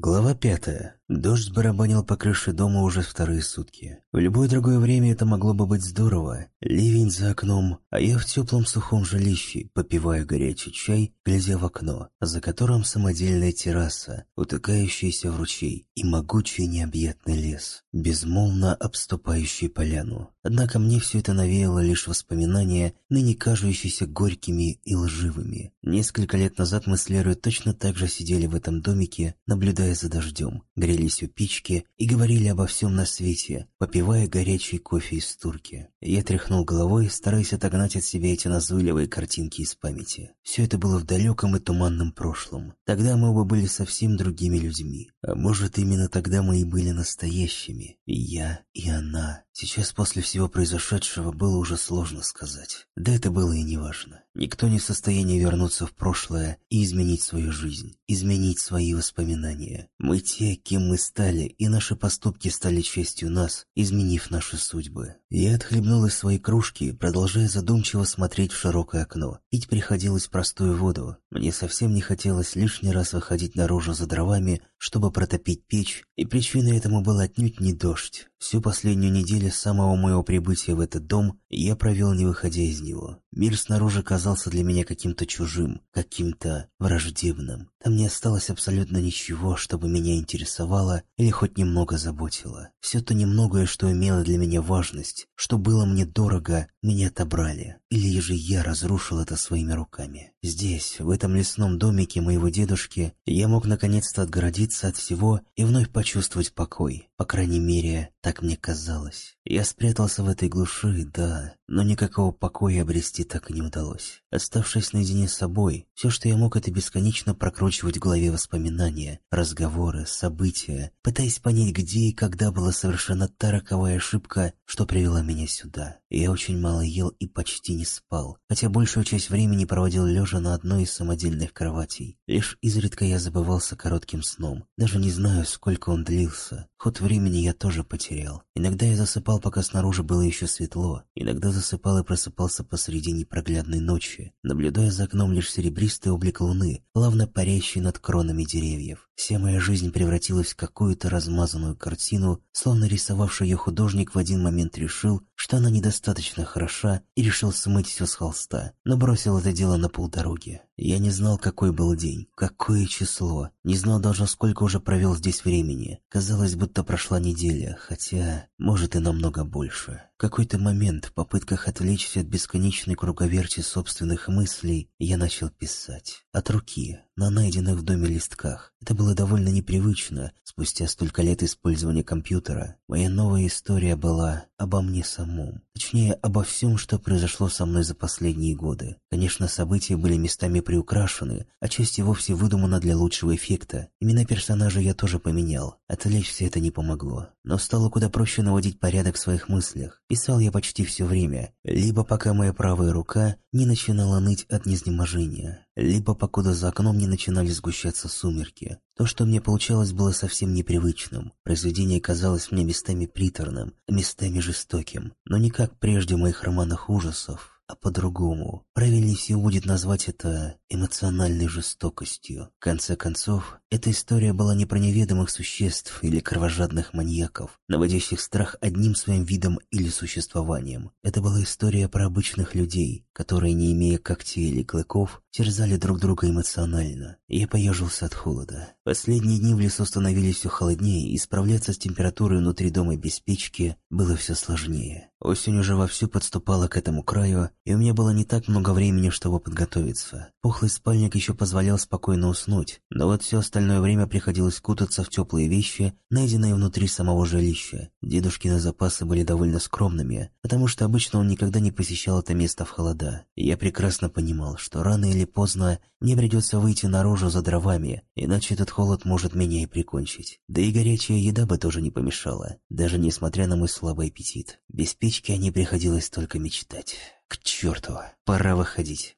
Глава пятая. Дождь барабанил по крыше дома уже вторые сутки. В любое другое время это могло бы быть здорово. Ливень за окном, а я в теплом сухом жилище, попиваю горячий чай, глядя в окно, за которым самодельная терраса, утыкающаяся в ручей, и могучий необъятный лес, безмолвно обступающий поляну. Однако мне все это навеяло лишь воспоминания, ныне кажущиеся горькими и лживыми. Несколько лет назад мы с Лерой точно так же сидели в этом домике, наблюдая за дождем, грелись у печки и говорили обо всем на свете, попивая горячий кофе из турки. Я тряхнул головой, стараясь отогнать от себя эти назойливые картинки из памяти. Все это было в далеком и туманном прошлом. Тогда мы оба были совсем другими людьми. А может, именно тогда мы и были настоящими. И я, и она. Сейчас после всего произошедшего было уже сложно сказать. Да это было и неважно. Никто не в состоянии вернуться в прошлое и изменить свою жизнь, изменить свои воспоминания. Мы те, кем мы стали, и наши поступки стали частью нас, изменив наши судьбы. Я отхлебнул из своей кружки, продолжая задумчиво смотреть в широкое окно. Пить приходилось простую воду. Мне совсем не хотелось лишний раз выходить наружу за дровами, чтобы протопить печь, и причиной этому был отнюдь не дождь. Всю последнюю неделю с самого моего прибытия в этот дом я провел не выходя из него. Мир снаружи казался для меня каким-то чужим, каким-то враждебным. Там не осталось абсолютно ничего, чтобы меня интересовало или хоть немного заботило. Все то немногое, что имело для меня важность, что было мне дорого, меня отобрали. Или же я разрушил это своими руками. Здесь, в этом лесном домике моего дедушки, я мог наконец-то отгородиться от всего и вновь почувствовать покой. По крайней мере, так мне казалось. Я спрятался в этой глуши, да, но никакого покоя обрести так и не удалось. Оставшись наедине с собой, все, что я мог, это бесконечно прокручивать в голове воспоминания, разговоры, события, пытаясь понять, где и когда была совершена та роковая ошибка, что привела меня сюда. Я очень мало ел и почти не спал, хотя большую часть времени проводил лежа на одной из самодельных кроватей. Лишь изредка я забывался коротким сном, даже не знаю, сколько он длился. Ход времени я тоже потерял. Иногда я засыпал, пока снаружи было еще светло, иногда засыпал и просыпался посреди непроглядной ночи, наблюдая за окном лишь серебристый облик луны, плавно парящий над кронами деревьев. Вся моя жизнь превратилась в какую-то размазанную картину, словно рисовавший ее художник в один момент решил, что она недостаточно хороша и решил смыть все с холста, но бросил это дело на полдороги. Я не знал, какой был день, какое число, не знал даже, сколько уже провел здесь времени. Казалось, будто прошла неделя, хотя, может, и намного больше. Какой-то момент, в попытках отвлечься от бесконечной круговерти собственных мыслей, я начал писать. От руки, на найденных в доме листках. Это было довольно непривычно, спустя столько лет использования компьютера. Моя новая история была обо мне самом. Точнее, обо всем, что произошло со мной за последние годы. Конечно, события были местами приукрашены, а часть и вовсе выдумана для лучшего эффекта. Имена персонажа я тоже поменял. Отвлечься это не помогло. Но стало куда проще наводить порядок в своих мыслях. Писал я почти все время, либо пока моя правая рука не начинала ныть от незнеможения, либо покуда за окном не начинали сгущаться сумерки. То, что мне получалось, было совсем непривычным. Произведение казалось мне местами приторным, местами жестоким, но не как прежде в моих романах ужасов, а по-другому. Правильнее всего будет назвать это эмоциональной жестокостью. В конце концов, эта история была не про неведомых существ или кровожадных маньяков, наводящих страх одним своим видом или существованием. Это была история про обычных людей, которые, не имея когтей или клыков, терзали друг друга эмоционально. Я поежился от холода. Последние дни в лесу становились все холоднее, и справляться с температурой внутри дома без печки было все сложнее. Осень уже вовсю подступала к этому краю, и у меня было не так много времени, чтобы подготовиться. Пухлый спальник еще позволял спокойно уснуть, но вот все остальное время приходилось кутаться в теплые вещи, найденные внутри самого жилища. Дедушкины запасы были довольно скромными, потому что обычно он никогда не посещал это место в холода. И я прекрасно понимал, что рано или поздно мне придется выйти наружу за дровами, иначе этот холод может меня и прикончить. Да и горячая еда бы тоже не помешала, даже несмотря на мой слабый аппетит. Без печки о ней приходилось только мечтать. К черту, пора выходить.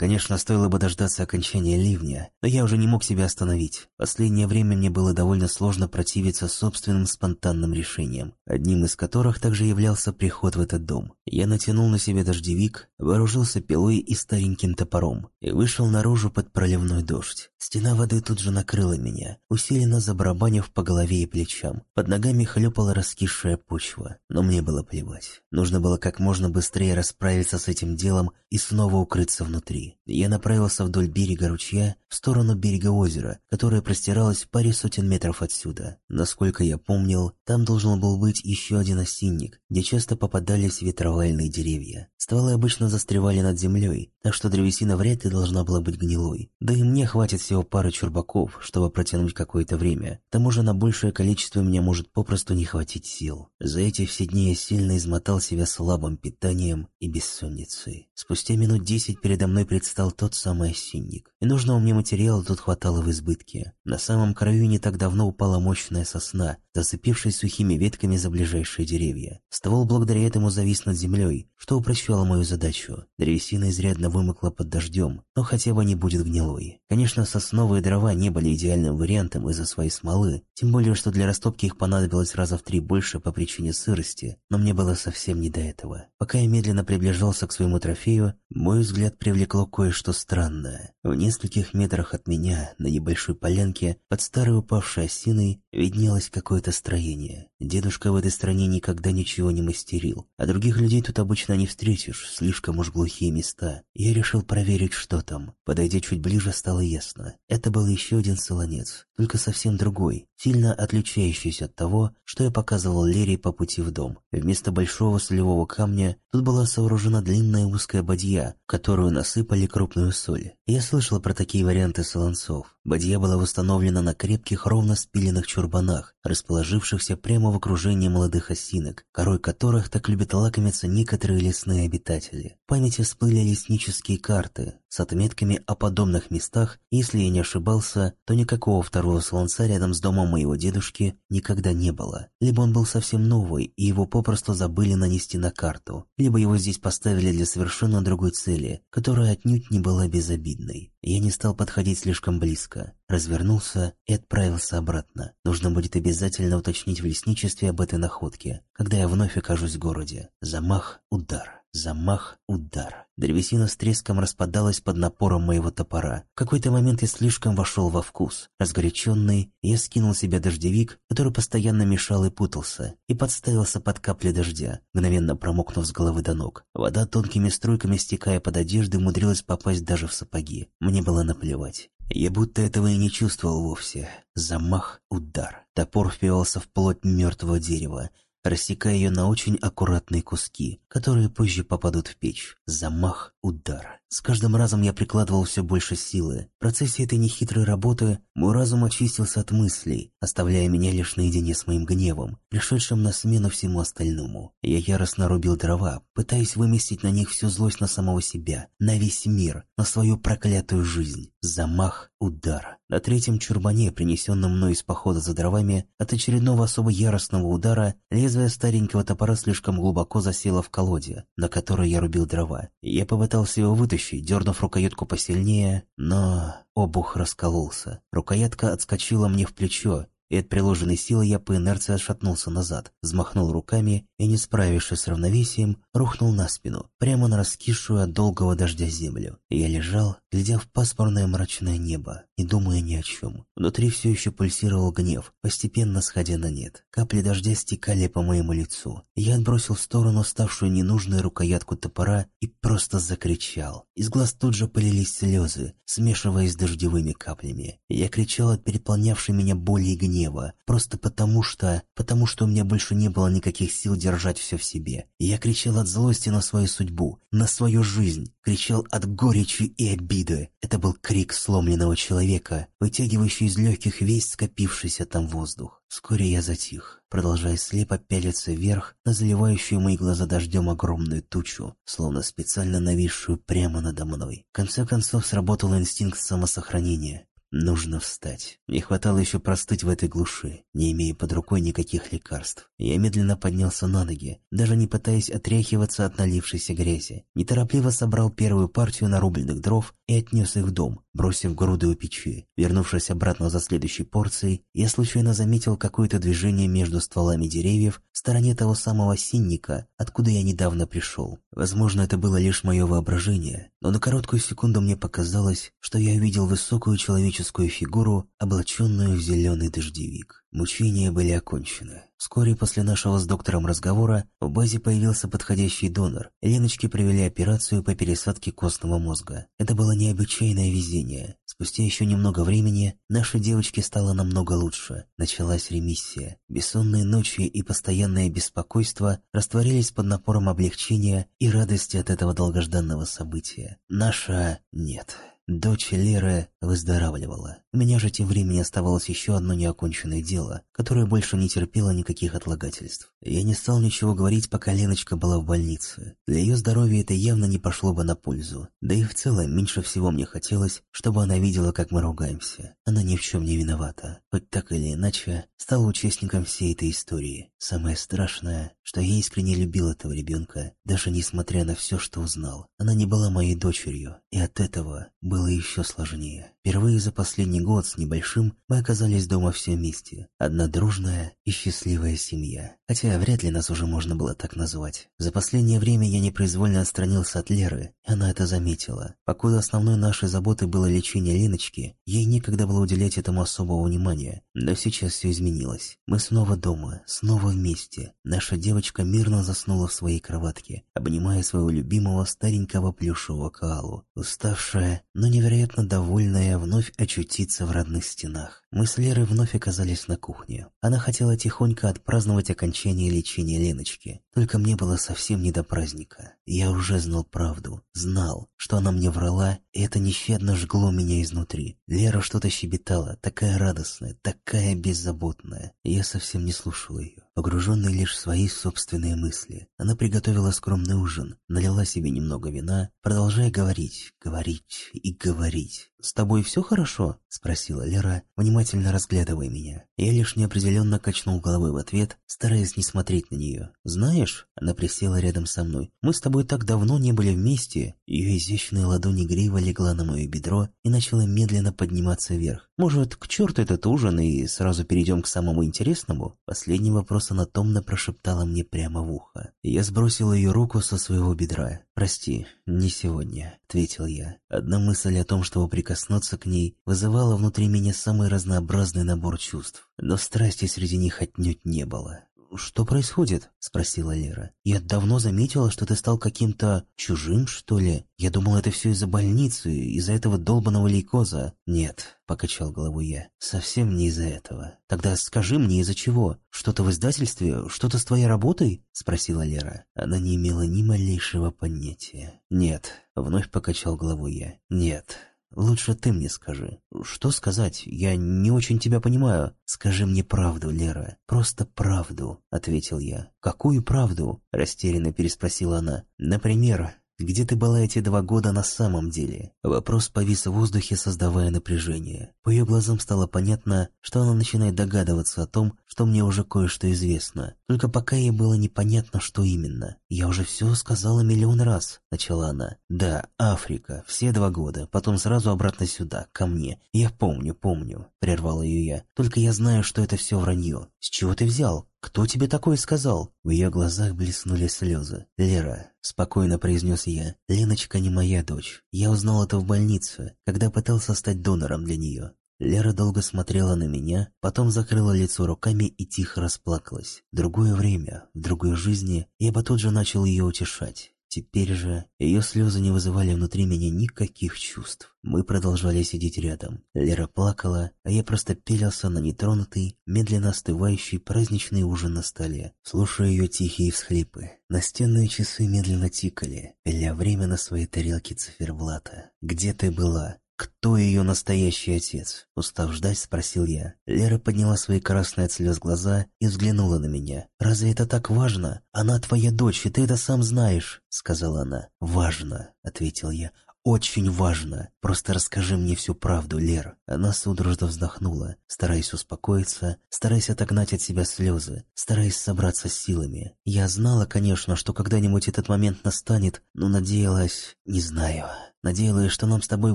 Конечно, стоило бы дождаться окончания ливня, но я уже не мог себя остановить. Последнее время мне было довольно сложно противиться собственным спонтанным решениям, одним из которых также являлся приход в этот дом. Я натянул на себя дождевик, вооружился пилой и стареньким топором и вышел наружу под проливной дождь. Стена воды тут же накрыла меня, усиленно забарабанив по голове и плечам. Под ногами хлюпала раскисшая почва, но мне было плевать. Нужно было как можно быстрее расправиться с этим делом и снова укрыться внутри. Я направился вдоль берега ручья в сторону берега озера, которое простиралось в паре сотен метров отсюда. Насколько я помнил, там должен был быть еще один осинник, где часто попадались ветровальные деревья. Стволы обычно застревали над землей, так что древесина вряд ли должна была быть гнилой. Да и мне хватит всего пары чурбаков, чтобы протянуть какое-то время. К тому же на большее количество меня может попросту не хватить сил. За эти все дни я сильно измотал себя слабым питанием и бессонницей. Спустя минут десять передо мной предстал тот самый осинник. И нужного мне материала тут хватало в избытке. На самом краю не так давно упала мощная сосна, зацепившись сухими ветками за ближайшие деревья. Ствол благодаря этому завис над землей, что упрощало мою задачу. Древесина изрядно вымокла под дождем, но хотя бы не будет гнилой. Конечно, сосновые дрова не были идеальным вариантом из-за своей смолы, тем более, что для растопки их понадобилось раза в три больше по причине сырости, но мне было совсем не до этого. Пока я медленно приближался к своему трофею, мой взгляд привлекло кое-что странное. В нескольких метрах от меня, на небольшой полянке, под старой упавшей осиной, виднелось какое-то строение. Дедушка в этой стране никогда ничего не мастерил, а других людей тут обычно не встретишь, слишком уж глухие места. Я решил проверить, что там. Подойдя чуть ближе, стало ясно. Это был еще один солонец, только совсем другой, сильно отличающийся от того, что я показывал Лере по пути в дом. Вместо большого солевого камня тут была сооружена длинная узкая бадья, в которую насыпали крупную соль. Я слышал про такие варианты солонцов. Бадья была установлена на крепких, ровно спиленных чурбанах, расположившихся прямо в окружении молодых осинок, корой которых так любят лакомиться некоторые лесные обитатели. В памяти всплыли леснические карты с отметками о подобных местах, если я не ошибался, то никакого второго солонца рядом с домом моего дедушки никогда не было. Либо он был совсем новый, и его попросту забыли нанести на карту, либо его здесь поставили для совершенно другой цели, которая отнюдь не была безобидной. Я не стал подходить слишком близко, развернулся и отправился обратно. Нужно будет обязательно уточнить в лесничестве об этой находке, когда я вновь окажусь в городе. Замах, удар. Замах, удар. Древесина с треском распадалась под напором моего топора. В какой-то момент я слишком вошел во вкус. Разгоряченный, я скинул себе дождевик, который постоянно мешал и путался, и подставился под капли дождя, мгновенно промокнув с головы до ног. Вода тонкими струйками, стекая под одежды, умудрилась попасть даже в сапоги. Мне было наплевать. Я будто этого и не чувствовал вовсе. Замах, удар. Топор впивался в плоть мертвого дерева, рассекая ее на очень аккуратные куски, которые позже попадут в печь. Замах, удар. С каждым разом я прикладывал все больше силы. В процессе этой нехитрой работы мой разум очистился от мыслей, оставляя меня лишь наедине с моим гневом, пришедшим на смену всему остальному. Я яростно рубил дрова, пытаясь выместить на них всю злость на самого себя, на весь мир, на свою проклятую жизнь. Замах, удар. На третьем чурбане, принесенном мной из похода за дровами, от очередного особо яростного удара, лезвие старенького топора слишком глубоко засело в колоде, на которой я рубил дрова. Я попытался его вытащить, дернув рукоятку посильнее, но обух раскололся. Рукоятка отскочила мне в плечо, и от приложенной силы я по инерции отшатнулся назад, взмахнул руками и, не справившись с равновесием, рухнул на спину, прямо на раскисшую от долгого дождя землю. Я лежал, глядя в пасмурное мрачное небо, не думая ни о чем. Внутри все еще пульсировал гнев, постепенно сходя на нет. Капли дождя стекали по моему лицу. Я отбросил в сторону ставшую ненужную рукоятку топора и просто закричал. Из глаз тут же полились слезы, смешиваясь с дождевыми каплями. Я кричал от переполнявшей меня боли и гнева, гнева, просто потому что... потому что у меня больше не было никаких сил держать все в себе. Я кричал от злости на свою судьбу, на свою жизнь, кричал от горечи и обиды. Это был крик сломленного человека, вытягивающий из легких весь скопившийся там воздух. Вскоре я затих, продолжая слепо пялиться вверх на заливающую мои глаза дождем огромную тучу, словно специально нависшую прямо надо мной. В конце концов сработал инстинкт самосохранения. Нужно встать. Не хватало еще простыть в этой глуши, не имея под рукой никаких лекарств. Я медленно поднялся на ноги, даже не пытаясь отряхиваться от налившейся грязи. Неторопливо собрал первую партию нарубленных дров и отнес их в дом, бросив груды у печи. Вернувшись обратно за следующей порцией, я случайно заметил какое-то движение между стволами деревьев в стороне того самого синника, откуда я недавно пришел. Возможно, это было лишь мое воображение, но на короткую секунду мне показалось, что я увидел высокую человеческую фигуру, облаченную в зеленый дождевик. Мучения были окончены. Вскоре после нашего с доктором разговора в базе появился подходящий донор. Леночке провели операцию по пересадке костного мозга. Это было необычайное везение. Спустя еще немного времени нашей девочке стало намного лучше. Началась ремиссия. Бессонные ночи и постоянное беспокойство растворились под напором облегчения и радости от этого долгожданного события. Наша... нет. Дочь Леры выздоравливала. У меня же тем временем оставалось еще одно неоконченное дело, которое больше не терпело никаких отлагательств. Я не стал ничего говорить, пока Леночка была в больнице. Для ее здоровья это явно не пошло бы на пользу. Да и в целом меньше всего мне хотелось, чтобы она видела, как мы ругаемся. Она ни в чем не виновата. Хоть так или иначе, стала участником всей этой истории. Самое страшное, что я искренне любил этого ребенка, даже несмотря на все, что узнал. Она не была моей дочерью, и от этого был было еще сложнее. Впервые за последний год с небольшим мы оказались дома все вместе. Одна дружная и счастливая семья. Хотя вряд ли нас уже можно было так назвать. За последнее время я непроизвольно отстранился от Леры, и она это заметила. Покуда основной нашей заботой было лечение Леночки, ей некогда было уделять этому особого внимания. Но сейчас все изменилось. Мы снова дома, снова вместе. Наша девочка мирно заснула в своей кроватке, обнимая своего любимого старенького плюшевого Каалу. Уставшая, но невероятно довольная вновь очутиться в родных стенах. Мы с Лерой вновь оказались на кухне. Она хотела тихонько отпраздновать окончание лечения Леночки. Только мне было совсем не до праздника. Я уже знал правду. Знал, что она мне врала, и это нещадно жгло меня изнутри. Лера что-то щебетала, такая радостная, такая беззаботная. Я совсем не слушал ее погруженный лишь в свои собственные мысли. Она приготовила скромный ужин, налила себе немного вина, продолжая говорить, говорить и говорить. «С тобой все хорошо?» – спросила Лера, внимательно разглядывая меня. Я лишь неопределенно качнул головой в ответ, стараясь не смотреть на нее. «Знаешь?» – она присела рядом со мной. «Мы с тобой так давно не были вместе». Ее изящная ладонь игриво легла на мое бедро и начала медленно подниматься вверх. «Может, к черту этот ужин и сразу перейдем к самому интересному?» Последний вопрос она томно прошептала мне прямо в ухо. Я сбросил ее руку со своего бедра. «Прости, не сегодня», — ответил я. Одна мысль о том, чтобы прикоснуться к ней, вызывала внутри меня самый разнообразный набор чувств. Но страсти среди них отнюдь не было. «Что происходит?» – спросила Лера. «Я давно заметила, что ты стал каким-то чужим, что ли? Я думала, это все из-за больницы, из-за этого долбанного лейкоза». «Нет», – покачал головой я, – «совсем не из-за этого». «Тогда скажи мне, из-за чего? Что-то в издательстве? Что-то с твоей работой?» – спросила Лера. Она не имела ни малейшего понятия. «Нет», – вновь покачал головой я, – «нет». Лучше ты мне скажи. Что сказать? Я не очень тебя понимаю. Скажи мне правду, Лера. Просто правду, ответил я. Какую правду? Растерянно переспросила она. Например, где ты была эти два года на самом деле? Вопрос повис в воздухе, создавая напряжение. По ее глазам стало понятно, что она начинает догадываться о том, что мне уже кое-что известно. Только пока ей было непонятно, что именно. «Я уже все сказала миллион раз», — начала она. «Да, Африка, все два года, потом сразу обратно сюда, ко мне. Я помню, помню», — прервал ее я. «Только я знаю, что это все вранье. С чего ты взял? Кто тебе такое сказал?» В ее глазах блеснули слезы. «Лера», — спокойно произнес я, — «Леночка не моя дочь. Я узнал это в больнице, когда пытался стать донором для нее. Лера долго смотрела на меня, потом закрыла лицо руками и тихо расплакалась. Другое время, в другой жизни, я бы тут же начал ее утешать. Теперь же ее слезы не вызывали внутри меня никаких чувств. Мы продолжали сидеть рядом. Лера плакала, а я просто пелился на нетронутый, медленно остывающий праздничный ужин на столе, слушая ее тихие всхлипы. Настенные часы медленно тикали, пиля время на своей тарелке циферблата. «Где ты была? «Кто ее настоящий отец?» Устав ждать, спросил я. Лера подняла свои красные от слез глаза и взглянула на меня. «Разве это так важно? Она твоя дочь, и ты это сам знаешь», — сказала она. «Важно», — ответил я. Очень важно. Просто расскажи мне всю правду, Лер». Она судорожно вздохнула, стараясь успокоиться, стараясь отогнать от себя слезы, стараясь собраться с силами. Я знала, конечно, что когда-нибудь этот момент настанет, но надеялась... не знаю... Надеялась, что нам с тобой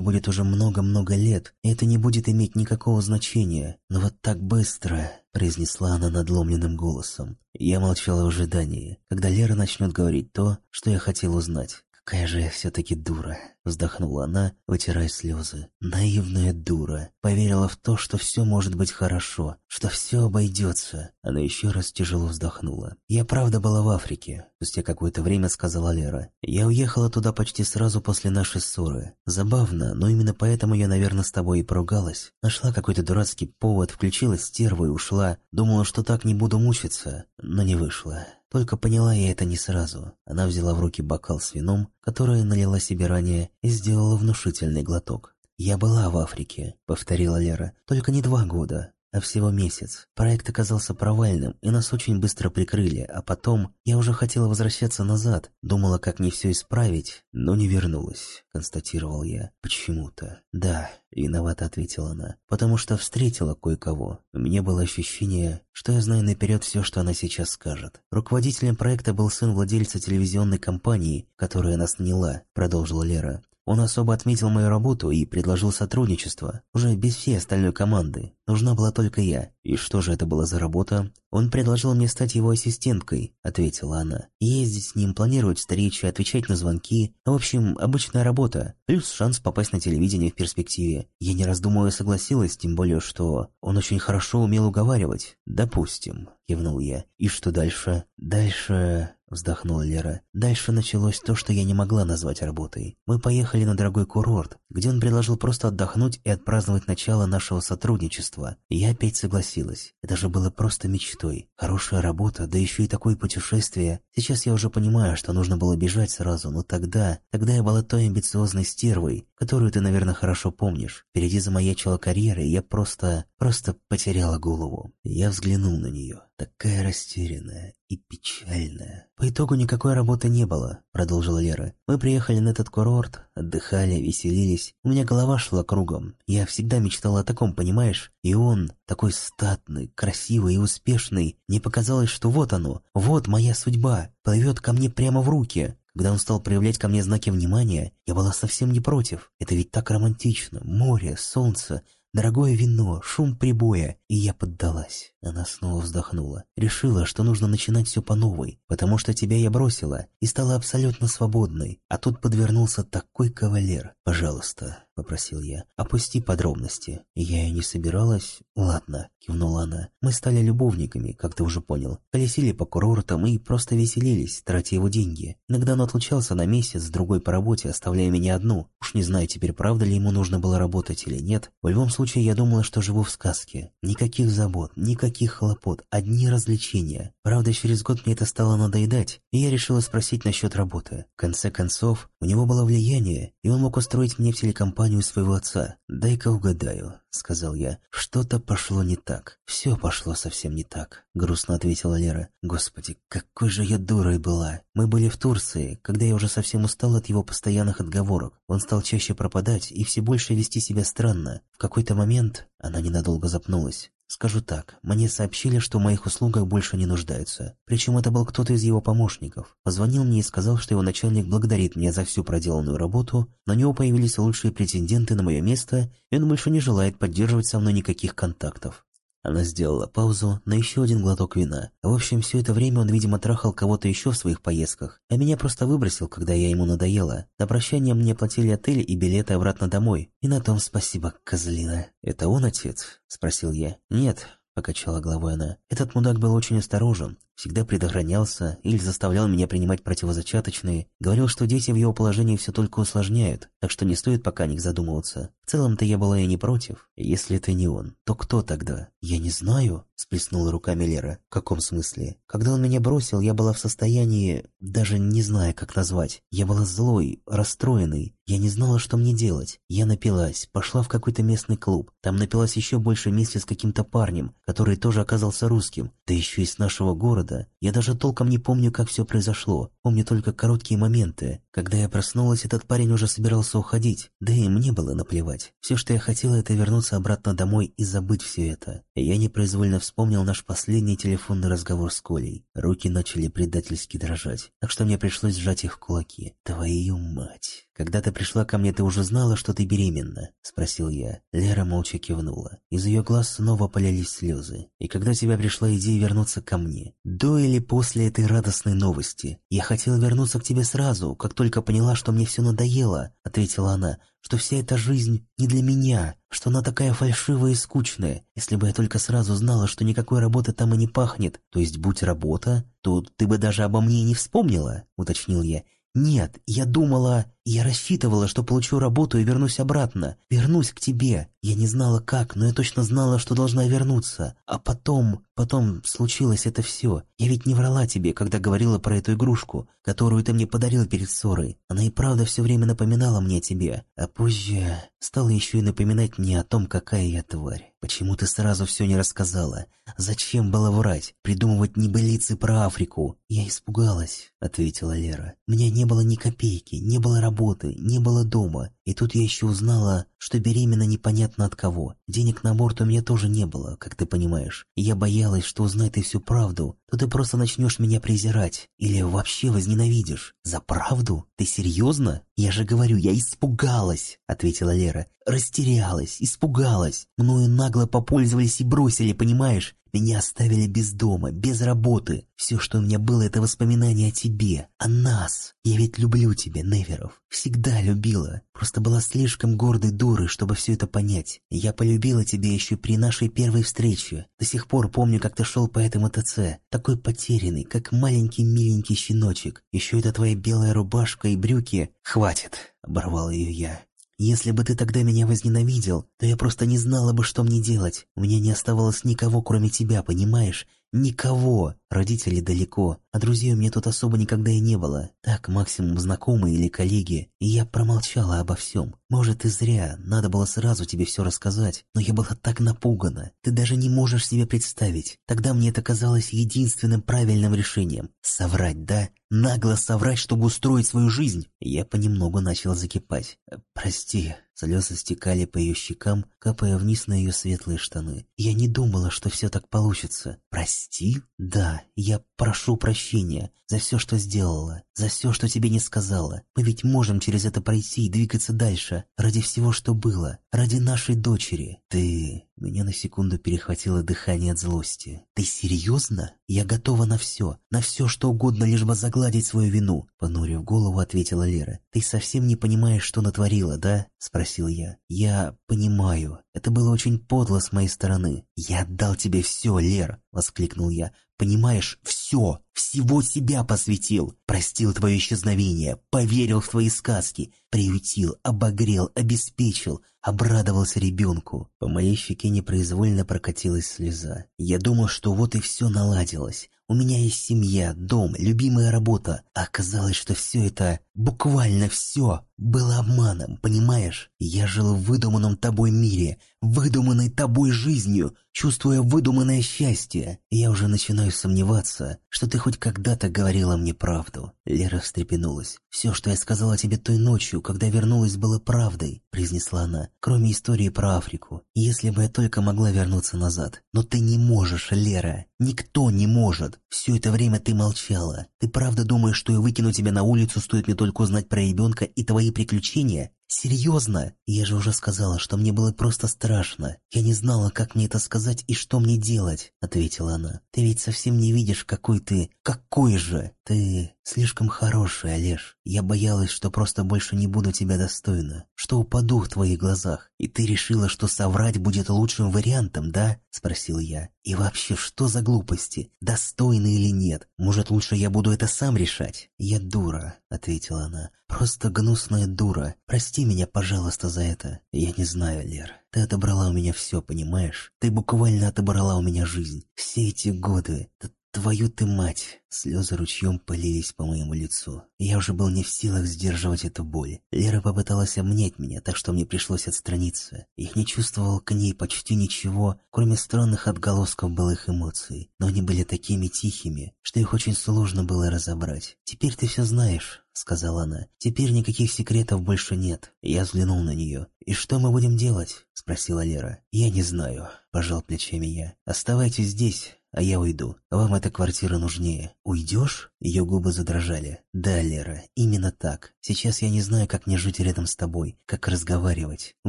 будет уже много-много лет, и это не будет иметь никакого значения. Но вот так быстро, произнесла она надломленным голосом. Я молчала в ожидании, когда Лера начнет говорить то, что я хотел узнать. Какая же я все-таки дура. Вздохнула она, вытирая слезы. Наивная дура. Поверила в то, что все может быть хорошо, что все обойдется. Она еще раз тяжело вздохнула. Я правда была в Африке. Спустя какое-то время сказала Лера. Я уехала туда почти сразу после нашей ссоры. Забавно, но именно поэтому я, наверное, с тобой и поругалась. Нашла какой-то дурацкий повод, включила стерву и ушла. Думала, что так не буду мучиться, но не вышло. Только поняла я это не сразу. Она взяла в руки бокал с вином, которое налила себе ранее, и сделала внушительный глоток. «Я была в Африке», — повторила Лера, — «только не два года, а всего месяц. Проект оказался провальным, и нас очень быстро прикрыли, а потом я уже хотела возвращаться назад, думала, как мне все исправить, но не вернулась, констатировал я. Почему-то. Да, виновато ответила она, потому что встретила кое-кого. У меня было ощущение, что я знаю наперед все, что она сейчас скажет. Руководителем проекта был сын владельца телевизионной компании, которая нас наняла, продолжила Лера. Он особо отметил мою работу и предложил сотрудничество, уже без всей остальной команды. Нужна была только я. И что же это была за работа? Он предложил мне стать его ассистенткой, ответила она. Ездить с ним, планировать встречи, отвечать на звонки. В общем, обычная работа. Плюс шанс попасть на телевидение в перспективе. Я не раздумывая согласилась, тем более, что он очень хорошо умел уговаривать. Допустим, кивнул я. И что дальше? Дальше... Вздохнула Лера. Дальше началось то, что я не могла назвать работой. Мы поехали на дорогой курорт, где он предложил просто отдохнуть и отпраздновать начало нашего сотрудничества. Я опять согласилась. Это же было просто мечтой. Хорошая работа, да еще и такое путешествие. Сейчас я уже понимаю, что нужно было бежать сразу, но тогда... Тогда я была той амбициозной стервой, которую ты, наверное, хорошо помнишь. Впереди замаячила карьера, и я просто... просто потеряла голову. Я взглянул на нее такая растерянная и печальная. По итогу никакой работы не было, продолжила Лера. Мы приехали на этот курорт, отдыхали, веселились. У меня голова шла кругом. Я всегда мечтала о таком, понимаешь? И он, такой статный, красивый и успешный, мне показалось, что вот оно, вот моя судьба, плывет ко мне прямо в руки. Когда он стал проявлять ко мне знаки внимания, я была совсем не против. Это ведь так романтично. Море, солнце, Дорогое вино, шум прибоя, и я поддалась. Она снова вздохнула. Решила, что нужно начинать все по новой, потому что тебя я бросила и стала абсолютно свободной. А тут подвернулся такой кавалер. Пожалуйста, попросил я. «Опусти подробности». «Я и не собиралась...» «Ладно», — кивнула она. «Мы стали любовниками, как ты уже понял. Колесили по курортам и просто веселились, тратя его деньги. Иногда он отлучался на месяц, другой по работе, оставляя меня одну. Уж не знаю теперь, правда ли ему нужно было работать или нет. В любом случае, я думала, что живу в сказке. Никаких забот, никаких хлопот, одни развлечения. Правда, через год мне это стало надоедать, и я решила спросить насчет работы. В конце концов, у него было влияние, и он мог устроить мне в телекомпанию своего отца. «Дай-ка угадаю», — сказал я. «Что-то пошло не так. Все пошло совсем не так», — грустно ответила Лера. «Господи, какой же я дурой была. Мы были в Турции, когда я уже совсем устал от его постоянных отговорок. Он стал чаще пропадать и все больше вести себя странно. В какой-то момент она ненадолго запнулась. Скажу так, мне сообщили, что в моих услугах больше не нуждаются. Причем это был кто-то из его помощников. Позвонил мне и сказал, что его начальник благодарит меня за всю проделанную работу, у него появились лучшие претенденты на мое место, и он больше не желает поддерживать со мной никаких контактов. Она сделала паузу на еще один глоток вина. В общем, все это время он, видимо, трахал кого-то еще в своих поездках, а меня просто выбросил, когда я ему надоела. На прощание мне платили отель и билеты обратно домой. И на том спасибо, козлина. «Это он отец?» – спросил я. «Нет, покачала головой она. Этот мудак был очень осторожен, всегда предохранялся или заставлял меня принимать противозачаточные, говорил, что дети в его положении все только усложняют, так что не стоит пока о них задумываться. В целом-то я была и не против. Если это не он, то кто тогда? Я не знаю, сплеснула руками Лера. В каком смысле? Когда он меня бросил, я была в состоянии, даже не знаю, как назвать. Я была злой, расстроенной. Я не знала, что мне делать. Я напилась, пошла в какой-то местный клуб. Там напилась еще больше вместе с каким-то парнем, который тоже оказался русским, да еще и с нашего города, года. Я даже толком не помню, как все произошло. Помню только короткие моменты. Когда я проснулась, этот парень уже собирался уходить. Да и мне было наплевать. Все, что я хотела, это вернуться обратно домой и забыть все это. Я непроизвольно вспомнил наш последний телефонный разговор с Колей. Руки начали предательски дрожать, так что мне пришлось сжать их в кулаки. Твою мать. «Когда ты пришла ко мне, ты уже знала, что ты беременна?» – спросил я. Лера молча кивнула. Из ее глаз снова полились слезы. «И когда тебе пришла идея вернуться ко мне? До или после этой радостной новости? Я хотела вернуться к тебе сразу, как только поняла, что мне все надоело», – ответила она что вся эта жизнь не для меня, что она такая фальшивая и скучная. Если бы я только сразу знала, что никакой работы там и не пахнет, то есть будь работа, то ты бы даже обо мне не вспомнила, уточнил я. «Нет, я думала, я рассчитывала, что получу работу и вернусь обратно. Вернусь к тебе. Я не знала как, но я точно знала, что должна вернуться. А потом, потом случилось это все. Я ведь не врала тебе, когда говорила про эту игрушку, которую ты мне подарил перед ссорой. Она и правда все время напоминала мне о тебе. А позже стала еще и напоминать мне о том, какая я тварь. Почему ты сразу все не рассказала? Зачем было врать, придумывать небылицы про Африку? Я испугалась, ответила Лера. У меня не было ни копейки, не было работы, не было дома. И тут я еще узнала, что беременна непонятно от кого. Денег на борт у меня тоже не было, как ты понимаешь. И я боялась, что узнай ты всю правду, то ты просто начнешь меня презирать. Или вообще возненавидишь. За правду? Ты серьезно? Я же говорю, я испугалась, ответила Лера. Растерялась, испугалась. Мною нагло попользовались и бросили, понимаешь? Меня оставили без дома, без работы. Все, что у меня было, это воспоминания о тебе, о нас. Я ведь люблю тебя, Неверов. Всегда любила. Просто была слишком гордой дурой, чтобы все это понять. Я полюбила тебя еще при нашей первой встрече. До сих пор помню, как ты шел по этому ТЦ. Такой потерянный, как маленький миленький щеночек. Еще это твоя белая рубашка и брюки. Хватит, оборвал ее я. Если бы ты тогда меня возненавидел, то я просто не знала бы, что мне делать. У меня не оставалось никого, кроме тебя, понимаешь? Никого. Родители далеко, а друзей у меня тут особо никогда и не было. Так, максимум знакомые или коллеги. И я промолчала обо всем. Может, и зря, надо было сразу тебе все рассказать. Но я была так напугана. Ты даже не можешь себе представить. Тогда мне это казалось единственным правильным решением. Соврать, да? Нагло соврать, чтобы устроить свою жизнь. Я понемногу начал закипать. Прости, Слезы стекали по ее щекам, капая вниз на ее светлые штаны. Я не думала, что все так получится. Прости? Да, я прошу прощения за все, что сделала, за все, что тебе не сказала. Мы ведь можем через это пройти и двигаться дальше, ради всего, что было, ради нашей дочери. Ты... Меня на секунду перехватило дыхание от злости. «Ты серьезно? Я готова на все, на все, что угодно, лишь бы загладить свою вину», — понурив голову, ответила Лера. «Ты совсем не понимаешь, что натворила, да?» — спросил я. «Я понимаю. Это было очень подло с моей стороны. Я отдал тебе все, Лер», — воскликнул я. Понимаешь, все, всего себя посвятил. Простил твое исчезновение, поверил в твои сказки, приютил, обогрел, обеспечил, обрадовался ребенку. По моей щеке непроизвольно прокатилась слеза. Я думал, что вот и все наладилось. У меня есть семья, дом, любимая работа. А оказалось, что все это, буквально все, было обманом, понимаешь? Я жил в выдуманном тобой мире, выдуманной тобой жизнью, чувствуя выдуманное счастье. Я уже начинаю сомневаться, что ты хоть когда-то говорила мне правду. Лера встрепенулась. «Все, что я сказала тебе той ночью, когда вернулась, было правдой», — произнесла она, «кроме истории про Африку. Если бы я только могла вернуться назад. Но ты не можешь, Лера. Никто не может. Все это время ты молчала. Ты правда думаешь, что я выкину тебя на улицу, стоит мне только узнать про ребенка и твои приключения? «Серьезно? Я же уже сказала, что мне было просто страшно. Я не знала, как мне это сказать и что мне делать», — ответила она. «Ты ведь совсем не видишь, какой ты... Какой же? Ты слишком хороший, Олеж. Я боялась, что просто больше не буду тебя достойна, что упаду в твоих глазах. И ты решила, что соврать будет лучшим вариантом, да?» — спросил я. «И вообще, что за глупости? Достойны или нет? Может, лучше я буду это сам решать?» «Я дура», — ответила она. «Просто гнусная дура. Прости меня, пожалуйста, за это. Я не знаю, Лер. Ты отобрала у меня все, понимаешь? Ты буквально отобрала у меня жизнь. Все эти годы. Ты твою ты мать!» Слезы ручьем полились по моему лицу. Я уже был не в силах сдерживать эту боль. Лера попыталась обнять меня, так что мне пришлось отстраниться. Я не чувствовал к ней почти ничего, кроме странных отголосков былых эмоций. Но они были такими тихими, что их очень сложно было разобрать. «Теперь ты все знаешь», — сказала она. «Теперь никаких секретов больше нет». Я взглянул на нее. «И что мы будем делать?» — спросила Лера. «Я не знаю», — пожал плечами я. «Оставайтесь здесь, а я уйду. Вам эта квартира нужнее. Уйдешь?» Ее губы задрожали. «Да, Лера, именно так. Сейчас я не знаю, как мне жить рядом с тобой, как разговаривать. У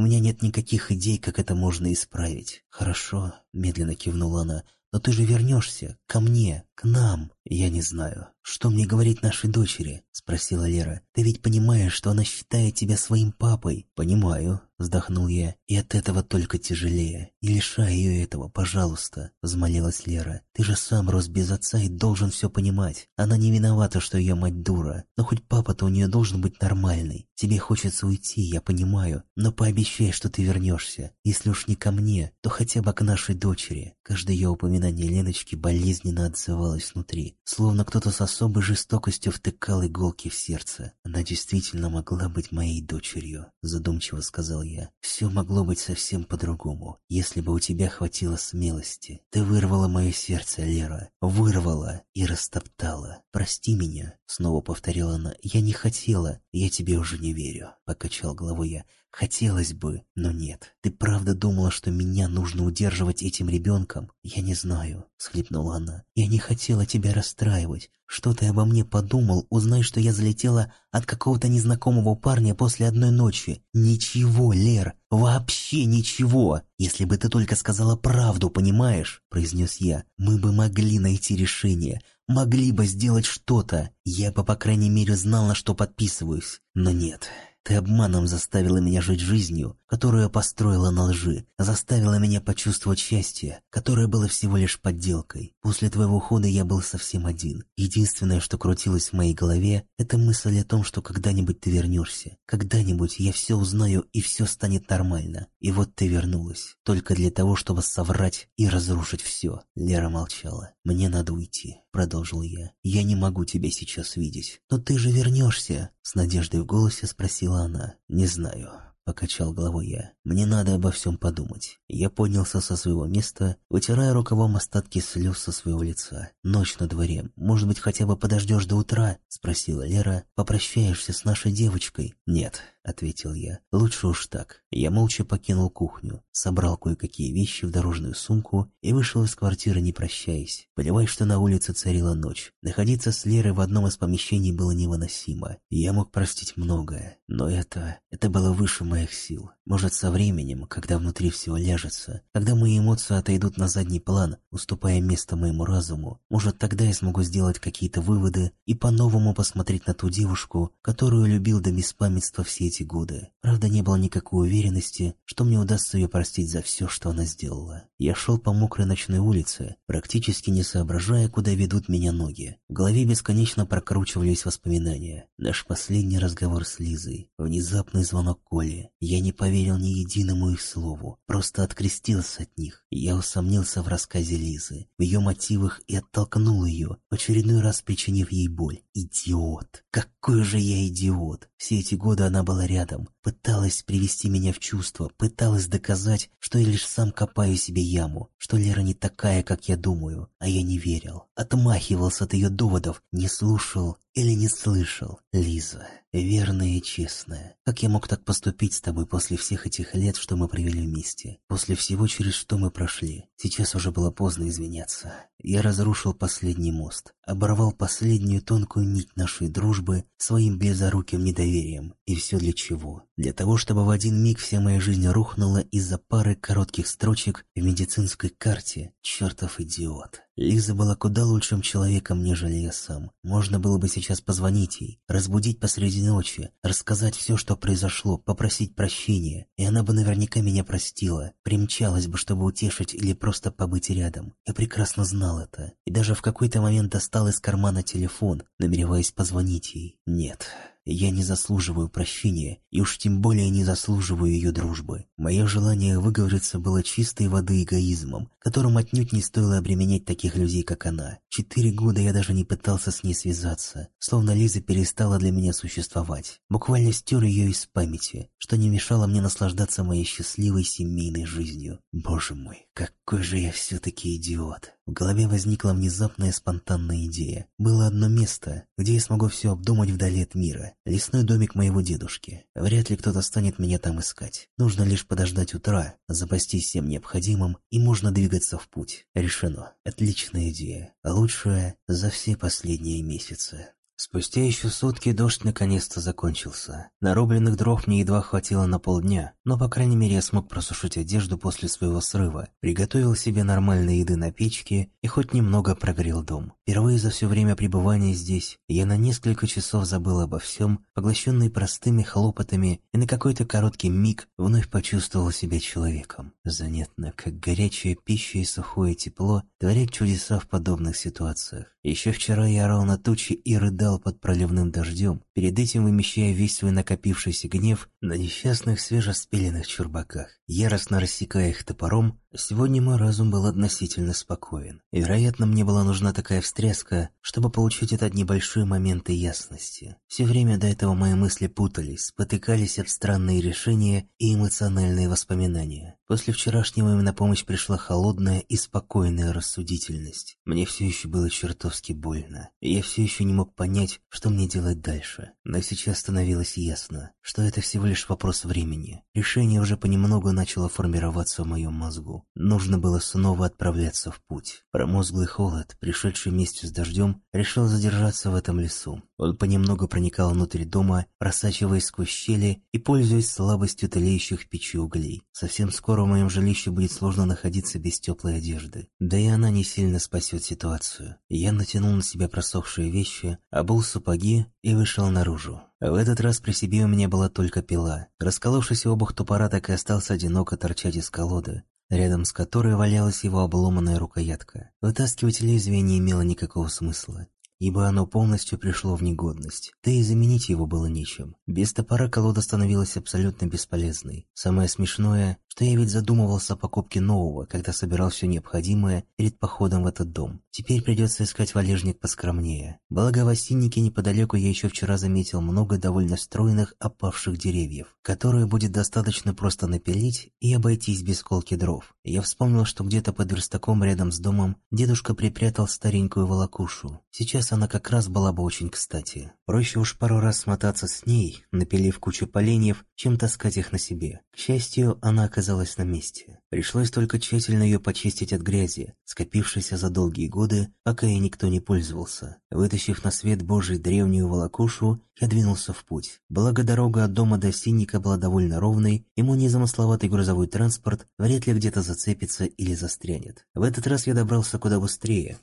меня нет никаких идей, как это можно исправить». «Хорошо», — медленно кивнула она. «Но ты же вернешься. Ко мне. К нам». «Я не знаю. Что мне говорить нашей дочери?» — спросила Лера. «Ты ведь понимаешь, что она считает тебя своим папой?» «Понимаю», — вздохнул я. «И от этого только тяжелее. Не лишай ее этого, пожалуйста», — взмолилась Лера. «Ты же сам рос без отца и должен все понимать. Она не виновата, что ее мать дура. Но хоть папа-то у нее должен быть нормальный. Тебе хочется уйти, я понимаю. Но пообещай, что ты вернешься. Если уж не ко мне, то хотя бы к нашей дочери». Каждое ее упоминание Леночки болезненно отзывалось внутри. Словно кто-то с особой жестокостью втыкал иголки в сердце. Она действительно могла быть моей дочерью, задумчиво сказал я. Все могло быть совсем по-другому, если бы у тебя хватило смелости. Ты вырвала мое сердце, Лера. Вырвала и растоптала. Прости меня, снова повторила она. Я не хотела. Я тебе уже не верю, покачал головой я. Хотелось бы, но нет. Ты правда думала, что меня нужно удерживать этим ребенком? Я не знаю, схлипнула она. Я не хотела тебя расстраивать. Что ты обо мне подумал, узнай, что я залетела от какого-то незнакомого парня после одной ночи. Ничего, Лер, вообще ничего. Если бы ты только сказала правду, понимаешь, произнес я, мы бы могли найти решение. Могли бы сделать что-то. Я бы, по крайней мере, знал, на что подписываюсь. Но нет, ты обманом заставила меня жить жизнью, которую построила на лжи, заставила меня почувствовать счастье, которое было всего лишь подделкой. После твоего ухода я был совсем один. Единственное, что крутилось в моей голове, это мысль о том, что когда-нибудь ты вернешься. Когда-нибудь я все узнаю и все станет нормально. И вот ты вернулась. Только для того, чтобы соврать и разрушить все. Лера молчала. «Мне надо уйти», — продолжил я. «Я не могу тебя сейчас видеть». «Но ты же вернешься», — с надеждой в голосе спросила она. «Не знаю». Покачал головой я. Мне надо обо всем подумать. Я поднялся со своего места, вытирая рукавом остатки слез со своего лица. Ночь на дворе. Может быть, хотя бы подождешь до утра? Спросила Лера. Попрощаешься с нашей девочкой? Нет, ответил я. Лучше уж так. Я молча покинул кухню, собрал кое-какие вещи в дорожную сумку и вышел из квартиры, не прощаясь. Понимая, что на улице царила ночь. Находиться с Лерой в одном из помещений было невыносимо. Я мог простить многое, но это... это было выше моих сил. Может, со временем, когда внутри все ляжется, когда мои эмоции отойдут на задний план, уступая место моему разуму, может, тогда я смогу сделать какие-то выводы и по-новому посмотреть на ту девушку, которую любил до беспамятства все эти годы. Правда, не было никакой уверенности, что мне удастся ее простить за все, что она сделала. Я шел по мокрой ночной улице, практически не соображая, куда ведут меня ноги. В голове бесконечно прокручивались воспоминания. Наш последний разговор с Лизой, внезапный звонок Коли, я не поверил ни единому их слову, просто открестился от них. Я усомнился в рассказе Лизы, в ее мотивах и оттолкнул ее, в очередной раз причинив ей боль. Идиот! Какой же я идиот! Все эти годы она была рядом, пыталась привести меня в чувство, пыталась доказать, что я лишь сам копаю себе яму, что Лера не такая, как я думаю, а я не верил. Отмахивался от ее доводов, не слушал или не слышал. Лиза, верная и честная, как я мог так поступить с тобой после всех этих лет, что мы провели вместе? После всего, через что мы прошли? Сейчас уже было поздно извиняться. Я разрушил последний мост, оборвал последнюю тонкую нить нашей дружбы своим близоруким недоверием. И все для чего? Для того, чтобы в один миг вся моя жизнь рухнула из-за пары коротких строчек в медицинской карте. Чертов идиот. Лиза была куда лучшим человеком, нежели я сам. Можно было бы сейчас позвонить ей, разбудить посреди ночи, рассказать все, что произошло, попросить прощения, и она бы наверняка меня простила, примчалась бы, чтобы утешить или просто побыть рядом. Я прекрасно знал это, и даже в какой-то момент достал из кармана телефон, намереваясь позвонить ей. Нет, Я не заслуживаю прощения, и уж тем более не заслуживаю ее дружбы. Мое желание выговориться было чистой воды эгоизмом, которым отнюдь не стоило обременять таких людей, как она. Четыре года я даже не пытался с ней связаться, словно Лиза перестала для меня существовать. Буквально стер ее из памяти, что не мешало мне наслаждаться моей счастливой семейной жизнью. Боже мой, какой же я все-таки идиот. В голове возникла внезапная спонтанная идея. Было одно место, где я смогу все обдумать вдали от мира. Лесной домик моего дедушки. Вряд ли кто-то станет меня там искать. Нужно лишь подождать утра, запастись всем необходимым, и можно двигаться в путь. Решено. Отличная идея. Лучшая за все последние месяцы. Спустя еще сутки дождь наконец-то закончился. Нарубленных дров мне едва хватило на полдня, но по крайней мере я смог просушить одежду после своего срыва, приготовил себе нормальной еды на печке и хоть немного прогрел дом. Впервые за все время пребывания здесь я на несколько часов забыл обо всем, поглощенный простыми хлопотами, и на какой-то короткий миг вновь почувствовал себя человеком. Занятно, как горячая пища и сухое тепло творят чудеса в подобных ситуациях. Еще вчера я орал на тучи и рыдал под проливным дождем, перед этим вымещая весь свой накопившийся гнев на несчастных свежеспеленных чурбаках. Яростно рассекая их топором, сегодня мой разум был относительно спокоен. Вероятно, мне была нужна такая встряска, чтобы получить этот небольшой момент ясности. Все время до этого мои мысли путались, спотыкались об странные решения и эмоциональные воспоминания. После вчерашнего им на помощь пришла холодная и спокойная рассудительность. Мне все еще было чертовски больно, и я все еще не мог понять, что мне делать дальше. Но сейчас становилось ясно, что это всего лишь вопрос времени. Решение уже понемногу начало формироваться в моем мозгу. Нужно было снова отправляться в путь. Промозглый холод, пришедший вместе с дождем, решил задержаться в этом лесу. Он понемногу проникал внутрь дома, просачиваясь сквозь щели и пользуясь слабостью тлеющих в печи углей. Совсем скоро в моем жилище будет сложно находиться без теплой одежды. Да и она не сильно спасет ситуацию. Я натянул на себя просохшие вещи, обул сапоги и вышел наружу. В этот раз при себе у меня была только пила. Расколовшийся обух топора так и остался одиноко торчать из колоды, рядом с которой валялась его обломанная рукоятка. Вытаскивать лезвие не имело никакого смысла ибо оно полностью пришло в негодность, да и заменить его было нечем. Без топора колода становилась абсолютно бесполезной. Самое смешное, что я ведь задумывался о покупке нового, когда собирал все необходимое перед походом в этот дом. Теперь придется искать валежник поскромнее. Благо в осиннике неподалеку я еще вчера заметил много довольно стройных опавших деревьев, которые будет достаточно просто напилить и обойтись без колки дров. Я вспомнил, что где-то под верстаком рядом с домом дедушка припрятал старенькую волокушу. Сейчас она как раз была бы очень кстати. Проще уж пару раз смотаться с ней, напилив кучу поленьев, чем таскать их на себе. К счастью, она оказалась на месте. Пришлось только тщательно ее почистить от грязи, скопившейся за долгие годы, пока ей никто не пользовался. Вытащив на свет Божий древнюю волокушу, я двинулся в путь. Благо дорога от дома до Синника была довольно ровной, ему незамысловатый грузовой транспорт вряд ли где-то зацепится или застрянет. В этот раз я добрался куда быстрее,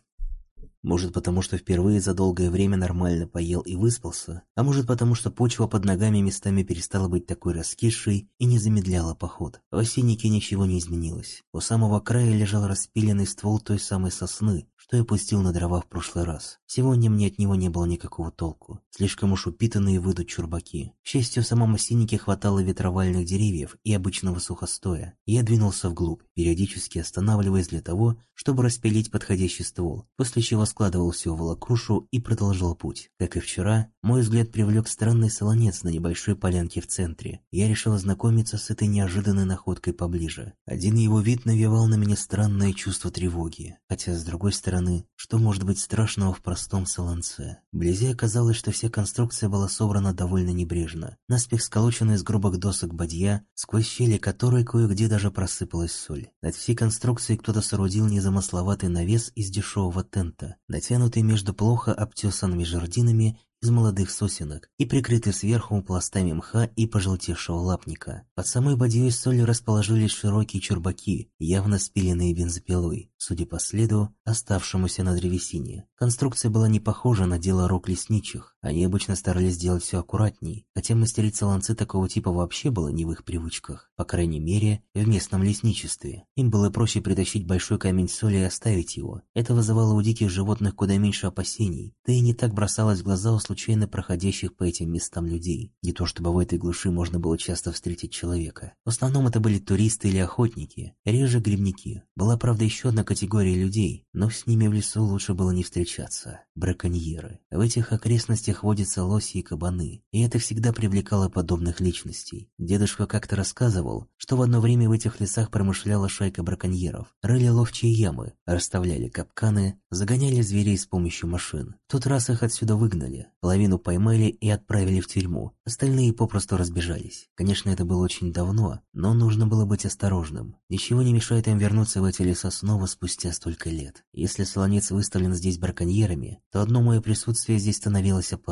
может потому, что впервые за долгое время нормально поел и выспался, а может потому, что почва под ногами местами перестала быть такой раскисшей и не замедляла поход. В осеннике ничего не изменилось. У самого края лежал распиленный ствол той самой сосны, что я пустил на дрова в прошлый раз. Сегодня мне от него не было никакого толку. Слишком уж упитанные выйдут чурбаки. К счастью, в самом осиннике хватало ветровальных деревьев и обычного сухостоя. Я двинулся вглубь, периодически останавливаясь для того, чтобы распилить подходящий ствол, после чего складывал все в волокрушу и продолжал путь. Как и вчера, мой взгляд привлек странный солонец на небольшой полянке в центре. Я решил ознакомиться с этой неожиданной находкой поближе. Один его вид навевал на меня странное чувство тревоги, хотя с другой стороны стороны, что может быть страшного в простом солонце? Вблизи оказалось, что вся конструкция была собрана довольно небрежно, наспех сколочена из грубых досок бадья, сквозь щели которой кое-где даже просыпалась соль. Над всей конструкцией кто-то соорудил незамысловатый навес из дешевого тента, натянутый между плохо обтесанными жердинами из молодых сосенок и прикрытый сверху пластами мха и пожелтевшего лапника. Под самой бадьей солью расположились широкие чурбаки, явно спиленные бензопилой, судя по следу, оставшемуся на древесине. Конструкция была не похожа на дело рук лесничьих, Они обычно старались сделать все аккуратней, хотя мастерить солонцы такого типа вообще было не в их привычках, по крайней мере, в местном лесничестве. Им было проще притащить большой камень соли и оставить его. Это вызывало у диких животных куда меньше опасений, да и не так бросалось в глаза у случайно проходящих по этим местам людей. Не то чтобы в этой глуши можно было часто встретить человека. В основном это были туристы или охотники, реже грибники. Была, правда, еще одна категория людей, но с ними в лесу лучше было не встречаться. Браконьеры. В этих окрестностях водятся лоси и кабаны, и это всегда привлекало подобных личностей. Дедушка как-то рассказывал, что в одно время в этих лесах промышляла шайка браконьеров. Рыли ловчие ямы, расставляли капканы, загоняли зверей с помощью машин. В тот раз их отсюда выгнали, половину поймали и отправили в тюрьму, остальные попросту разбежались. Конечно, это было очень давно, но нужно было быть осторожным. Ничего не мешает им вернуться в эти леса снова спустя столько лет. Если Солонец выставлен здесь браконьерами, то одно мое присутствие здесь становилось опасным.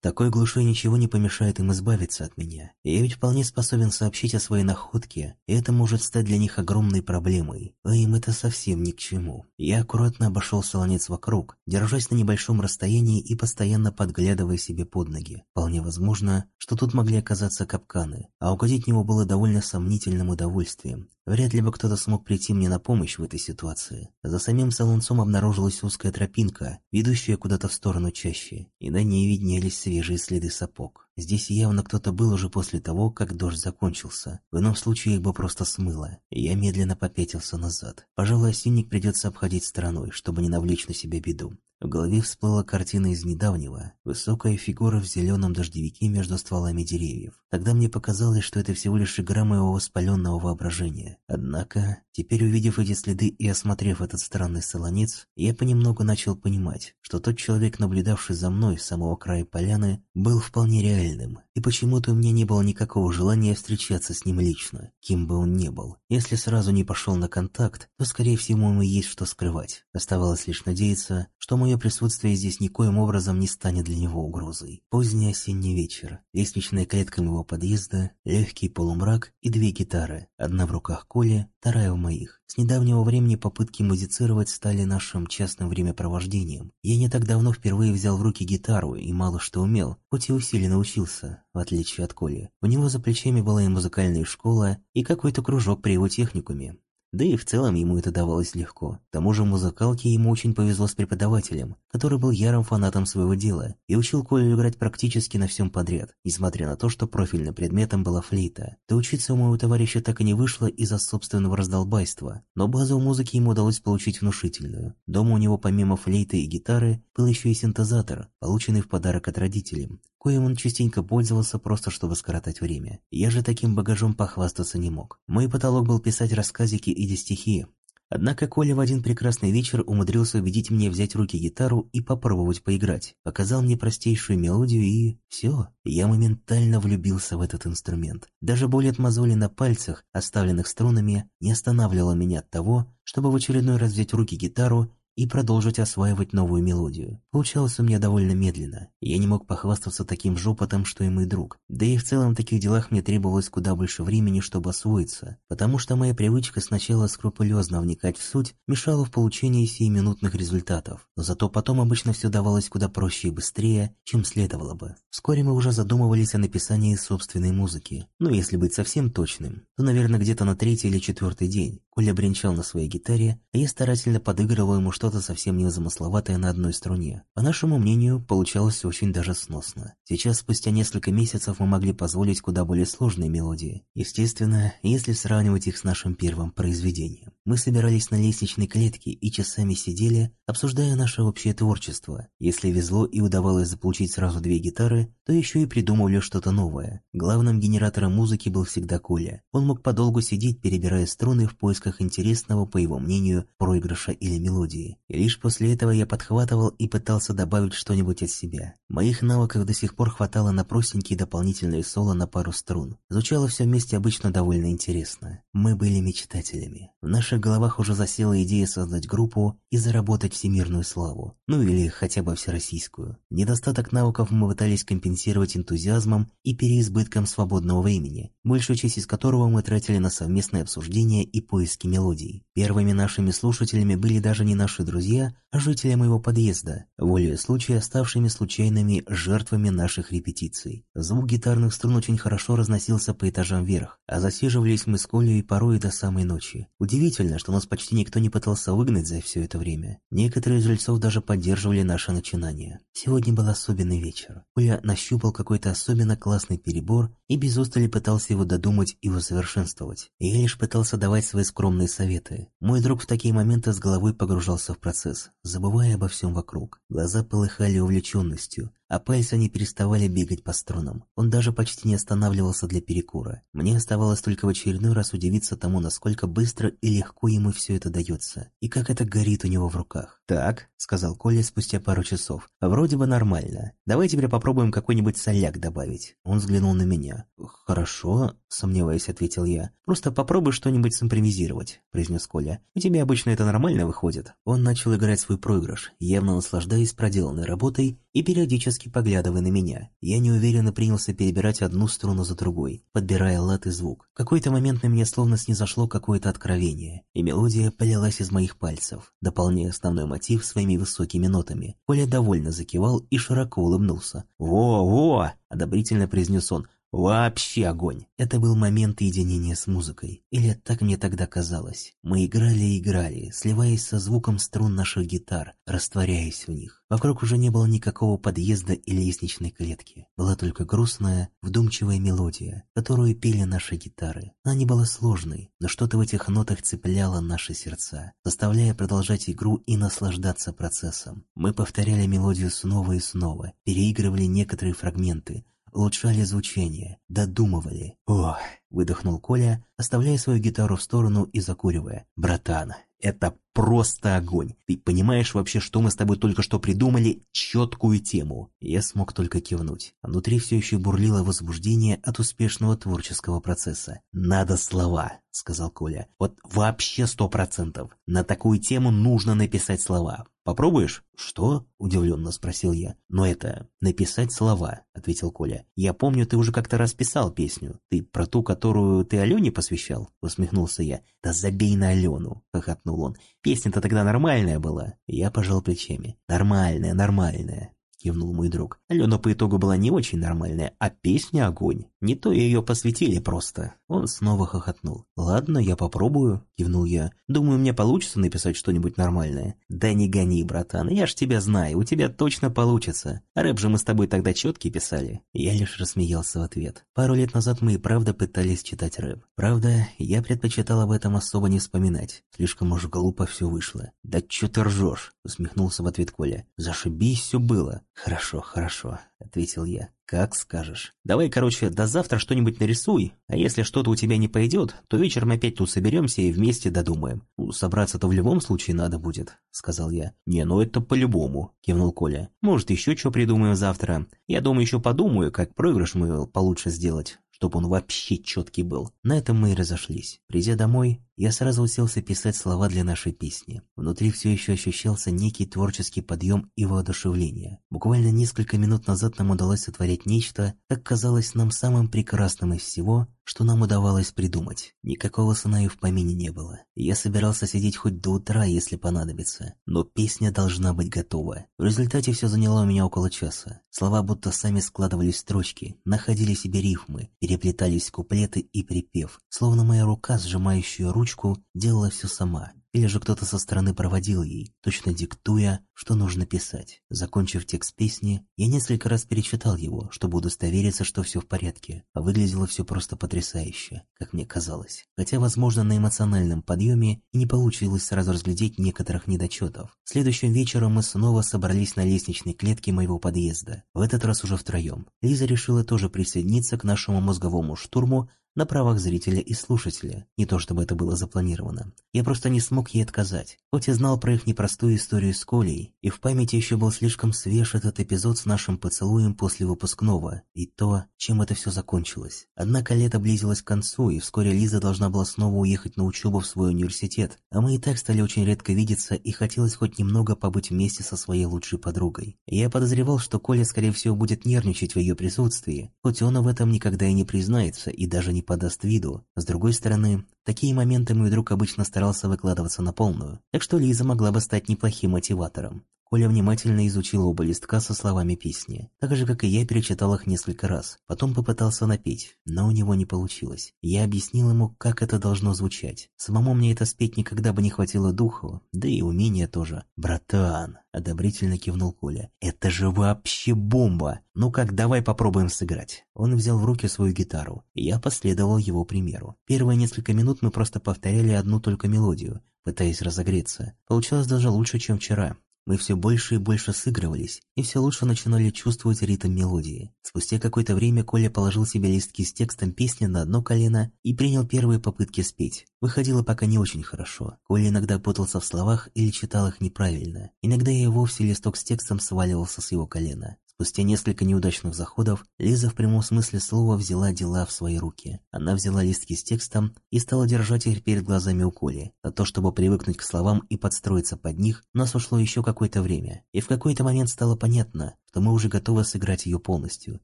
Такой глуши ничего не помешает им избавиться от меня. Я ведь вполне способен сообщить о своей находке, и это может стать для них огромной проблемой. А им это совсем ни к чему. Я аккуратно обошел Солонец вокруг, держась на небольшом расстоянии и постоянно подглядывая себе под ноги. Вполне возможно, что тут могли оказаться капканы, а угодить в него было довольно сомнительным удовольствием. Вряд ли бы кто-то смог прийти мне на помощь в этой ситуации. За самим солонцом обнаружилась узкая тропинка, ведущая куда-то в сторону чаще, и на ней виднелись свежие следы сапог. Здесь явно кто-то был уже после того, как дождь закончился. В ином случае их бы просто смыло. Я медленно попятился назад. Пожалуй, осинник придется обходить стороной, чтобы не навлечь на себя беду. В голове всплыла картина из недавнего. Высокая фигура в зеленом дождевике между стволами деревьев. Тогда мне показалось, что это всего лишь игра моего воспаленного воображения. Однако, теперь увидев эти следы и осмотрев этот странный солонец, я понемногу начал понимать, что тот человек, наблюдавший за мной с самого края поляны, был вполне реальным. И почему-то у меня не было никакого желания встречаться с ним лично, кем бы он ни был. Если сразу не пошел на контакт, то, скорее всего, ему есть что скрывать. Оставалось лишь надеяться, что мое присутствие здесь никоим образом не станет для него угрозой. Поздний осенний вечер, лестничная клетка моего подъезда, легкий полумрак и две гитары, одна в руках Коли, вторая в моих. С недавнего времени попытки музицировать стали нашим частным времяпровождением. Я не так давно впервые взял в руки гитару и мало что умел, хоть и усиленно учился, в отличие от Коли. У него за плечами была и музыкальная школа, и какой-то кружок при его техникуме. Да и в целом ему это давалось легко. К тому же в музыкалке ему очень повезло с преподавателем, который был ярым фанатом своего дела и учил Колю играть практически на всем подряд, несмотря на то, что профильным предметом была флейта. Да учиться у моего товарища так и не вышло из-за собственного раздолбайства, но базу музыки ему удалось получить внушительную. Дома у него помимо флейты и гитары был еще и синтезатор, полученный в подарок от родителей коим он частенько пользовался просто чтобы скоротать время. Я же таким багажом похвастаться не мог. Мой потолок был писать рассказики или стихи. Однако Коля в один прекрасный вечер умудрился убедить меня взять в руки гитару и попробовать поиграть. Показал мне простейшую мелодию и... все. Я моментально влюбился в этот инструмент. Даже боль от мозоли на пальцах, оставленных струнами, не останавливала меня от того, чтобы в очередной раз взять в руки гитару и продолжить осваивать новую мелодию. Получалось у меня довольно медленно. Я не мог похвастаться таким же опытом, что и мой друг. Да и в целом в таких делах мне требовалось куда больше времени, чтобы освоиться, потому что моя привычка сначала скрупулезно вникать в суть мешала в получении сиюминутных результатов. Но зато потом обычно все давалось куда проще и быстрее, чем следовало бы. Вскоре мы уже задумывались о написании собственной музыки. Ну, если быть совсем точным, то, наверное, где-то на третий или четвертый день. Коля бренчал на своей гитаре, а я старательно подыгрывал ему что-то совсем незамысловатое на одной струне. По нашему мнению, получалось очень даже сносно. Сейчас, спустя несколько месяцев, мы могли позволить куда более сложные мелодии. Естественно, если сравнивать их с нашим первым произведением. Мы собирались на лестничной клетке и часами сидели, обсуждая наше общее творчество. Если везло и удавалось заполучить сразу две гитары, то еще и придумывали что-то новое. Главным генератором музыки был всегда Коля. Он мог подолгу сидеть, перебирая струны в поисках поисках интересного, по его мнению, проигрыша или мелодии. И лишь после этого я подхватывал и пытался добавить что-нибудь от себя. Моих навыков до сих пор хватало на простенькие дополнительные соло на пару струн. Звучало все вместе обычно довольно интересно. Мы были мечтателями. В наших головах уже засела идея создать группу и заработать всемирную славу. Ну или хотя бы всероссийскую. Недостаток навыков мы пытались компенсировать энтузиазмом и переизбытком свободного времени, большую часть из которого мы тратили на совместное обсуждение и поиски мелодий. Первыми нашими слушателями были даже не наши друзья, а жители моего подъезда, волею случая ставшими случайными жертвами наших репетиций. Звук гитарных струн очень хорошо разносился по этажам вверх, а засиживались мы с Колей порой до самой ночи. Удивительно, что нас почти никто не пытался выгнать за все это время. Некоторые из жильцов даже поддерживали наше начинание. Сегодня был особенный вечер. Коля нащупал какой-то особенно классный перебор и без устали пытался его додумать и усовершенствовать. Я лишь пытался давать свои скромные советы. Мой друг в такие моменты с головой погружался в процесс, забывая обо всем вокруг. Глаза полыхали увлеченностью, а пальцы не переставали бегать по струнам. Он даже почти не останавливался для перекура. Мне оставалось только в очередной раз удивиться тому, насколько быстро и легко ему все это дается, и как это горит у него в руках. «Так», — сказал Коля спустя пару часов, — «вроде бы нормально. Давай теперь попробуем какой-нибудь соляк добавить». Он взглянул на меня. «Хорошо», — сомневаясь, ответил я. «Просто попробуй что-нибудь симпровизировать», — произнес Коля. «У тебя обычно это нормально выходит». Он начал играть свой проигрыш, явно наслаждаясь проделанной работой и периодически поглядывая на меня. Я неуверенно принялся перебирать одну струну за другой, подбирая лад и звук. В какой-то момент на меня словно снизошло какое-то откровение, и мелодия полилась из моих пальцев, дополняя основной мотив своими высокими нотами. Коля довольно закивал и широко улыбнулся. «Во-во!» – одобрительно произнес он. Вообще огонь. Это был момент единения с музыкой. Или так мне тогда казалось. Мы играли и играли, сливаясь со звуком струн наших гитар, растворяясь в них. Вокруг уже не было никакого подъезда или лестничной клетки. Была только грустная, вдумчивая мелодия, которую пели наши гитары. Она не была сложной, но что-то в этих нотах цепляло наши сердца, заставляя продолжать игру и наслаждаться процессом. Мы повторяли мелодию снова и снова, переигрывали некоторые фрагменты, улучшали звучание, додумывали. «Ох!» – выдохнул Коля, оставляя свою гитару в сторону и закуривая. «Братан, это просто огонь. Ты понимаешь вообще, что мы с тобой только что придумали? Четкую тему. Я смог только кивнуть. Внутри все еще бурлило возбуждение от успешного творческого процесса. Надо слова, сказал Коля. Вот вообще сто процентов. На такую тему нужно написать слова. Попробуешь? Что? Удивленно спросил я. Но это написать слова, ответил Коля. Я помню, ты уже как-то расписал песню. Ты про ту, которую ты Алене посвящал? Усмехнулся я. Да забей на Алену, хохотнул он. Песня-то тогда нормальная была. Я пожал плечами. Нормальная, нормальная кивнул мой друг. Алена по итогу была не очень нормальная, а песня огонь. Не то ее посвятили просто. Он снова хохотнул. «Ладно, я попробую», — кивнул я. «Думаю, мне получится написать что-нибудь нормальное». «Да не гони, братан, я ж тебя знаю, у тебя точно получится. Рэп же мы с тобой тогда четкий писали». Я лишь рассмеялся в ответ. Пару лет назад мы и правда пытались читать рэп. Правда, я предпочитал об этом особо не вспоминать. Слишком уж глупо все вышло. «Да чё ты ржешь?» — усмехнулся в ответ Коля. «Зашибись все было». «Хорошо, хорошо», — ответил я. «Как скажешь. Давай, короче, до завтра что-нибудь нарисуй, а если что-то у тебя не пойдет, то вечером опять тут соберемся и вместе додумаем. Собраться-то в любом случае надо будет», — сказал я. «Не, ну это по-любому», — кивнул Коля. «Может, еще что придумаем завтра. Я думаю, еще подумаю, как проигрыш мы получше сделать чтобы он вообще четкий был. На этом мы и разошлись. Придя домой, я сразу уселся писать слова для нашей песни. Внутри все еще ощущался некий творческий подъем и воодушевление. Буквально несколько минут назад нам удалось сотворить нечто, как казалось нам самым прекрасным из всего, что нам удавалось придумать. Никакого сна и в помине не было. Я собирался сидеть хоть до утра, если понадобится. Но песня должна быть готова. В результате все заняло у меня около часа. Слова будто сами складывались в строчки, находили себе рифмы, переплетались куплеты и припев. Словно моя рука, сжимающая ручку, делала все сама или же кто-то со стороны проводил ей, точно диктуя, что нужно писать. Закончив текст песни, я несколько раз перечитал его, чтобы удостовериться, что все в порядке, а выглядело все просто потрясающе, как мне казалось. Хотя, возможно, на эмоциональном подъеме и не получилось сразу разглядеть некоторых недочетов. Следующим вечером мы снова собрались на лестничной клетке моего подъезда, в этот раз уже втроем. Лиза решила тоже присоединиться к нашему мозговому штурму, на правах зрителя и слушателя. Не то чтобы это было запланировано. Я просто не смог ей отказать. Хоть и знал про их непростую историю с Колей, и в памяти еще был слишком свеж этот эпизод с нашим поцелуем после выпускного, и то, чем это все закончилось. Однако лето близилось к концу, и вскоре Лиза должна была снова уехать на учебу в свой университет, а мы и так стали очень редко видеться, и хотелось хоть немного побыть вместе со своей лучшей подругой. Я подозревал, что Коля, скорее всего, будет нервничать в ее присутствии, хоть он в этом никогда и не признается, и даже не подаст виду. С другой стороны, такие моменты мой друг обычно старался выкладываться на полную, так что Лиза могла бы стать неплохим мотиватором. Коля внимательно изучил оба листка со словами песни, так же, как и я перечитал их несколько раз. Потом попытался напеть, но у него не получилось. Я объяснил ему, как это должно звучать. Самому мне это спеть никогда бы не хватило духу, да и умения тоже. «Братан!» – одобрительно кивнул Коля. «Это же вообще бомба! Ну как, давай попробуем сыграть». Он взял в руки свою гитару, и я последовал его примеру. Первые несколько минут мы просто повторяли одну только мелодию, пытаясь разогреться. Получалось даже лучше, чем вчера. Мы все больше и больше сыгрывались, и все лучше начинали чувствовать ритм мелодии. Спустя какое-то время Коля положил себе листки с текстом песни на одно колено и принял первые попытки спеть. Выходило пока не очень хорошо. Коля иногда путался в словах или читал их неправильно. Иногда и вовсе листок с текстом сваливался с его колена. Спустя несколько неудачных заходов, Лиза в прямом смысле слова взяла дела в свои руки. Она взяла листки с текстом и стала держать их перед глазами у Коли. На то, чтобы привыкнуть к словам и подстроиться под них, нас ушло еще какое-то время. И в какой-то момент стало понятно, то мы уже готовы сыграть ее полностью,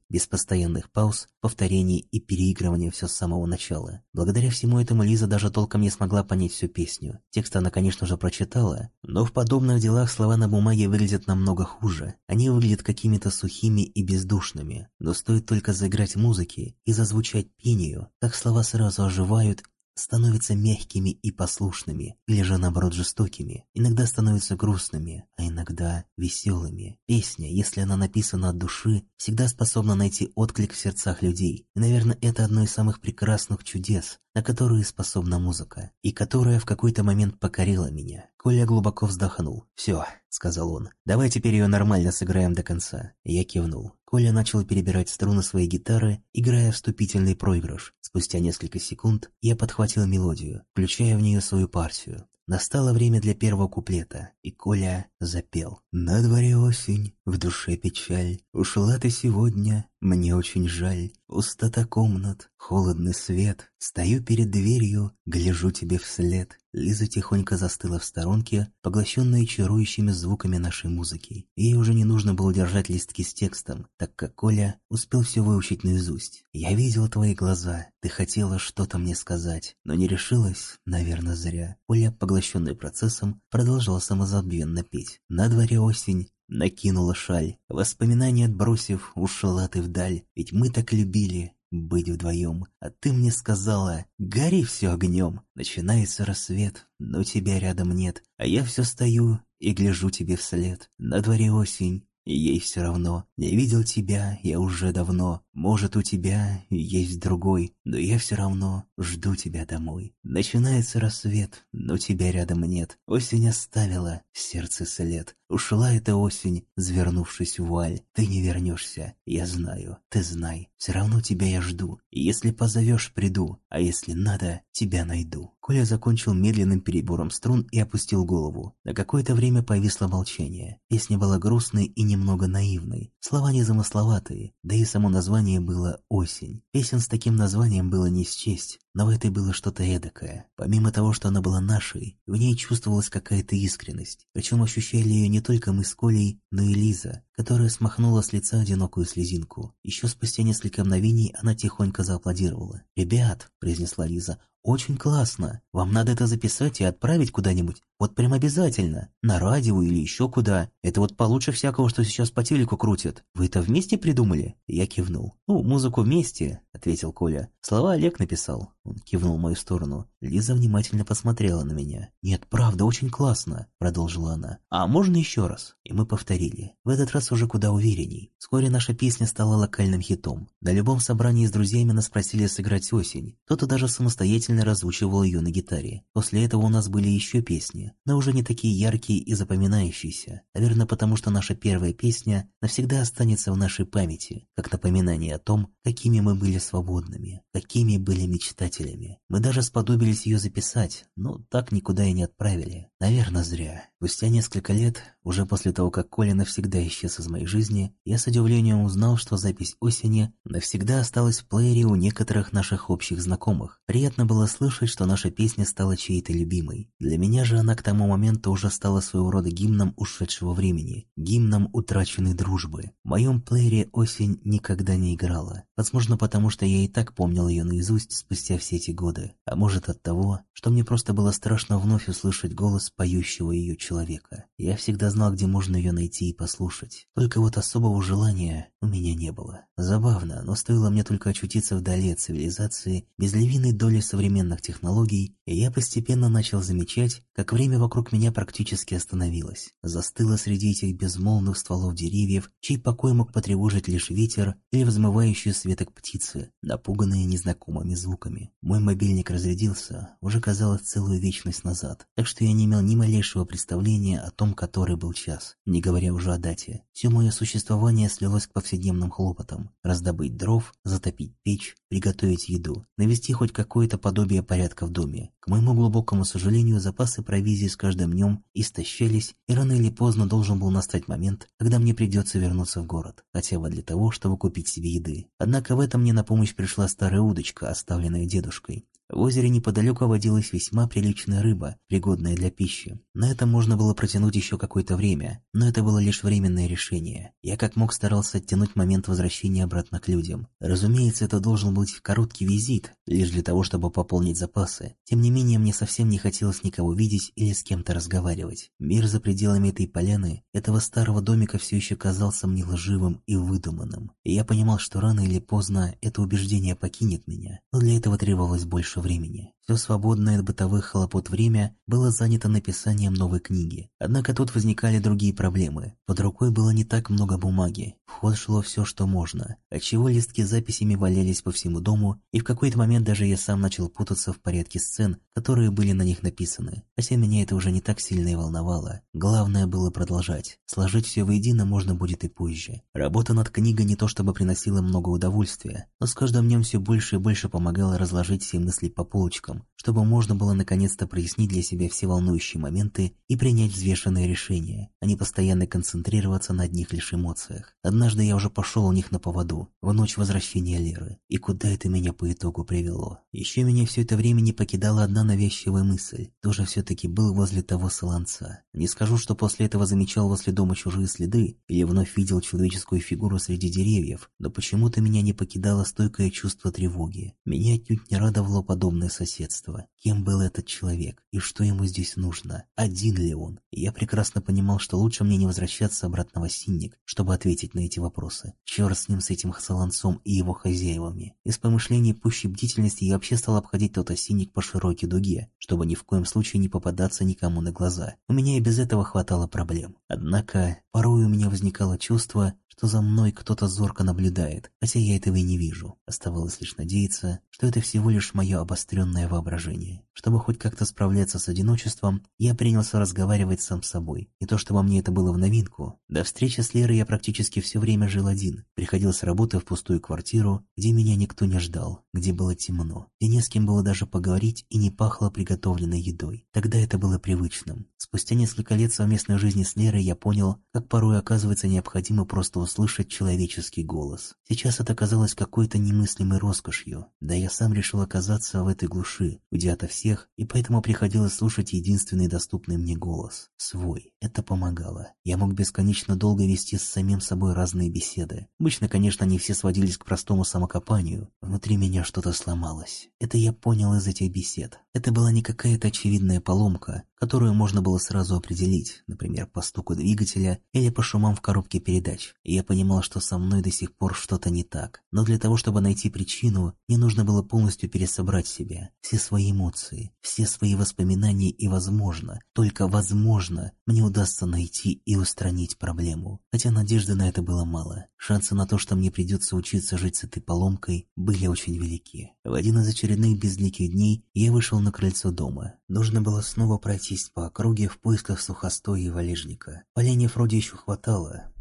без постоянных пауз, повторений и переигрывания все с самого начала. Благодаря всему этому Лиза даже толком не смогла понять всю песню. Текст она, конечно же, прочитала, но в подобных делах слова на бумаге выглядят намного хуже. Они выглядят какими-то сухими и бездушными. Но стоит только заиграть музыки и зазвучать пению, как слова сразу оживают становятся мягкими и послушными, или же наоборот жестокими, иногда становятся грустными, а иногда веселыми. Песня, если она написана от души, всегда способна найти отклик в сердцах людей. И, наверное, это одно из самых прекрасных чудес, на которые способна музыка, и которая в какой-то момент покорила меня. Коля глубоко вздохнул. «Все», — сказал он, — «давай теперь ее нормально сыграем до конца». Я кивнул. Коля начал перебирать струны своей гитары, играя вступительный проигрыш. Спустя несколько секунд я подхватил мелодию, включая в нее свою партию. Настало время для первого куплета, и Коля запел. «На дворе осень, в душе печаль, ушла ты сегодня, мне очень жаль. Пустота комнат, холодный свет, стою перед дверью, гляжу тебе вслед». Лиза тихонько застыла в сторонке, поглощенная чарующими звуками нашей музыки. Ей уже не нужно было держать листки с текстом, так как Коля успел все выучить наизусть. «Я видел твои глаза, ты хотела что-то мне сказать, но не решилась, наверное, зря». Коля, поглощенный процессом, продолжал самозабвенно петь. «На дворе осень, накинула шаль. Воспоминания отбросив, ушла ты вдаль. Ведь мы так любили, быть вдвоем. А ты мне сказала, гори все огнем. Начинается рассвет, но тебя рядом нет. А я все стою и гляжу тебе вслед. На дворе осень, и ей все равно. Не видел тебя я уже давно. Может, у тебя есть другой, но я все равно жду тебя домой. Начинается рассвет, но тебя рядом нет. Осень оставила сердце след. Ушла эта осень, завернувшись в вуаль. Ты не вернешься, я знаю, ты знай. Все равно тебя я жду. Если позовешь, приду, а если надо, тебя найду. Коля закончил медленным перебором струн и опустил голову. На какое-то время повисло молчание. Песня была грустной и немного наивной. Слова незамысловатые, да и само название было «Осень». Песен с таким названием было не счесть. Но в этой было что-то эдакое. Помимо того, что она была нашей, в ней чувствовалась какая-то искренность. Причем ощущали ее не только мы с Колей, но и Лиза, которая смахнула с лица одинокую слезинку. Еще спустя несколько мгновений она тихонько зааплодировала. «Ребят», — произнесла Лиза, — «очень классно. Вам надо это записать и отправить куда-нибудь. Вот прям обязательно. На радио или еще куда. Это вот получше всякого, что сейчас по телеку крутят. Вы это вместе придумали?» Я кивнул. «Ну, музыку вместе», — ответил Коля. «Слова Олег написал». Он кивнул в мою сторону. Лиза внимательно посмотрела на меня. «Нет, правда, очень классно», — продолжила она. «А можно еще раз?» И мы повторили. В этот раз раз уже куда уверенней. Вскоре наша песня стала локальным хитом. На любом собрании с друзьями нас просили сыграть осень. Кто-то даже самостоятельно разучивал ее на гитаре. После этого у нас были еще песни, но уже не такие яркие и запоминающиеся. Наверное, потому что наша первая песня навсегда останется в нашей памяти, как напоминание о том, какими мы были свободными, какими были мечтателями. Мы даже сподобились ее записать, но так никуда и не отправили. Наверное, зря. Спустя несколько лет, уже после того, как Коля навсегда исчез из моей жизни, я с удивлением узнал, что запись осени навсегда осталась в плеере у некоторых наших общих знакомых. Приятно было слышать, что наша песня стала чьей-то любимой. Для меня же она к тому моменту уже стала своего рода гимном ушедшего времени, гимном утраченной дружбы. В моем плеере осень никогда не играла. Возможно, потому что я и так помнил ее наизусть спустя все эти годы. А может от того, что мне просто было страшно вновь услышать голос поющего ее человека. Я всегда знал, где можно ее найти и послушать. Только вот особого желания у меня не было. Забавно, но стоило мне только очутиться вдали от цивилизации, без львиной доли современных технологий, и я постепенно начал замечать, как время вокруг меня практически остановилось. Застыло среди этих безмолвных стволов деревьев, чей покой мог потревожить лишь ветер или взмывающие с веток птицы, напуганные незнакомыми звуками. Мой мобильник разрядился, уже казалось целую вечность назад, так что я не имел ни малейшего представления о том, который был час, не говоря уже о дате. Все мое существование слилось к повседневным хлопотам. Раздобыть дров, затопить печь, приготовить еду, навести хоть какое-то подобие порядка в доме. К моему глубокому сожалению, запасы провизии с каждым днем истощались, и рано или поздно должен был настать момент, когда мне придется вернуться в город, хотя бы для того, чтобы купить себе еды. Однако в этом мне на помощь пришла старая удочка, оставленная дедушкой. В озере неподалеку водилась весьма приличная рыба, пригодная для пищи. На это можно было протянуть еще какое-то время, но это было лишь временное решение. Я как мог старался оттянуть момент возвращения обратно к людям. Разумеется, это должен быть короткий визит, лишь для того, чтобы пополнить запасы. Тем не менее, мне совсем не хотелось никого видеть или с кем-то разговаривать. Мир за пределами этой поляны, этого старого домика все еще казался мне лживым и выдуманным. И я понимал, что рано или поздно это убеждение покинет меня, но для этого требовалось больше времени. Все свободное от бытовых хлопот время было занято написанием новой книги. Однако тут возникали другие проблемы. Под рукой было не так много бумаги. В ход шло все, что можно, отчего листки с записями валялись по всему дому, и в какой-то момент даже я сам начал путаться в порядке сцен, которые были на них написаны. Хотя меня это уже не так сильно и волновало. Главное было продолжать. Сложить все воедино можно будет и позже. Работа над книгой не то чтобы приносила много удовольствия, но с каждым днем все больше и больше помогала разложить все мысли по полочкам, чтобы можно было наконец-то прояснить для себя все волнующие моменты и принять взвешенное решение, а не постоянно концентрироваться на одних лишь эмоциях. Однажды я уже пошел у них на поводу, в ночь возвращения Леры, и куда это меня по итогу привело. Еще меня все это время не покидала одна навязчивая мысль, тоже все-таки был возле того солонца. Не скажу, что после этого замечал возле дома чужие следы или вновь видел человеческую фигуру среди деревьев, но почему-то меня не покидало стойкое чувство тревоги. Меня отнюдь не радовало подобное соседство. Кем был этот человек и что ему здесь нужно? Один ли он? я прекрасно понимал, что лучше мне не возвращаться обратно в осинник, чтобы ответить на эти вопросы. Черт с ним, с этим солонцом и его хозяевами. Из помышлений пущей бдительности я вообще стал обходить тот осинник по широкой дуге, чтобы ни в коем случае не попадаться никому на глаза. У меня и без этого хватало проблем. Однако, порой у меня возникало чувство, что за мной кто-то зорко наблюдает, хотя я этого и не вижу. Оставалось лишь надеяться, что это всего лишь мое обостренное воображение. Чтобы хоть как-то справляться с одиночеством, я принялся разговаривать сам с собой. Не то чтобы мне это было в новинку. До встречи с Лерой я практически все время жил один. Приходил с работы в пустую квартиру, где меня никто не ждал, где было темно, где не с кем было даже поговорить и не пахло приготовленной едой. Тогда это было привычным. Спустя несколько лет совместной жизни с Лерой я понял, как порой оказывается необходимо просто услышать человеческий голос. Сейчас это казалось какой-то немыслимой роскошью. Да я сам решил оказаться в этой глуши, уйдя ото всех, и поэтому приходилось слушать единственный доступный мне голос. Свой. Это помогало. Я мог бесконечно долго вести с самим собой разные беседы. Обычно, конечно, не все сводились к простому самокопанию. Внутри меня что-то сломалось. Это я понял из этих бесед. Это была не какая-то очевидная поломка, которую можно было сразу определить, например, по стуку двигателя или по шумам в коробке передач. я понимал, что со мной до сих пор что-то не так. Но для того, чтобы найти причину, мне нужно было полностью пересобрать себя, все свои эмоции, все свои воспоминания и, возможно, только возможно, мне удастся найти и устранить проблему. Хотя надежды на это было мало. Шансы на то, что мне придется учиться жить с этой поломкой, были очень велики. В один из очередных безликих дней я вышел на крыльцо дома. Нужно было снова пройтись по округе в поисках сухостоя и валежника. Поленьев вроде еще хватало,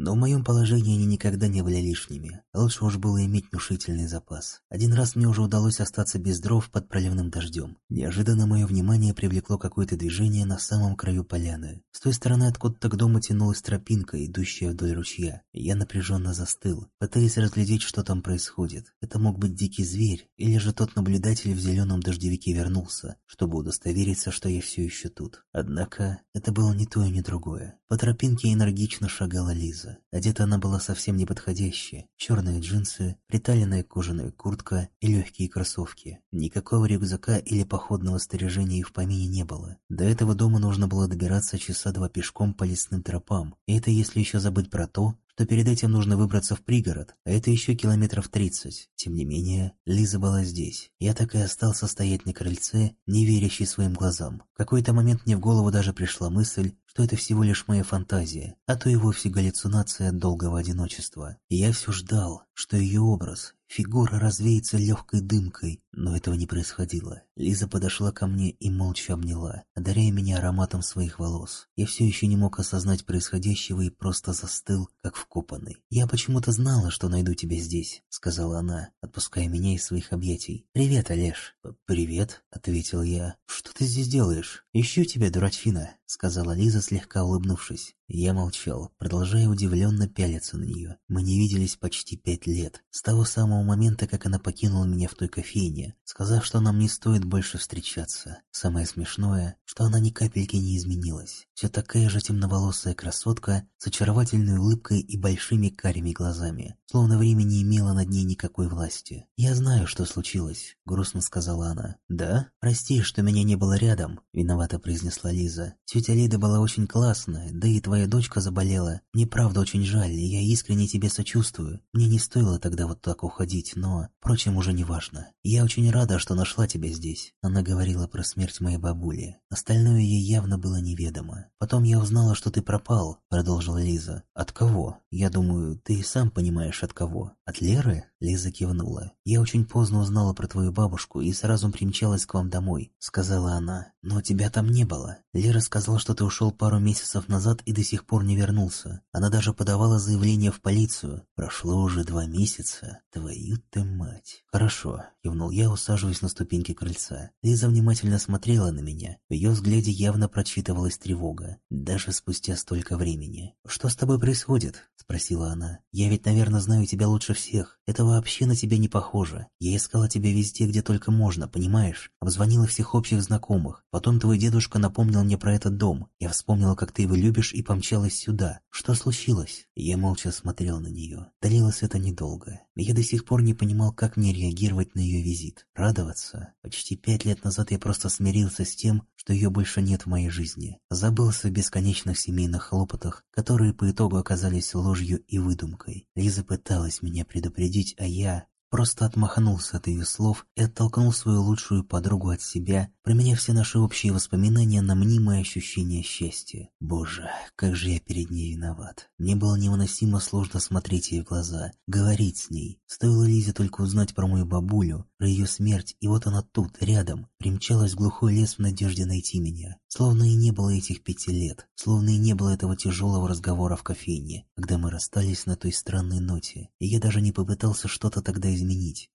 но в моем положении они никогда не были лишними. Лучше уж было иметь внушительный запас. Один раз мне уже удалось остаться без дров под проливным дождем. Неожиданно мое внимание привлекло какое-то движение на самом краю поляны. С той стороны откуда-то к дому тянулась тропинка, идущая вдоль ручья. Я напряженно застыл, пытаясь разглядеть, что там происходит. Это мог быть дикий зверь, или же тот наблюдатель в зеленом дождевике вернулся, чтобы удостовериться, что я все еще тут. Однако это было не то и не другое. По тропинке энергично шагала Лиза. Одета она была совсем неподходящая. Черные джинсы, приталенная кожаная куртка и легкие кроссовки. Никакого рюкзака или походного снаряжения и в помине не было. До этого дома нужно было добираться часа два пешком по лесным тропам. И это если еще забыть про то, что перед этим нужно выбраться в пригород, а это еще километров тридцать. Тем не менее, Лиза была здесь. Я так и остался стоять на крыльце, не верящий своим глазам. В какой-то момент мне в голову даже пришла мысль, что это всего лишь моя фантазия, а то и вовсе галлюцинация от долгого одиночества. Я все ждал, что ее образ, Фигура развеется легкой дымкой, но этого не происходило. Лиза подошла ко мне и молча обняла, одаряя меня ароматом своих волос. Я все еще не мог осознать происходящего и просто застыл, как вкопанный. «Я почему-то знала, что найду тебя здесь», — сказала она, отпуская меня из своих объятий. «Привет, Олеж». «Привет», — ответил я. «Что ты здесь делаешь?» «Ищу тебя, дурачина», — сказала Лиза, слегка улыбнувшись. Я молчал, продолжая удивленно пялиться на нее. Мы не виделись почти пять лет, с того самого момента, как она покинула меня в той кофейне, сказав, что нам не стоит больше встречаться. Самое смешное, что она ни капельки не изменилась. Все такая же темноволосая красотка с очаровательной улыбкой и большими карими глазами, словно время не имело над ней никакой власти. «Я знаю, что случилось», — грустно сказала она. «Да? Прости, что меня не было рядом», — виновато произнесла Лиза. «Тетя Лида была очень классная, да и твоя дочка заболела. Мне правда очень жаль, и я искренне тебе сочувствую. Мне не стоило тогда вот так уходить, но, впрочем, уже не важно. Я очень рада, что нашла тебя здесь. Она говорила про смерть моей бабули. Остальное ей явно было неведомо. Потом я узнала, что ты пропал, продолжила Лиза. От кого? Я думаю, ты и сам понимаешь, от кого. От Леры? Лиза кивнула. «Я очень поздно узнала про твою бабушку и сразу примчалась к вам домой», — сказала она. «Но тебя там не было. Лера сказала, что ты ушел пару месяцев назад и до сих пор не вернулся. Она даже подавала заявление в полицию. Прошло уже два месяца. Твою ты мать». «Хорошо», — кивнул я, усаживаясь на ступеньки крыльца. Лиза внимательно смотрела на меня. В ее взгляде явно прочитывалась тревога. Даже спустя столько времени. «Что с тобой происходит?» — спросила она. «Я ведь, наверное, знаю тебя лучше всех. Этого вообще на тебя не похоже. Я искала тебя везде, где только можно, понимаешь? Обзвонила всех общих знакомых. Потом твой дедушка напомнил мне про этот дом. Я вспомнила, как ты его любишь, и помчалась сюда. Что случилось?» Я молча смотрел на нее. Длилось это недолго. Я до сих пор не понимал, как мне реагировать на ее визит. Радоваться? Почти пять лет назад я просто смирился с тем, что ее больше нет в моей жизни. Забылся в бесконечных семейных хлопотах, которые по итогу оказались ложью и выдумкой. Лиза пыталась меня предупредить, а я просто отмахнулся от ее слов и оттолкнул свою лучшую подругу от себя, променяв все наши общие воспоминания на мнимое ощущение счастья. Боже, как же я перед ней виноват. Мне было невыносимо сложно смотреть ей в глаза, говорить с ней. Стоило Лизе только узнать про мою бабулю, про ее смерть, и вот она тут, рядом, примчалась в глухой лес в надежде найти меня. Словно и не было этих пяти лет, словно и не было этого тяжелого разговора в кофейне, когда мы расстались на той странной ноте, и я даже не попытался что-то тогда изменить,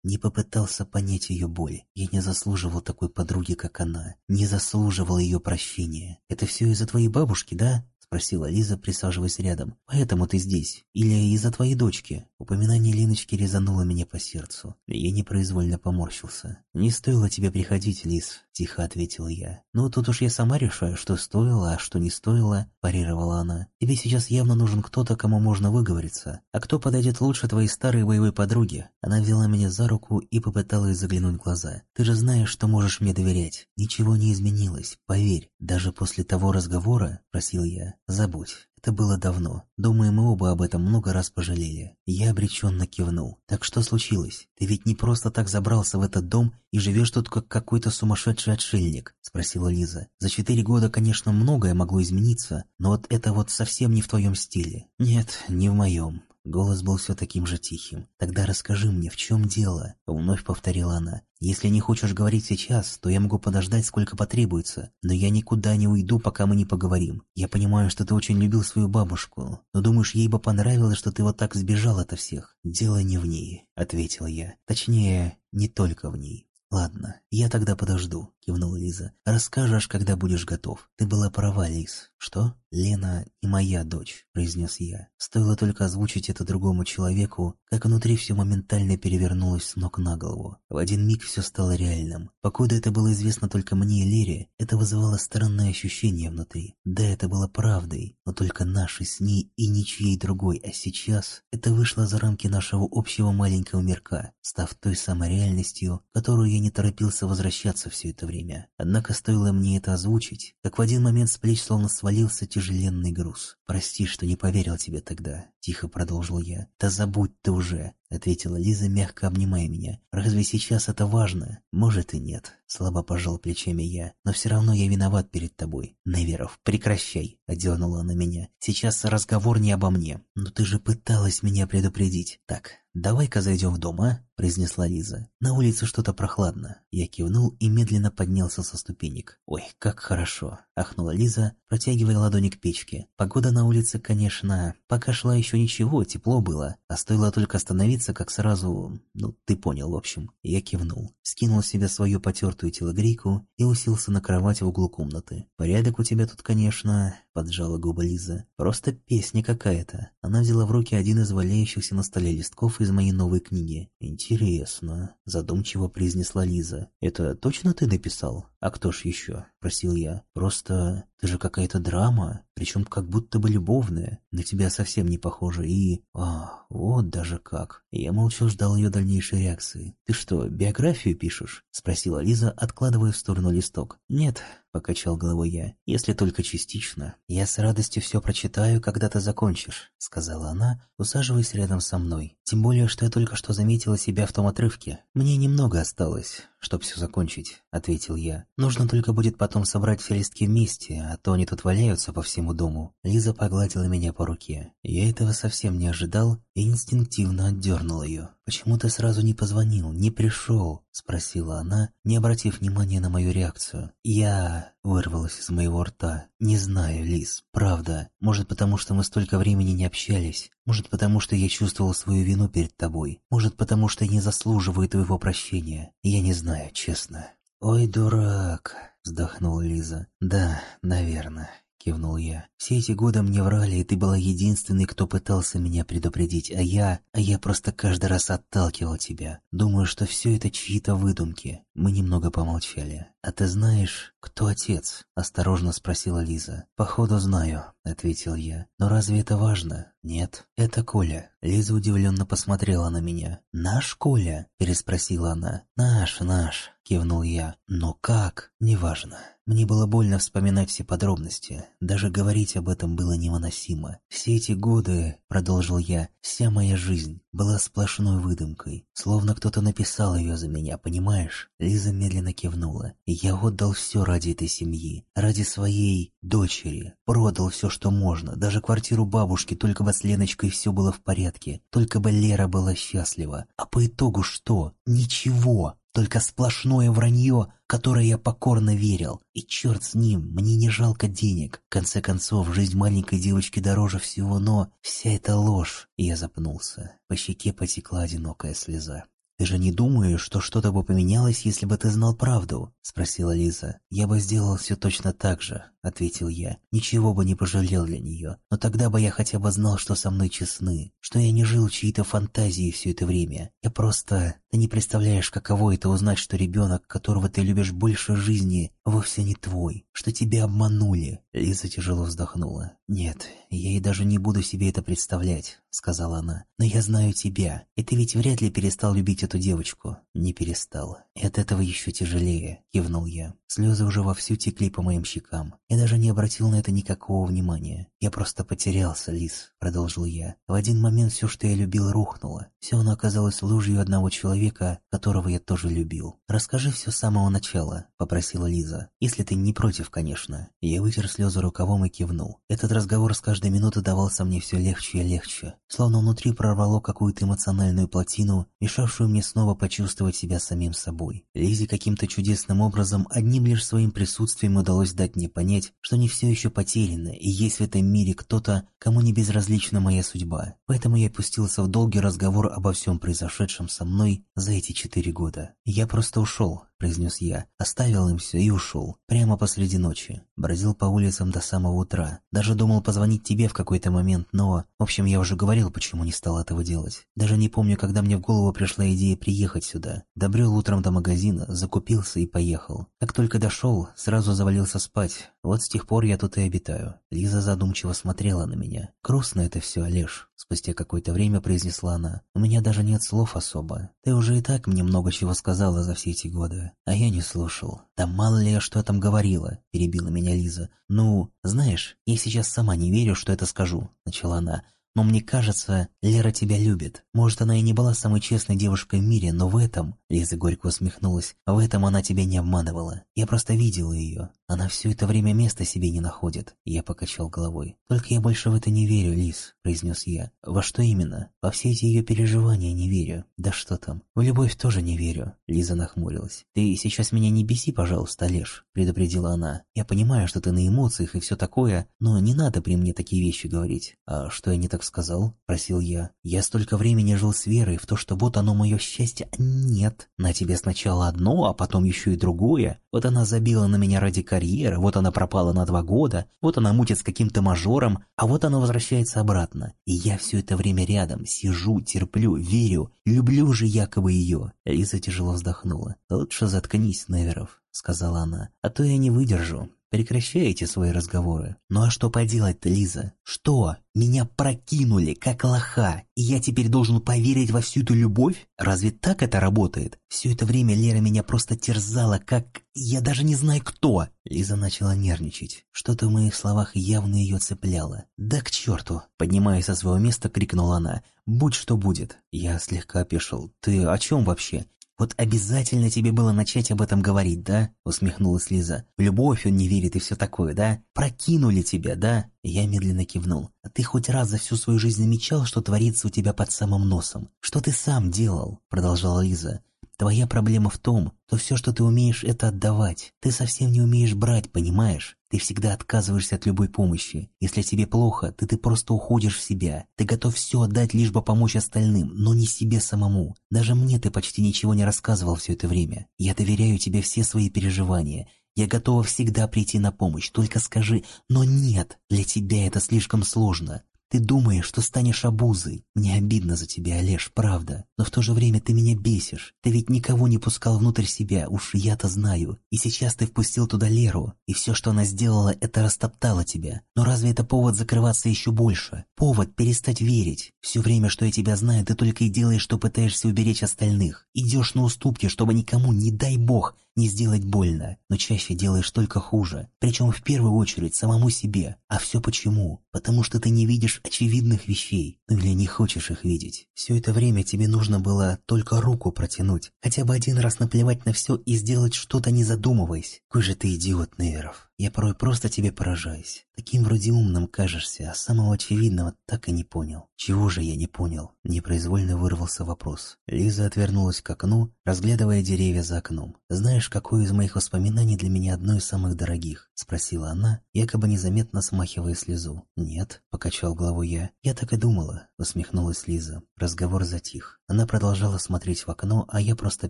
не попытался понять ее боль. Я не заслуживал такой подруги, как она, не заслуживал ее прощения. Это все из-за твоей бабушки, да? Спросила Лиза, присаживаясь рядом. «Поэтому ты здесь? Или из-за твоей дочки?» Упоминание Леночки резануло меня по сердцу. Я непроизвольно поморщился. «Не стоило тебе приходить, Лиз», — тихо ответила я. «Ну, тут уж я сама решаю, что стоило, а что не стоило», — парировала она. «Тебе сейчас явно нужен кто-то, кому можно выговориться. А кто подойдет лучше твоей старой боевой подруги?» Она взяла меня за руку и попыталась заглянуть в глаза. «Ты же знаешь, что можешь мне доверять. Ничего не изменилось, поверь. Даже после того разговора, — просил я, — забудь. Это было давно. Думаю, мы оба об этом много раз пожалели. Я обреченно кивнул. Так что случилось? Ты ведь не просто так забрался в этот дом и живешь тут как какой-то сумасшедший отшельник? Спросила Лиза. За четыре года, конечно, многое могло измениться, но вот это вот совсем не в твоем стиле. Нет, не в моем. Голос был все таким же тихим. «Тогда расскажи мне, в чем дело?» — вновь повторила она. «Если не хочешь говорить сейчас, то я могу подождать, сколько потребуется, но я никуда не уйду, пока мы не поговорим. Я понимаю, что ты очень любил свою бабушку, но думаешь, ей бы понравилось, что ты вот так сбежал ото всех? Дело не в ней», — ответила я. «Точнее, не только в ней. «Ладно, я тогда подожду», — кивнула Лиза. «Расскажешь, когда будешь готов. Ты была права, Лиз». «Что?» «Лена не моя дочь», — произнес я. Стоило только озвучить это другому человеку, как внутри все моментально перевернулось с ног на голову. В один миг все стало реальным. Покуда это было известно только мне и Лере, это вызывало странное ощущение внутри. Да, это было правдой, но только нашей с ней и ничьей другой, а сейчас это вышло за рамки нашего общего маленького мирка, став той самой реальностью, которую я не торопился возвращаться все это время. Однако стоило мне это озвучить, как в один момент с плеч словно свалился тяжеленный груз. «Прости, что не поверил тебе тогда», — тихо продолжил я. «Да забудь ты уже. — ответила Лиза, мягко обнимая меня. «Разве сейчас это важно?» «Может и нет», — слабо пожал плечами я. «Но все равно я виноват перед тобой». «Неверов, прекращай», — одернула она меня. «Сейчас разговор не обо мне». «Но ты же пыталась меня предупредить». «Так, давай-ка зайдем в дом, а?» — произнесла Лиза. «На улице что-то прохладно». Я кивнул и медленно поднялся со ступенек. «Ой, как хорошо!» — ахнула Лиза, протягивая ладони к печке. Погода на улице, конечно, пока шла еще ничего, тепло было, а стоило только остановиться, как сразу... Ну, ты понял, в общем. Я кивнул, скинул с себя свою потертую телогрейку и уселся на кровать в углу комнаты. «Порядок у тебя тут, конечно...» — поджала губы Лиза. «Просто песня какая-то». Она взяла в руки один из валяющихся на столе листков из моей новой книги. «Интересно», — задумчиво произнесла Лиза. «Это точно ты написал? А кто ж еще?» — просил я. «Просто ты же какая-то драма, причем как будто бы любовная. На тебя совсем не похоже и... А, вот даже как». Я молча ждал ее дальнейшей реакции. «Ты что, биографию пишешь?» — спросила Лиза, откладывая в сторону листок. «Нет», — покачал головой я, — «если только частично. Я с радостью все прочитаю, когда ты закончишь», — сказала она, усаживаясь рядом со мной. «Тем более, что я только что заметила себя в том отрывке. Мне немного осталось, чтобы все закончить», — ответил я. «Нужно только будет потом собрать все листки вместе, а то они тут валяются по всему дому». Лиза погладила меня по руке. Я этого совсем не ожидал и инстинктивно отдернул ее. «Почему ты сразу не позвонил, не пришел?» — спросила она, не обратив внимания на мою реакцию. «Я...» — вырвалось из моего рта. «Не знаю, Лиз, правда. Может, потому что мы столько времени не общались. Может, потому что я чувствовал свою вину перед тобой. Может, потому что я не заслуживаю твоего прощения. Я не знаю, честно». «Ой, дурак!» — вздохнула Лиза. «Да, наверное» кивнул я. «Все эти годы мне врали, и ты была единственной, кто пытался меня предупредить, а я... А я просто каждый раз отталкивал тебя. Думаю, что все это чьи-то выдумки». Мы немного помолчали. «А ты знаешь, кто отец?» – осторожно спросила Лиза. «Походу знаю», – ответил я. «Но разве это важно?» «Нет, это Коля». Лиза удивленно посмотрела на меня. «Наш Коля?» – переспросила она. «Наш, наш», – кивнул я. «Но как? Неважно». Мне было больно вспоминать все подробности. Даже говорить об этом было невыносимо. Все эти годы, продолжил я, вся моя жизнь была сплошной выдумкой. Словно кто-то написал ее за меня, понимаешь? Лиза медленно кивнула. Я отдал все ради этой семьи. Ради своей дочери. Продал все, что можно. Даже квартиру бабушки, только бы с Леночкой все было в порядке. Только бы Лера была счастлива. А по итогу что? Ничего. Только сплошное вранье, которое я покорно верил. И черт с ним, мне не жалко денег. В конце концов, жизнь маленькой девочки дороже всего, но вся эта ложь. Я запнулся. По щеке потекла одинокая слеза. «Ты же не думаешь, что что-то бы поменялось, если бы ты знал правду?» — спросила Лиза. «Я бы сделал все точно так же», — ответил я. «Ничего бы не пожалел для нее, но тогда бы я хотя бы знал, что со мной честны, что я не жил чьей-то фантазией все это время. Я просто... Ты не представляешь, каково это узнать, что ребенок, которого ты любишь больше жизни, вовсе не твой, что тебя обманули». Лиза тяжело вздохнула. «Нет, я и даже не буду себе это представлять», — сказала она. «Но я знаю тебя, и ты ведь вряд ли перестал любить эту девочку». «Не перестал. И от этого еще тяжелее», — кивнул я. Слезы уже вовсю текли по моим щекам. Я даже не обратил на это никакого внимания. «Я просто потерялся, Лис», — продолжил я. «В один момент все, что я любил, рухнуло. Все оно оказалось ложью одного человека, которого я тоже любил. Расскажи все с самого начала», — попросила Лиза. «Если ты не против, конечно». Я вытер слезы рукавом и кивнул. Этот разговор с каждой минуты давался мне все легче и легче. Словно внутри прорвало какую-то эмоциональную плотину, мешавшую мне снова почувствовать себя самим собой. Лизе каким-то чудесным образом одним лишь своим присутствием удалось дать мне понять, что не все еще потеряно, и есть в этом мире кто-то, кому не безразлична моя судьба. Поэтому я пустился в долгий разговор обо всем произошедшем со мной за эти четыре года. Я просто ушел, — произнес я. Оставил им все и ушел. Прямо посреди ночи. Бродил по улицам до самого утра. Даже думал позвонить тебе в какой-то момент, но... В общем, я уже говорил, почему не стал этого делать. Даже не помню, когда мне в голову пришла идея приехать сюда. Добрел утром до магазина, закупился и поехал. Как только дошел, сразу завалился спать. Вот с тех пор я тут и обитаю. Лиза задумчиво смотрела на меня. Грустно это все, Олеж. Спустя какое-то время произнесла она. У меня даже нет слов особо. Ты уже и так мне много чего сказала за все эти годы а я не слушал. Да мало ли я что там говорила, перебила меня Лиза. Ну, знаешь, я сейчас сама не верю, что это скажу, начала она. Но мне кажется, Лера тебя любит. Может, она и не была самой честной девушкой в мире, но в этом, Лиза горько усмехнулась, в этом она тебя не обманывала. Я просто видела ее. Она все это время места себе не находит. Я покачал головой. Только я больше в это не верю, Лиз, произнес я. Во что именно? Во все эти ее переживания не верю. Да что там? В любовь тоже не верю. Лиза нахмурилась. Ты сейчас меня не беси, пожалуйста, Леш, предупредила она. Я понимаю, что ты на эмоциях и все такое, но не надо при мне такие вещи говорить. А что я не так сказал?» – просил я. «Я столько времени жил с верой в то, что вот оно мое счастье. А нет, на тебе сначала одно, а потом еще и другое. Вот она забила на меня ради карьеры, вот она пропала на два года, вот она мутит с каким-то мажором, а вот она возвращается обратно. И я все это время рядом, сижу, терплю, верю, люблю же якобы ее». Лиза тяжело вздохнула. «Лучше заткнись, Неверов», — сказала она, — «а то я не выдержу. Прекращайте свои разговоры. Ну а что поделать-то, Лиза? Что? Меня прокинули, как лоха, и я теперь должен поверить во всю эту любовь? Разве так это работает? Все это время Лера меня просто терзала, как... Я даже не знаю кто. Лиза начала нервничать. Что-то в моих словах явно ее цепляло. «Да к черту!» Поднимаясь со своего места, крикнула она. «Будь что будет!» Я слегка опешил. «Ты о чем вообще?» «Вот обязательно тебе было начать об этом говорить, да?» — усмехнулась Лиза. «В любовь он не верит и все такое, да? Прокинули тебя, да?» Я медленно кивнул. «А ты хоть раз за всю свою жизнь замечал, что творится у тебя под самым носом? Что ты сам делал?» — продолжала Лиза. Твоя проблема в том, что все, что ты умеешь, это отдавать. Ты совсем не умеешь брать, понимаешь? Ты всегда отказываешься от любой помощи. Если тебе плохо, ты ты просто уходишь в себя. Ты готов все отдать, лишь бы помочь остальным, но не себе самому. Даже мне ты почти ничего не рассказывал все это время. Я доверяю тебе все свои переживания. Я готова всегда прийти на помощь, только скажи «но нет». Для тебя это слишком сложно. Ты думаешь, что станешь обузой. Мне обидно за тебя, Олеж, правда. Но в то же время ты меня бесишь. Ты ведь никого не пускал внутрь себя, уж я-то знаю. И сейчас ты впустил туда Леру, и все, что она сделала, это растоптало тебя. Но разве это повод закрываться еще больше? Повод перестать верить. Все время, что я тебя знаю, ты только и делаешь, что пытаешься уберечь остальных. Идешь на уступки, чтобы никому, не дай бог, не сделать больно, но чаще делаешь только хуже. Причем в первую очередь самому себе. А все почему? Потому что ты не видишь очевидных вещей, ну или не хочешь их видеть. Все это время тебе нужно было только руку протянуть, хотя бы один раз наплевать на все и сделать что-то не задумываясь. Какой же ты идиот, Неверов. Я порой просто тебе поражаюсь. Таким вроде умным кажешься, а самого очевидного так и не понял. Чего же я не понял? Непроизвольно вырвался вопрос. Лиза отвернулась к окну, разглядывая деревья за окном. «Знаешь, какое из моих воспоминаний для меня одно из самых дорогих?» Спросила она, якобы незаметно смахивая слезу. «Нет», — покачал головой я. «Я так и думала», — усмехнулась Лиза. Разговор затих. Она продолжала смотреть в окно, а я просто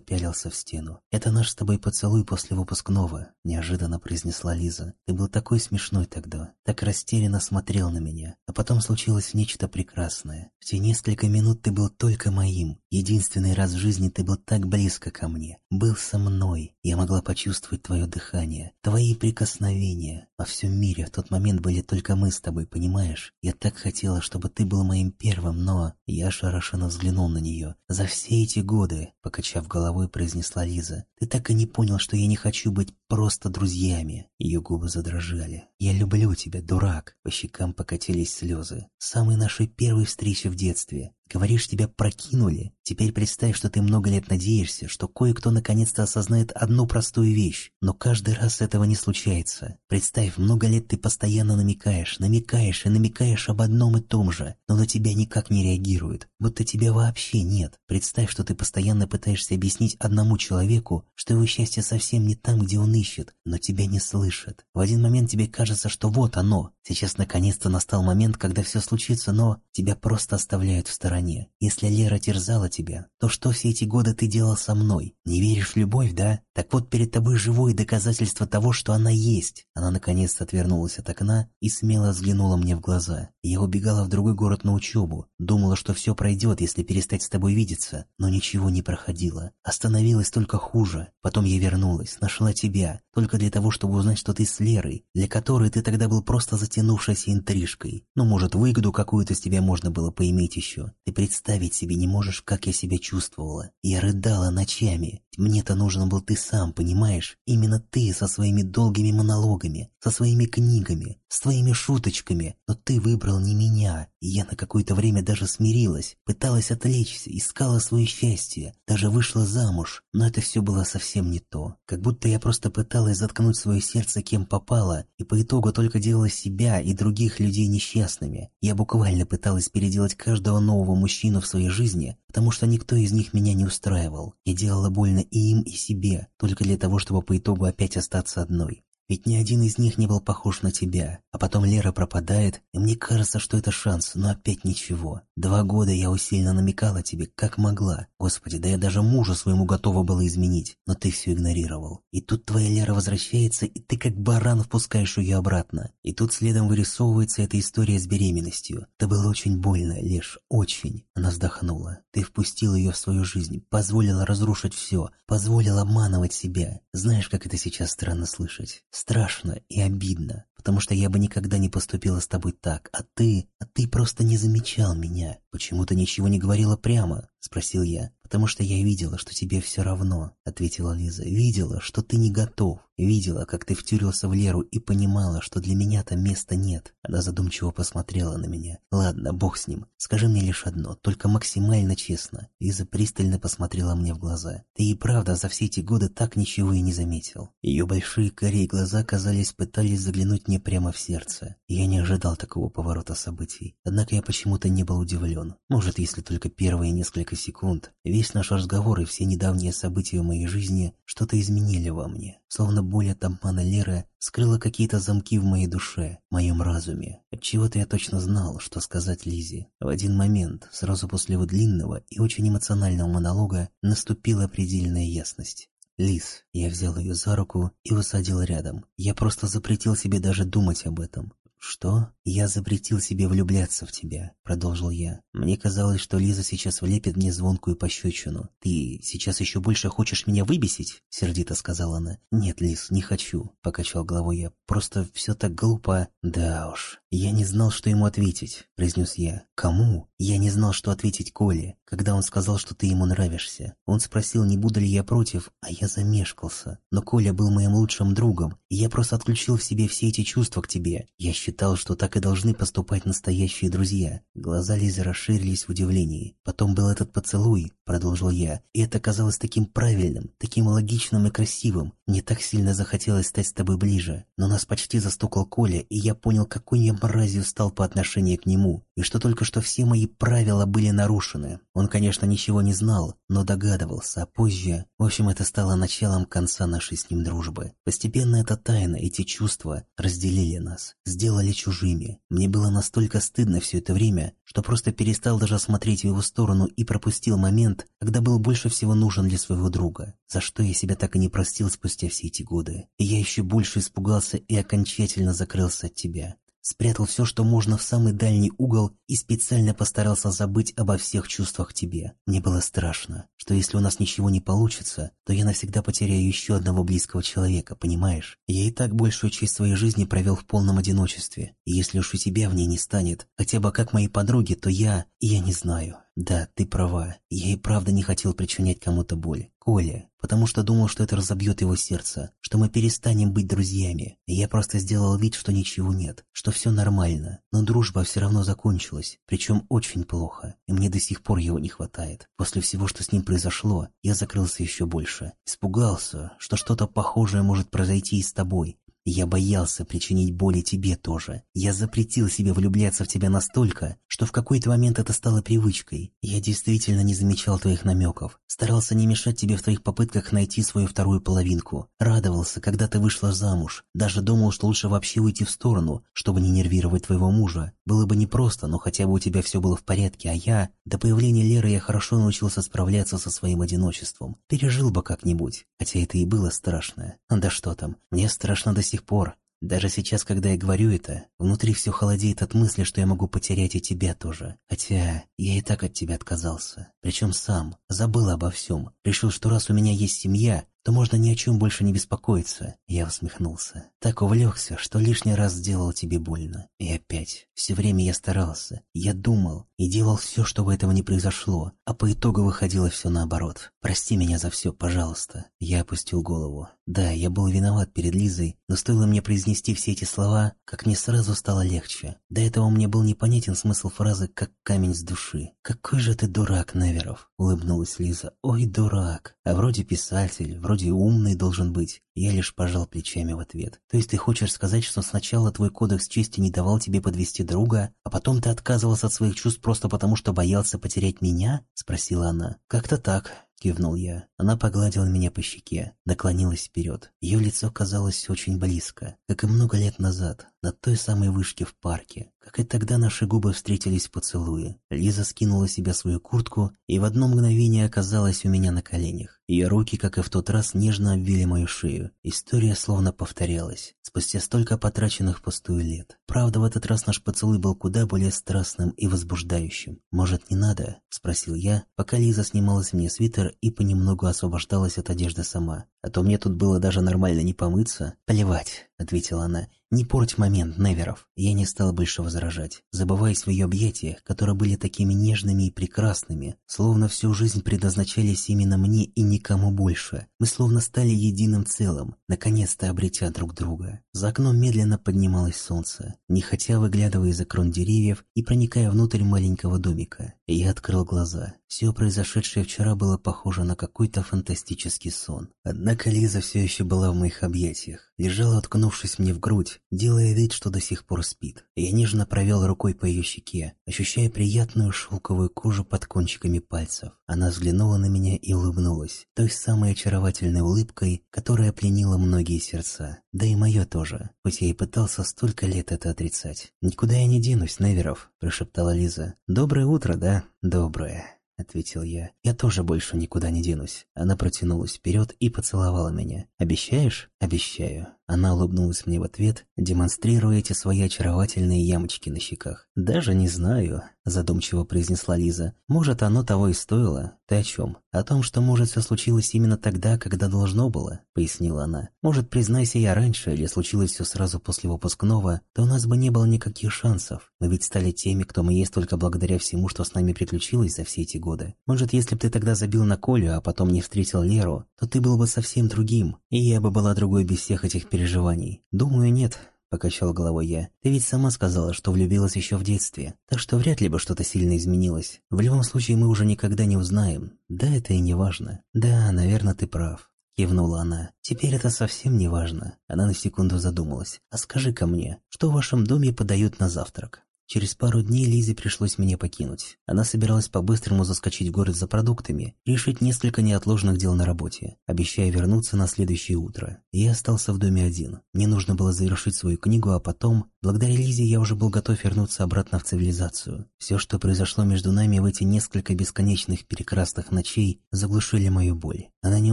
пялился в стену. «Это наш с тобой поцелуй после выпускного», — неожиданно произнесла Лиза Лиза. «Ты был такой смешной тогда, так растерянно смотрел на меня. А потом случилось нечто прекрасное. В те несколько минут ты был только моим. Единственный раз в жизни ты был так близко ко мне. Был со мной. Я могла почувствовать твое дыхание, твои прикосновения. Во всем мире в тот момент были только мы с тобой, понимаешь? Я так хотела, чтобы ты был моим первым, но...» Я ошарашенно взглянул на нее. «За все эти годы», — покачав головой, произнесла Лиза, «ты так и не понял, что я не хочу быть просто друзьями». Ее губы задрожали. «Я люблю тебя, дурак!» По щекам покатились слезы. «Самой нашей первой встречи в детстве. Говоришь, тебя прокинули? Теперь представь, что ты много лет надеешься, что кое-кто наконец-то осознает одну простую вещь, но каждый раз этого не случается. Представь, много лет ты постоянно намекаешь, намекаешь и намекаешь об одном и том же, но на тебя никак не реагируют, будто тебя вообще нет. Представь, что ты постоянно пытаешься объяснить одному человеку, что его счастье совсем не там, где он ищет, но тебя не слышит. В один момент тебе кажется, что вот оно, сейчас наконец-то настал момент, когда все случится, но тебя просто оставляют в стороне стороне. Если Лера терзала тебя, то что все эти годы ты делал со мной? Не веришь в любовь, да? Так вот перед тобой живое доказательство того, что она есть. Она наконец-то отвернулась от окна и смело взглянула мне в глаза. Я убегала в другой город на учебу. Думала, что все пройдет, если перестать с тобой видеться. Но ничего не проходило. Остановилось только хуже. Потом я вернулась, нашла тебя. Только для того, чтобы узнать, что ты с Лерой, для которой ты тогда был просто затянувшейся интрижкой. Ну, может, выгоду какую-то с тебя можно было поиметь еще. Ты представить себе не можешь, как я себя чувствовала. Я рыдала ночами. Мне-то нужен был ты сам, понимаешь? Именно ты со своими долгими монологами, со своими книгами, с твоими шуточками. Но ты выбрал не меня. И я на какое-то время даже смирилась, пыталась отвлечься, искала свое счастье, даже вышла замуж. Но это все было совсем не то. Как будто я просто пыталась заткнуть свое сердце кем попало, и по итогу только делала себя и других людей несчастными. Я буквально пыталась переделать каждого нового мужчину в своей жизни, потому что никто из них меня не устраивал. Я делала больно и им, и себе, только для того, чтобы по итогу опять остаться одной. Ведь ни один из них не был похож на тебя. А потом Лера пропадает, и мне кажется, что это шанс, но опять ничего. Два года я усиленно намекала тебе, как могла. Господи, да я даже мужа своему готова была изменить, но ты все игнорировал. И тут твоя Лера возвращается, и ты как баран впускаешь ее обратно. И тут следом вырисовывается эта история с беременностью. Это было очень больно, Леш, очень. Она вздохнула. Ты впустил ее в свою жизнь, позволила разрушить все, позволил обманывать себя. Знаешь, как это сейчас странно слышать? Страшно и обидно, потому что я бы никогда не поступила с тобой так, а ты, а ты просто не замечал меня. Почему ты ничего не говорила прямо? Спросил я. «Потому что я видела, что тебе все равно», — ответила Лиза. «Видела, что ты не готов. Видела, как ты втюрился в Леру и понимала, что для меня там места нет». Она задумчиво посмотрела на меня. «Ладно, бог с ним. Скажи мне лишь одно, только максимально честно». Лиза пристально посмотрела мне в глаза. «Ты и правда за все эти годы так ничего и не заметил». Ее большие корей глаза, казались, пытались заглянуть мне прямо в сердце. Я не ожидал такого поворота событий. Однако я почему-то не был удивлен. Может, если только первые несколько секунд. Весь наш разговор и все недавние события в моей жизни что-то изменили во мне. Словно боль от обмана Леры скрыла какие-то замки в моей душе, моем разуме. Отчего-то я точно знал, что сказать Лизе. В один момент, сразу после его длинного и очень эмоционального монолога, наступила предельная ясность. «Лиз». Я взял ее за руку и усадил рядом. Я просто запретил себе даже думать об этом. «Что? Я запретил себе влюбляться в тебя», — продолжил я. «Мне казалось, что Лиза сейчас влепит мне звонкую пощечину. Ты сейчас еще больше хочешь меня выбесить?» — сердито сказала она. «Нет, Лиз, не хочу», — покачал головой я. «Просто все так глупо». «Да уж». «Я не знал, что ему ответить», — произнес я. «Кому?» «Я не знал, что ответить Коле, когда он сказал, что ты ему нравишься. Он спросил, не буду ли я против, а я замешкался. Но Коля был моим лучшим другом, и я просто отключил в себе все эти чувства к тебе. Я считал, что так и должны поступать настоящие друзья». Глаза Лизы расширились в удивлении. «Потом был этот поцелуй», — продолжил я, «и это казалось таким правильным, таким логичным и красивым. Мне так сильно захотелось стать с тобой ближе. Но нас почти застукал Коля, и я понял, какой я мразью стал по отношению к нему, и что только что все мои правила были нарушены. Он, конечно, ничего не знал, но догадывался, а позже... В общем, это стало началом конца нашей с ним дружбы. Постепенно эта тайна, эти чувства разделили нас, сделали чужими. Мне было настолько стыдно все это время, что просто перестал даже смотреть в его сторону и пропустил момент, момент, когда был больше всего нужен для своего друга, за что я себя так и не простил спустя все эти годы. И я еще больше испугался и окончательно закрылся от тебя спрятал все, что можно в самый дальний угол и специально постарался забыть обо всех чувствах к тебе. Мне было страшно, что если у нас ничего не получится, то я навсегда потеряю еще одного близкого человека, понимаешь? Я и так большую часть своей жизни провел в полном одиночестве, и если уж у тебя в ней не станет, хотя бы как мои подруги, то я... я не знаю. Да, ты права, я и правда не хотел причинять кому-то боль. Коля, потому что думал, что это разобьет его сердце, что мы перестанем быть друзьями. Я просто сделал вид, что ничего нет, что все нормально. Но дружба все равно закончилась, причем очень плохо, и мне до сих пор его не хватает. После всего, что с ним произошло, я закрылся еще больше. Испугался, что что-то похожее может произойти и с тобой, я боялся причинить боли тебе тоже. Я запретил себе влюбляться в тебя настолько, что в какой-то момент это стало привычкой. Я действительно не замечал твоих намеков. Старался не мешать тебе в твоих попытках найти свою вторую половинку. Радовался, когда ты вышла замуж. Даже думал, что лучше вообще уйти в сторону, чтобы не нервировать твоего мужа. Было бы непросто, но хотя бы у тебя все было в порядке, а я... До появления Леры я хорошо научился справляться со своим одиночеством. Пережил бы как-нибудь. Хотя это и было страшно. Да что там, мне страшно до сих сих пор, даже сейчас, когда я говорю это, внутри все холодеет от мысли, что я могу потерять и тебя тоже. Хотя я и так от тебя отказался. Причем сам, забыл обо всем. Решил, что раз у меня есть семья, то можно ни о чем больше не беспокоиться. Я усмехнулся. Так увлекся, что лишний раз сделал тебе больно. И опять, все время я старался. Я думал и делал все, чтобы этого не произошло. А по итогу выходило все наоборот. Прости меня за все, пожалуйста. Я опустил голову. Да, я был виноват перед Лизой, но стоило мне произнести все эти слова, как мне сразу стало легче. До этого мне был непонятен смысл фразы «как камень с души». «Какой же ты дурак, Неверов!» — улыбнулась Лиза. «Ой, дурак! А вроде писатель, вроде вроде умный должен быть. Я лишь пожал плечами в ответ. То есть ты хочешь сказать, что сначала твой кодекс чести не давал тебе подвести друга, а потом ты отказывался от своих чувств просто потому, что боялся потерять меня? Спросила она. Как-то так. — кивнул я. Она погладила меня по щеке, наклонилась вперед. Ее лицо казалось очень близко, как и много лет назад, на той самой вышке в парке. Как и тогда наши губы встретились в поцелуе. Лиза скинула себе свою куртку и в одно мгновение оказалась у меня на коленях. Ее руки, как и в тот раз, нежно обвили мою шею. История словно повторялась, спустя столько потраченных пустую лет. Правда, в этот раз наш поцелуй был куда более страстным и возбуждающим. «Может, не надо?» – спросил я, пока Лиза снимала с меня свитер и понемногу освобождалась от одежды сама. А то мне тут было даже нормально не помыться. «Плевать», — ответила она. «Не порть момент, Неверов». Я не стал больше возражать, забываясь в ее объятиях, которые были такими нежными и прекрасными, словно всю жизнь предназначались именно мне и никому больше. Мы словно стали единым целым, наконец-то обретя друг друга. За окном медленно поднималось солнце, нехотя выглядывая из-за крон деревьев и проникая внутрь маленького домика. Я открыл глаза. Все произошедшее вчера было похоже на какой-то фантастический сон. Однако Лиза все еще была в моих объятиях, лежала, уткнувшись мне в грудь, делая вид, что до сих пор спит. Я нежно провел рукой по ее щеке, ощущая приятную шелковую кожу под кончиками пальцев. Она взглянула на меня и улыбнулась, той самой очаровательной улыбкой, которая пленила многие сердца. Да и мое тоже, хоть я и пытался столько лет это отрицать. «Никуда я не денусь, Неверов», – прошептала Лиза. «Доброе утро, да?» «Доброе». — ответил я. «Я тоже больше никуда не денусь». Она протянулась вперед и поцеловала меня. «Обещаешь?» «Обещаю». Она улыбнулась мне в ответ, демонстрируя эти свои очаровательные ямочки на щеках. «Даже не знаю», — задумчиво произнесла Лиза. «Может, оно того и стоило. Ты о чем? О том, что, может, все случилось именно тогда, когда должно было», — пояснила она. «Может, признайся я раньше, или случилось все сразу после выпускного, то у нас бы не было никаких шансов. Мы ведь стали теми, кто мы есть только благодаря всему, что с нами приключилось за все эти годы. Может, если бы ты тогда забил на Колю, а потом не встретил Леру, то ты был бы совсем другим, и я бы была другой без всех этих переживаний. Думаю, нет, покачал головой я. Ты ведь сама сказала, что влюбилась еще в детстве, так что вряд ли бы что-то сильно изменилось. В любом случае мы уже никогда не узнаем. Да, это и не важно. Да, наверное, ты прав. Кивнула она. «Теперь это совсем не важно». Она на секунду задумалась. «А скажи-ка мне, что в вашем доме подают на завтрак?» Через пару дней Лизе пришлось меня покинуть. Она собиралась по-быстрому заскочить в город за продуктами, решить несколько неотложных дел на работе, обещая вернуться на следующее утро. Я остался в доме один. Мне нужно было завершить свою книгу, а потом, благодаря Лизе, я уже был готов вернуться обратно в цивилизацию. Все, что произошло между нами в эти несколько бесконечных перекрасных ночей, заглушили мою боль. Она не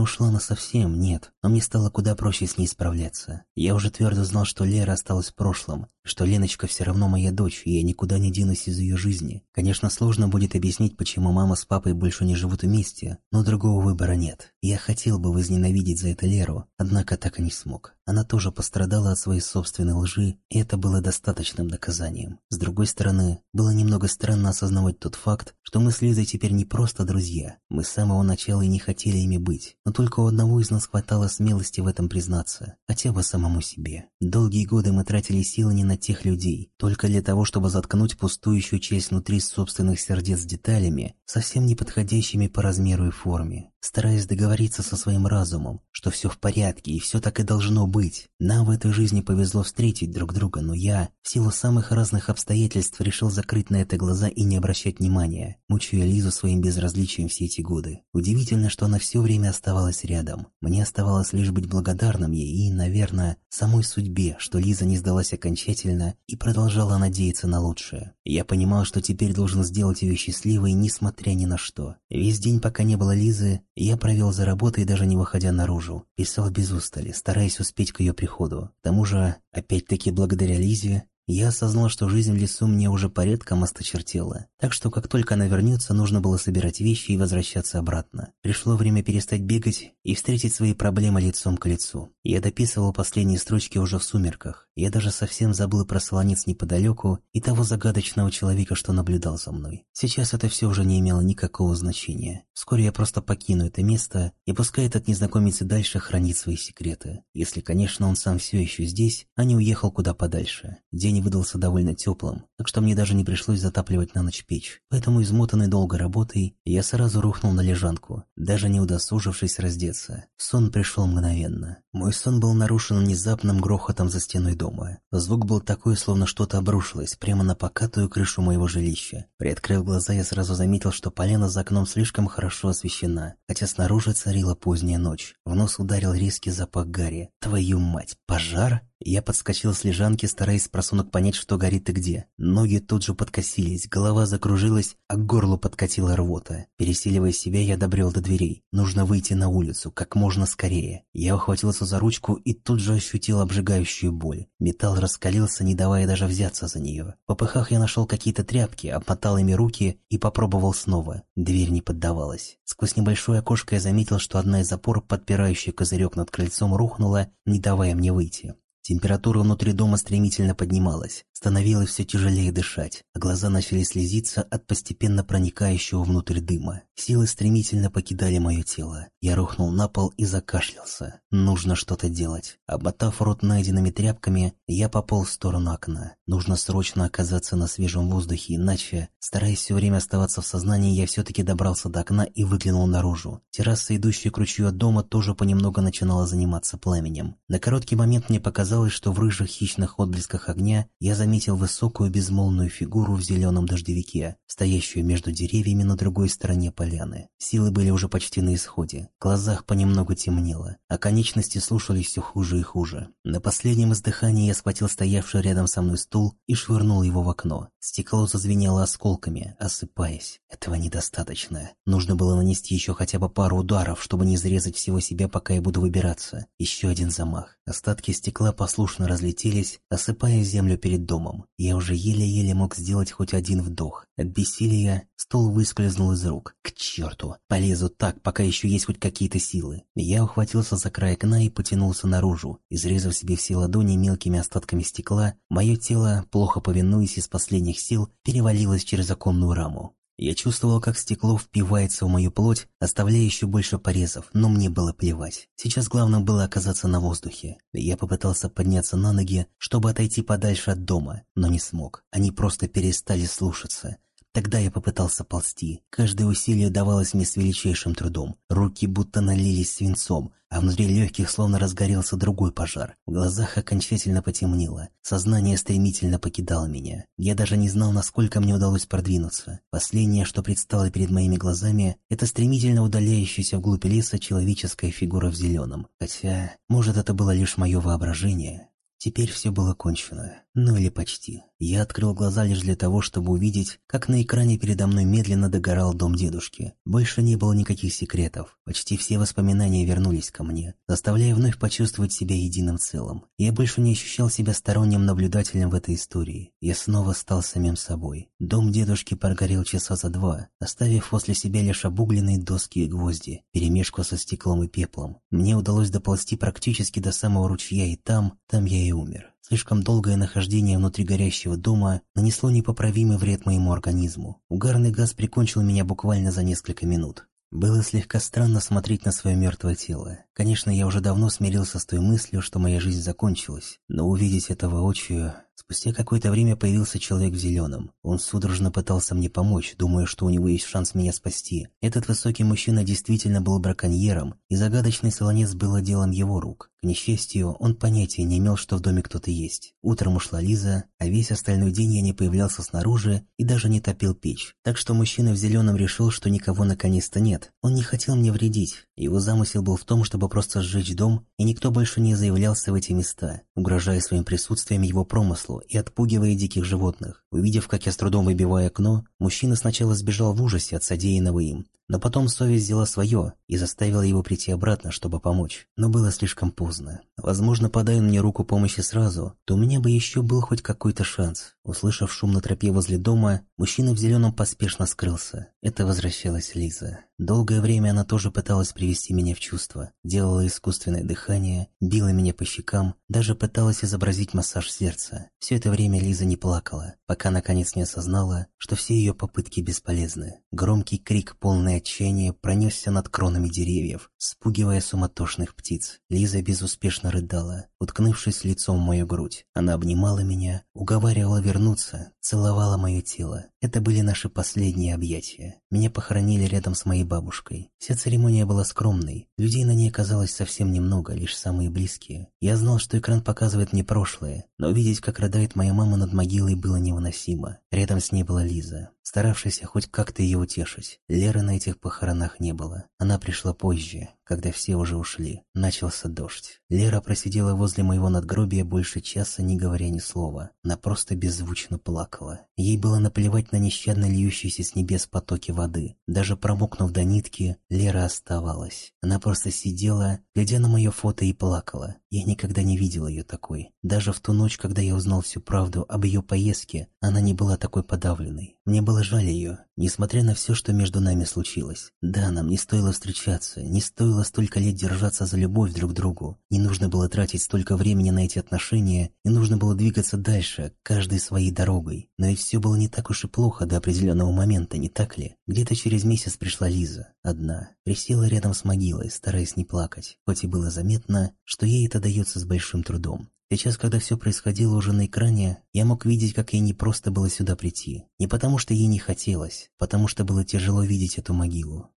ушла на совсем, нет, но мне стало куда проще с ней справляться. Я уже твердо знал, что Лера осталась в прошлом, что Леночка все равно моя дочь, и я никуда не денусь из ее жизни. Конечно, сложно будет объяснить, почему мама с папой больше не живут вместе, но другого выбора нет. Я хотел бы возненавидеть за это Леру, однако так и не смог. Она тоже пострадала от своей собственной лжи, и это было достаточным доказанием. С другой стороны, было немного странно осознавать тот факт, что мы с Лизой теперь не просто друзья. Мы с самого начала и не хотели ими быть, но только у одного из нас хватало смелости в этом признаться, хотя бы самому себе. Долгие годы мы тратили силы не на тех людей, только для того, чтобы заткнуть пустующую часть внутри собственных сердец деталями, совсем не подходящими по размеру и форме стараясь договориться со своим разумом, что все в порядке и все так и должно быть. Нам в этой жизни повезло встретить друг друга, но я, в силу самых разных обстоятельств, решил закрыть на это глаза и не обращать внимания, мучая Лизу своим безразличием все эти годы. Удивительно, что она все время оставалась рядом. Мне оставалось лишь быть благодарным ей и, наверное, самой судьбе, что Лиза не сдалась окончательно и продолжала надеяться на лучшее. Я понимал, что теперь должен сделать ее счастливой, несмотря ни на что. Весь день, пока не было Лизы, я провел за работой, даже не выходя наружу. Писал без устали, стараясь успеть к ее приходу. К тому же, опять-таки благодаря Лизе, я осознал, что жизнь в лесу мне уже порядком осточертела, так что как только она вернется, нужно было собирать вещи и возвращаться обратно. Пришло время перестать бегать и встретить свои проблемы лицом к лицу. Я дописывал последние строчки уже в сумерках. Я даже совсем забыл про слонец неподалеку и того загадочного человека, что наблюдал за мной. Сейчас это все уже не имело никакого значения. Вскоре я просто покину это место, и пускай этот незнакомец и дальше хранит свои секреты. Если, конечно, он сам все еще здесь, а не уехал куда подальше. День День выдался довольно теплым, так что мне даже не пришлось затапливать на ночь печь. Поэтому, измотанный долгой работой, я сразу рухнул на лежанку, даже не удосужившись раздеться. Сон пришел мгновенно. Мой сон был нарушен внезапным грохотом за стеной дома. Звук был такой, словно что-то обрушилось прямо на покатую крышу моего жилища. Приоткрыв глаза, я сразу заметил, что полена за окном слишком хорошо освещена, хотя снаружи царила поздняя ночь. В нос ударил резкий запах гари. Твою мать, пожар? Я подскочил с лежанки, стараясь просунок понять, что горит и где. Ноги тут же подкосились, голова закружилась, а к горлу подкатила рвота. Пересиливая себя, я добрел до дверей. Нужно выйти на улицу, как можно скорее. Я ухватился за ручку и тут же ощутил обжигающую боль. Металл раскалился, не давая даже взяться за нее. В попыхах я нашел какие-то тряпки, обмотал ими руки и попробовал снова. Дверь не поддавалась. Сквозь небольшое окошко я заметил, что одна из опор, подпирающая козырек над крыльцом, рухнула, не давая мне выйти. Температура внутри дома стремительно поднималась, становилось все тяжелее дышать, а глаза начали слезиться от постепенно проникающего внутрь дыма. Силы стремительно покидали мое тело. Я рухнул на пол и закашлялся. Нужно что-то делать. Обмотав рот найденными тряпками, я пополз в сторону окна. Нужно срочно оказаться на свежем воздухе, иначе, стараясь все время оставаться в сознании, я все-таки добрался до окна и выглянул наружу. Терраса, идущая к ручью от дома, тоже понемногу начинала заниматься пламенем. На короткий момент мне показалось, Казалось, что в рыжих хищных отблесках огня я заметил высокую безмолвную фигуру в зеленом дождевике, стоящую между деревьями на другой стороне поляны. Силы были уже почти на исходе. В глазах понемногу темнело, а конечности слушались все хуже и хуже. На последнем издыхании я схватил стоявший рядом со мной стул и швырнул его в окно. Стекло зазвенело осколками, осыпаясь. Этого недостаточно. Нужно было нанести еще хотя бы пару ударов, чтобы не зарезать всего себя, пока я буду выбираться. Еще один замах. Остатки стекла послушно разлетелись, осыпая землю перед домом. Я уже еле-еле мог сделать хоть один вдох. От бессилия стол выскользнул из рук. К черту! Полезу так, пока еще есть хоть какие-то силы. Я ухватился за край окна и потянулся наружу. Изрезав себе все ладони мелкими остатками стекла, мое тело, плохо повинуясь из последних сил, перевалилось через оконную раму. Я чувствовал, как стекло впивается в мою плоть, оставляя еще больше порезов, но мне было плевать. Сейчас главное было оказаться на воздухе. Я попытался подняться на ноги, чтобы отойти подальше от дома, но не смог. Они просто перестали слушаться. Тогда я попытался ползти. Каждое усилие давалось мне с величайшим трудом. Руки будто налились свинцом, а внутри легких словно разгорелся другой пожар. В глазах окончательно потемнело. Сознание стремительно покидало меня. Я даже не знал, насколько мне удалось продвинуться. Последнее, что предстало перед моими глазами, это стремительно удаляющаяся вглубь леса человеческая фигура в зеленом. Хотя, может, это было лишь мое воображение. Теперь все было кончено. Ну или почти. Я открыл глаза лишь для того, чтобы увидеть, как на экране передо мной медленно догорал дом дедушки. Больше не было никаких секретов. Почти все воспоминания вернулись ко мне, заставляя вновь почувствовать себя единым целым. Я больше не ощущал себя сторонним наблюдателем в этой истории. Я снова стал самим собой. Дом дедушки прогорел часа за два, оставив после себя лишь обугленные доски и гвозди, перемешку со стеклом и пеплом. Мне удалось доползти практически до самого ручья, и там, там я и умер. Слишком долгое нахождение внутри горящего дома нанесло непоправимый вред моему организму. Угарный газ прикончил меня буквально за несколько минут. Было слегка странно смотреть на свое мертвое тело. Конечно, я уже давно смирился с той мыслью, что моя жизнь закончилась, но увидеть это воочию Спустя какое-то время появился человек в зеленом. Он судорожно пытался мне помочь, думая, что у него есть шанс меня спасти. Этот высокий мужчина действительно был браконьером, и загадочный солонец был делом его рук. К несчастью, он понятия не имел, что в доме кто-то есть. Утром ушла Лиза, а весь остальной день я не появлялся снаружи и даже не топил печь. Так что мужчина в зеленом решил, что никого наконец-то нет. Он не хотел мне вредить. Его замысел был в том, чтобы просто сжечь дом, и никто больше не заявлялся в эти места, угрожая своим присутствием его промыслу и отпугивая диких животных. Увидев, как я с трудом выбиваю окно, мужчина сначала сбежал в ужасе от содеянного им, но потом совесть взяла свое и заставила его прийти обратно, чтобы помочь. Но было слишком поздно. Возможно, подай он мне руку помощи сразу, то у меня бы еще был хоть какой-то шанс. Услышав шум на тропе возле дома, мужчина в зеленом поспешно скрылся. Это возвращалась Лиза. Долгое время она тоже пыталась привести меня в чувство. Делала искусственное дыхание, била меня по щекам, даже пыталась изобразить массаж сердца. Все это время Лиза не плакала, пока наконец не осознала, что все ее попытки бесполезны. Громкий крик, полный отчаяния, пронесся над кронами деревьев, спугивая суматошных птиц. Лиза безуспешно рыдала, уткнувшись лицом в мою грудь. Она обнимала меня, уговаривала вернуться, целовала мое тело. Это были наши последние объятия. Меня похоронили рядом с моей бабушкой. Вся церемония была скромной. Людей на ней оказалось совсем немного, лишь самые близкие. Я знал, что экран показывает мне прошлое, но увидеть, как рыдает моя мама над могилой, было невыносимо. Рядом с ней была Лиза, старавшаяся хоть как-то ее утешить. Леры на этих похоронах не было. Она пришла позже, когда все уже ушли. Начался дождь. Лера просидела возле моего надгробия больше часа, не говоря ни слова. Она просто беззвучно плакала. Ей было наплевать на нещадно льющиеся с небес потоки воды. Даже промокнув до нитки, Лера оставалась. Она просто сидела, глядя на мое фото и плакала. Я никогда не видел ее такой. Даже в ту ночь, когда я узнал всю правду об ее поездке, она не была такой подавленной. Мне было жаль ее, несмотря на все, что между нами случилось. Да, нам не стоило встречаться, не стоило столько лет держаться за любовь друг к другу. Не нужно было тратить столько времени на эти отношения, не нужно было двигаться дальше, каждой своей дорогой. Но ведь все было не так уж и плохо до определенного момента, не так ли? Где-то через месяц пришла Лиза, одна. Присела рядом с могилой, стараясь не плакать, хоть и было заметно, что ей это дается с большим трудом. Сейчас, когда все происходило уже на экране, я мог видеть, как ей не просто было сюда прийти. Не потому, что ей не хотелось, потому что было тяжело видеть эту могилу.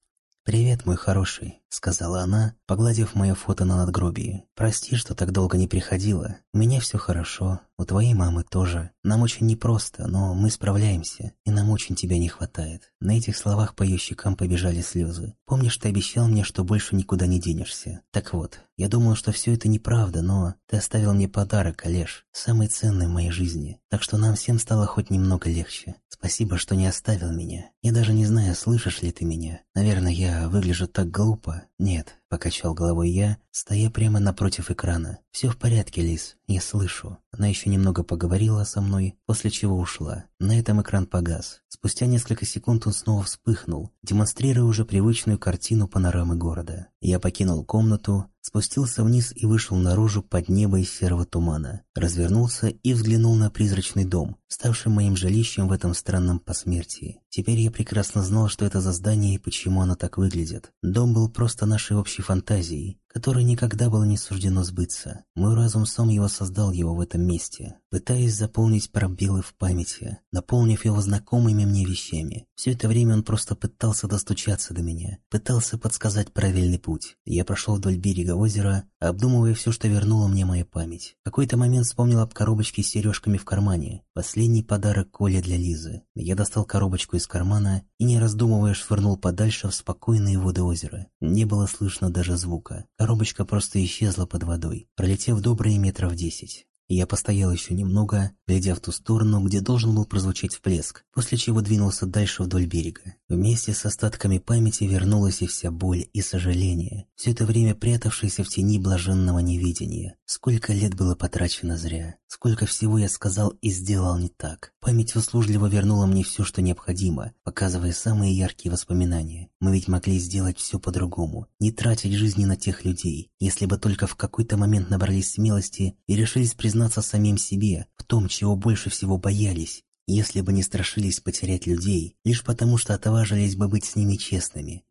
«Привет, мой хороший», — сказала она, погладив мое фото на надгробии. «Прости, что так долго не приходила. У меня все хорошо, у твоей мамы тоже. Нам очень непросто, но мы справляемся, и нам очень тебя не хватает». На этих словах по ее щекам побежали слезы. «Помнишь, ты обещал мне, что больше никуда не денешься? Так вот, я думал, что все это неправда, но ты оставил мне подарок, Олеж, самый ценный в моей жизни. Так что нам всем стало хоть немного легче. Спасибо, что не оставил меня. Я даже не знаю, слышишь ли ты меня. Наверное, я выгляжу так глупо, «Нет», — покачал головой я, стоя прямо напротив экрана. «Все в порядке, Лис, я слышу». Она еще немного поговорила со мной, после чего ушла. На этом экран погас. Спустя несколько секунд он снова вспыхнул, демонстрируя уже привычную картину панорамы города. Я покинул комнату, спустился вниз и вышел наружу под небо из серого тумана, развернулся и взглянул на призрачный дом, ставший моим жилищем в этом странном посмертии. Теперь я прекрасно знал, что это за здание и почему оно так выглядит. Дом был просто нашей общей фантазией, которое никогда было не суждено сбыться. Мой разум сам его создал его в этом месте, пытаясь заполнить пробелы в памяти, наполнив его знакомыми мне вещами. Все это время он просто пытался достучаться до меня, пытался подсказать правильный путь. Я прошел вдоль берега озера, обдумывая все, что вернула мне моя память. В какой-то момент вспомнил об коробочке с сережками в кармане. Последний подарок Коля для Лизы. Я достал коробочку из кармана и, не раздумывая, швырнул подальше в спокойные воды озера. Не было слышно даже звука. Коробочка просто исчезла под водой, пролетев добрые метров десять. Я постоял еще немного, глядя в ту сторону, где должен был прозвучать всплеск, после чего двинулся дальше вдоль берега. Вместе с остатками памяти вернулась и вся боль и сожаление, все это время прятавшееся в тени блаженного невидения. Сколько лет было потрачено зря, сколько всего я сказал и сделал не так. Память услужливо вернула мне все, что необходимо, показывая самые яркие воспоминания. Мы ведь могли сделать все по-другому, не тратить жизни на тех людей, если бы только в какой-то момент набрались смелости и решились признаться самим себе в том, чего больше всего боялись, если бы не страшились потерять людей, лишь потому что отважились бы быть с ними честными.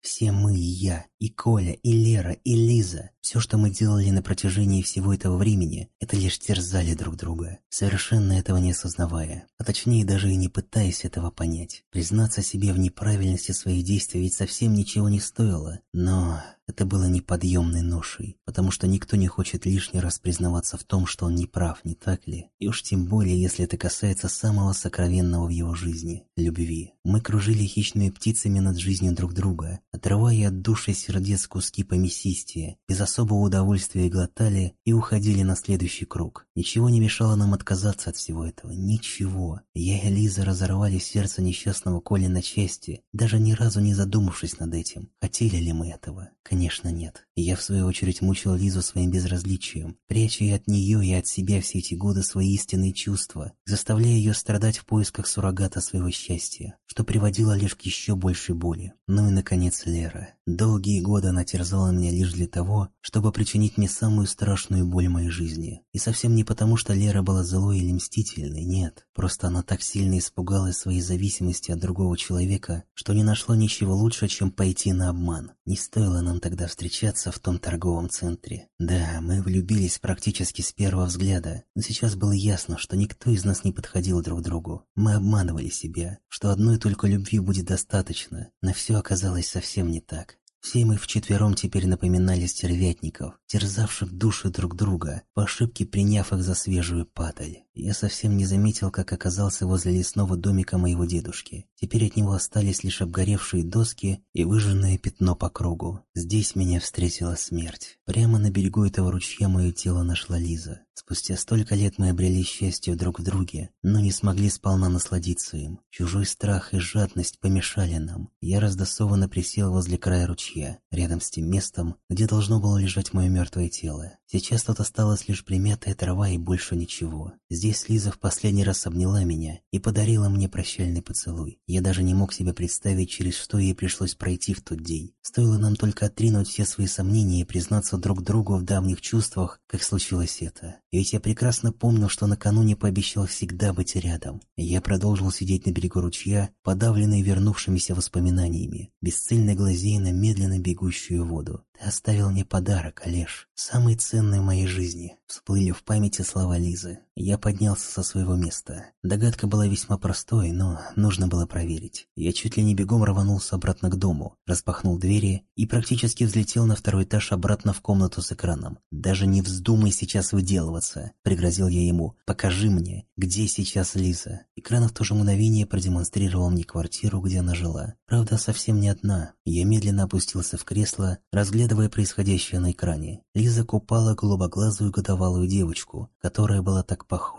Все мы, и я, и Коля, и Лера, и Лиза, все, что мы делали на протяжении всего этого времени, это лишь терзали друг друга, совершенно этого не осознавая, а точнее даже и не пытаясь этого понять. Признаться себе в неправильности своих действий ведь совсем ничего не стоило, но это было неподъемной ношей, потому что никто не хочет лишний раз признаваться в том, что он не прав, не так ли? И уж тем более, если это касается самого сокровенного в его жизни – любви. Мы кружили хищными птицами над жизнью друг друга, отрывая от души сердец куски помесистее, без особого удовольствия глотали и уходили на следующий круг. Ничего не мешало нам отказаться от всего этого, ничего. Я и Лиза разорвали сердце несчастного Коли на части, даже ни разу не задумавшись над этим, хотели ли мы этого. Конечно, нет. Я, в свою очередь, мучил Лизу своим безразличием, пряча и от нее, и от себя все эти годы свои истинные чувства, заставляя ее страдать в поисках суррогата своего счастья, что приводило лишь к еще большей боли. Ну и, наконец, Лера. Долгие годы она терзала меня лишь для того, чтобы причинить мне самую страшную боль моей жизни. И совсем не потому, что Лера была злой или мстительной, нет. Просто она так сильно испугалась своей зависимости от другого человека, что не нашла ничего лучше, чем пойти на обман. Не стоило нам тогда встречаться в том торговом центре. Да, мы влюбились практически с первого взгляда, но сейчас было ясно, что никто из нас не подходил друг другу. Мы обманывали себя, что одной только любви будет достаточно, но все оказалось совсем не так. Все мы вчетвером теперь напоминали стервятников, терзавших души друг друга, по ошибке приняв их за свежую падаль. Я совсем не заметил, как оказался возле лесного домика моего дедушки. Теперь от него остались лишь обгоревшие доски и выжженное пятно по кругу. Здесь меня встретила смерть. Прямо на берегу этого ручья мое тело нашла Лиза. Спустя столько лет мы обрели счастье друг в друге, но не смогли сполна насладиться им. Чужой страх и жадность помешали нам. Я раздосованно присел возле края ручья, рядом с тем местом, где должно было лежать мое мертвое тело. Сейчас тут осталась лишь примятая трава и больше ничего. Здесь Лиза в последний раз обняла меня и подарила мне прощальный поцелуй. Я даже не мог себе представить, через что ей пришлось пройти в тот день. Стоило нам только отринуть все свои сомнения и признаться друг другу в давних чувствах, как случилось это. Ведь я прекрасно помнил, что накануне пообещал всегда быть рядом. Я продолжил сидеть на берегу ручья, подавленный вернувшимися воспоминаниями, бесцельно глазея на медленно бегущую воду. «Ты оставил мне подарок, Олеж, самый ценный в моей жизни», — всплыли в памяти слова Лизы. Я поднялся со своего места. Догадка была весьма простой, но нужно было проверить. Я чуть ли не бегом рванулся обратно к дому, распахнул двери и практически взлетел на второй этаж обратно в комнату с экраном. «Даже не вздумай сейчас выделываться», — пригрозил я ему. «Покажи мне, где сейчас Лиза». Экран в то же мгновение продемонстрировал мне квартиру, где она жила. Правда, совсем не одна. Я медленно опустился в кресло, разглядывая происходящее на экране. Лиза купала голубоглазую годовалую девочку, которая была так похожа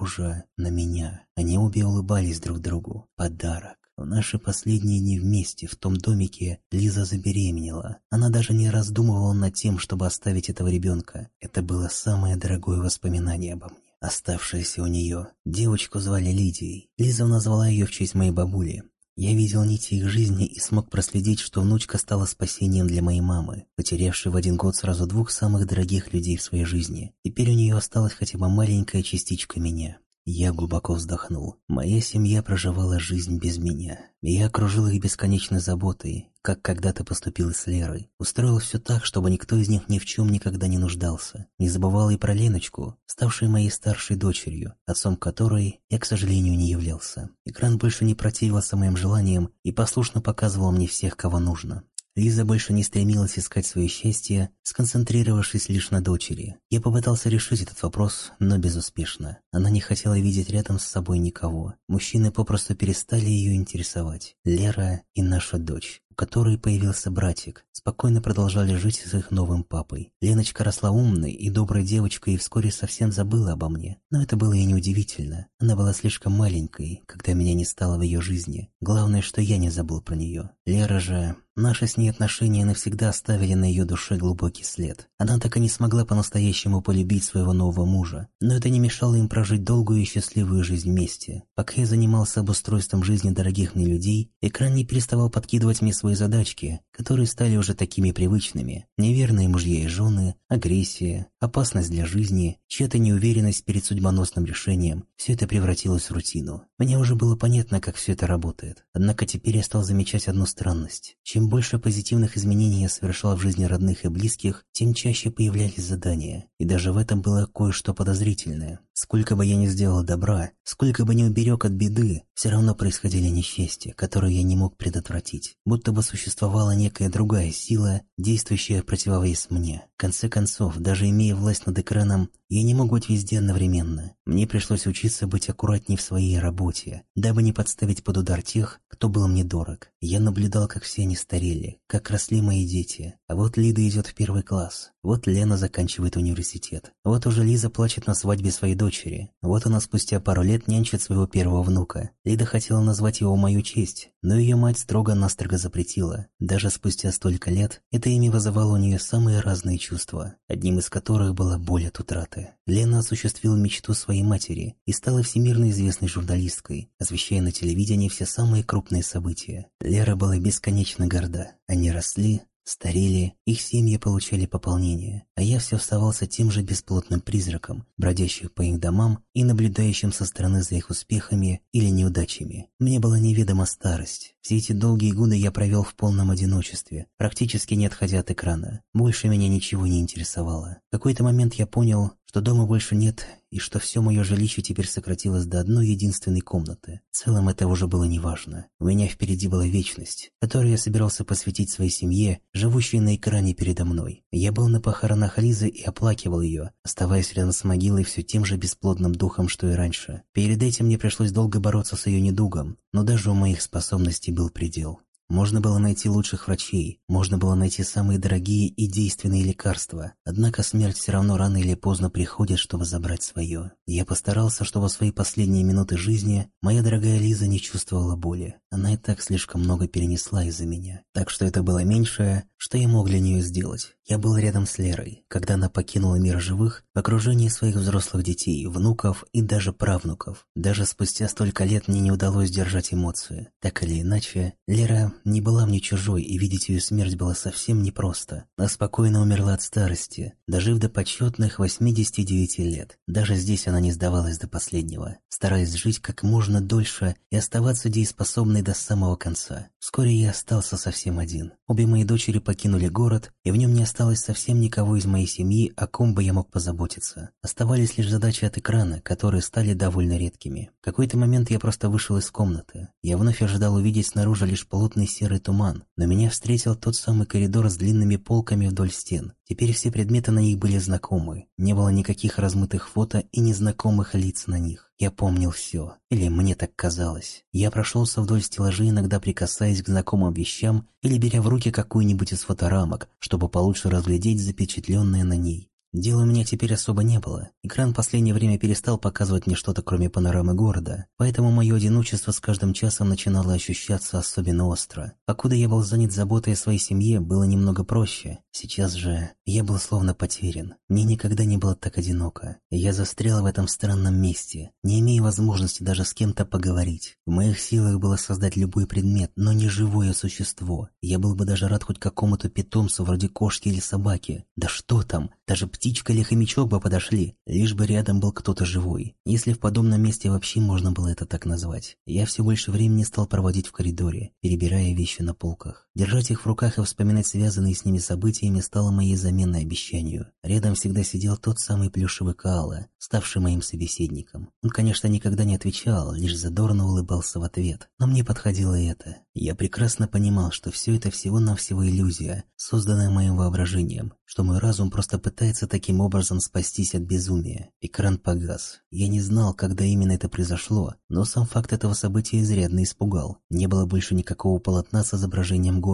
на меня. Они обе улыбались друг другу. Подарок. В наши последние дни вместе, в том домике, Лиза забеременела. Она даже не раздумывала над тем, чтобы оставить этого ребенка. Это было самое дорогое воспоминание обо мне оставшееся у нее. Девочку звали Лидией. Лиза назвала ее в честь моей бабули. Я видел нити их жизни и смог проследить, что внучка стала спасением для моей мамы, потерявшей в один год сразу двух самых дорогих людей в своей жизни. Теперь у нее осталась хотя бы маленькая частичка меня. Я глубоко вздохнул. Моя семья проживала жизнь без меня. Я окружил их бесконечной заботой, как когда-то поступил с Лерой. Устроил все так, чтобы никто из них ни в чем никогда не нуждался. Не забывал и про Леночку, ставшей моей старшей дочерью, отцом которой я, к сожалению, не являлся. Экран больше не противился моим желаниям и послушно показывал мне всех, кого нужно. Лиза больше не стремилась искать свое счастье, сконцентрировавшись лишь на дочери. Я попытался решить этот вопрос, но безуспешно. Она не хотела видеть рядом с собой никого. Мужчины попросту перестали ее интересовать. Лера и наша дочь которой появился братик, спокойно продолжали жить с их новым папой. Леночка росла умной и доброй девочкой и вскоре совсем забыла обо мне. Но это было и неудивительно. Она была слишком маленькой, когда меня не стало в ее жизни. Главное, что я не забыл про нее. Лера же... Наши с ней отношения навсегда оставили на ее душе глубокий след. Она так и не смогла по-настоящему полюбить своего нового мужа, но это не мешало им прожить долгую и счастливую жизнь вместе. Пока я занимался обустройством жизни дорогих мне людей, экран не переставал подкидывать мне свои задачки, которые стали уже такими привычными. Неверные мужья и жены, агрессия, опасность для жизни, чья-то неуверенность перед судьбоносным решением – все это превратилось в рутину. Мне уже было понятно, как все это работает. Однако теперь я стал замечать одну странность. Чем больше позитивных изменений я совершал в жизни родных и близких, тем чаще появлялись задания. И даже в этом было кое-что подозрительное. Сколько бы я ни сделал добра, сколько бы ни уберег от беды, все равно происходили несчастья, которые я не мог предотвратить. Будто бы существовала некая другая сила, действующая противовес мне. В конце концов, даже имея власть над экраном, я не мог быть везде одновременно. Мне пришлось учиться быть аккуратней в своей работе, дабы не подставить под удар тех, кто был мне дорог. Я наблюдал, как все они старели, как росли мои дети. А вот Лида идет в первый класс, вот Лена заканчивает университет. Вот уже Лиза плачет на свадьбе своей дочери. Вот она спустя пару лет нянчит своего первого внука. Лида хотела назвать его в мою честь, но ее мать строго-настрого запретила. Даже спустя столько лет это имя вызывало у нее самые разные чувства, одним из которых была боль от утраты. Лена осуществила мечту своей матери и стала всемирно известной журналисткой, освещая на телевидении все самые крупные события. Лера была бесконечно горда. Они росли, старели, их семьи получали пополнение, а я все оставался тем же бесплотным призраком, бродящих по их домам и наблюдающим со стороны за их успехами или неудачами. Мне была неведома старость. Все эти долгие годы я провел в полном одиночестве, практически не отходя от экрана. Больше меня ничего не интересовало. В какой-то момент я понял, что дома больше нет и что все мое жилище теперь сократилось до одной единственной комнаты. В целом это уже было неважно. У меня впереди была вечность, которую я собирался посвятить своей семье, живущей на экране передо мной. Я был на похоронах Лизы и оплакивал ее, оставаясь рядом с могилой все тем же бесплодным духом, что и раньше. Перед этим мне пришлось долго бороться с ее недугом, но даже у моих способностей был предел. Можно было найти лучших врачей, можно было найти самые дорогие и действенные лекарства, однако смерть все равно рано или поздно приходит, чтобы забрать свое. Я постарался, чтобы в свои последние минуты жизни моя дорогая Лиза не чувствовала боли. Она и так слишком много перенесла из-за меня, так что это было меньшее, что я мог для нее сделать. Я был рядом с Лерой, когда она покинула мир живых в окружении своих взрослых детей, внуков и даже правнуков. Даже спустя столько лет мне не удалось держать эмоции. Так или иначе, Лера не была мне чужой, и видеть ее смерть было совсем непросто. Она спокойно умерла от старости, дожив до почетных 89 лет. Даже здесь она не сдавалась до последнего, стараясь жить как можно дольше и оставаться дееспособной до самого конца. Вскоре я остался совсем один. Обе мои дочери покинули город, и в нем не осталось совсем никого из моей семьи, о ком бы я мог позаботиться. Оставались лишь задачи от экрана, которые стали довольно редкими. В какой-то момент я просто вышел из комнаты. Я вновь ожидал увидеть снаружи лишь плотный серый туман, но меня встретил тот самый коридор с длинными полками вдоль стен. Теперь все предметы на них были знакомы. Не было никаких размытых фото и незнакомых лиц на них. Я помнил все. Или мне так казалось. Я прошелся вдоль стеллажей, иногда прикасаясь к знакомым вещам или беря в руки какую-нибудь из фоторамок, чтобы получше разглядеть запечатленное на ней. Дела у меня теперь особо не было. Экран в последнее время перестал показывать мне что-то, кроме панорамы города, поэтому мое одиночество с каждым часом начинало ощущаться особенно остро. Покуда я был занят заботой о своей семье, было немного проще. Сейчас же я был словно потерян. Мне никогда не было так одиноко. Я застрял в этом странном месте, не имея возможности даже с кем-то поговорить. В моих силах было создать любой предмет, но не живое существо. Я был бы даже рад хоть какому-то питомцу вроде кошки или собаки. Да что там, даже птичка или хомячок бы подошли, лишь бы рядом был кто-то живой. Если в подобном месте вообще можно было это так назвать. Я все больше времени стал проводить в коридоре, перебирая вещи на полках. Держать их в руках и вспоминать связанные с ними событиями стало моей заменой обещанию. Рядом всегда сидел тот самый плюшевый Каала, ставший моим собеседником. Он, конечно, никогда не отвечал, лишь задорно улыбался в ответ. Но мне подходило это. Я прекрасно понимал, что все это всего-навсего иллюзия, созданная моим воображением, что мой разум просто пытается таким образом спастись от безумия. Экран погас. Я не знал, когда именно это произошло, но сам факт этого события изрядно испугал. Не было больше никакого полотна с изображением города.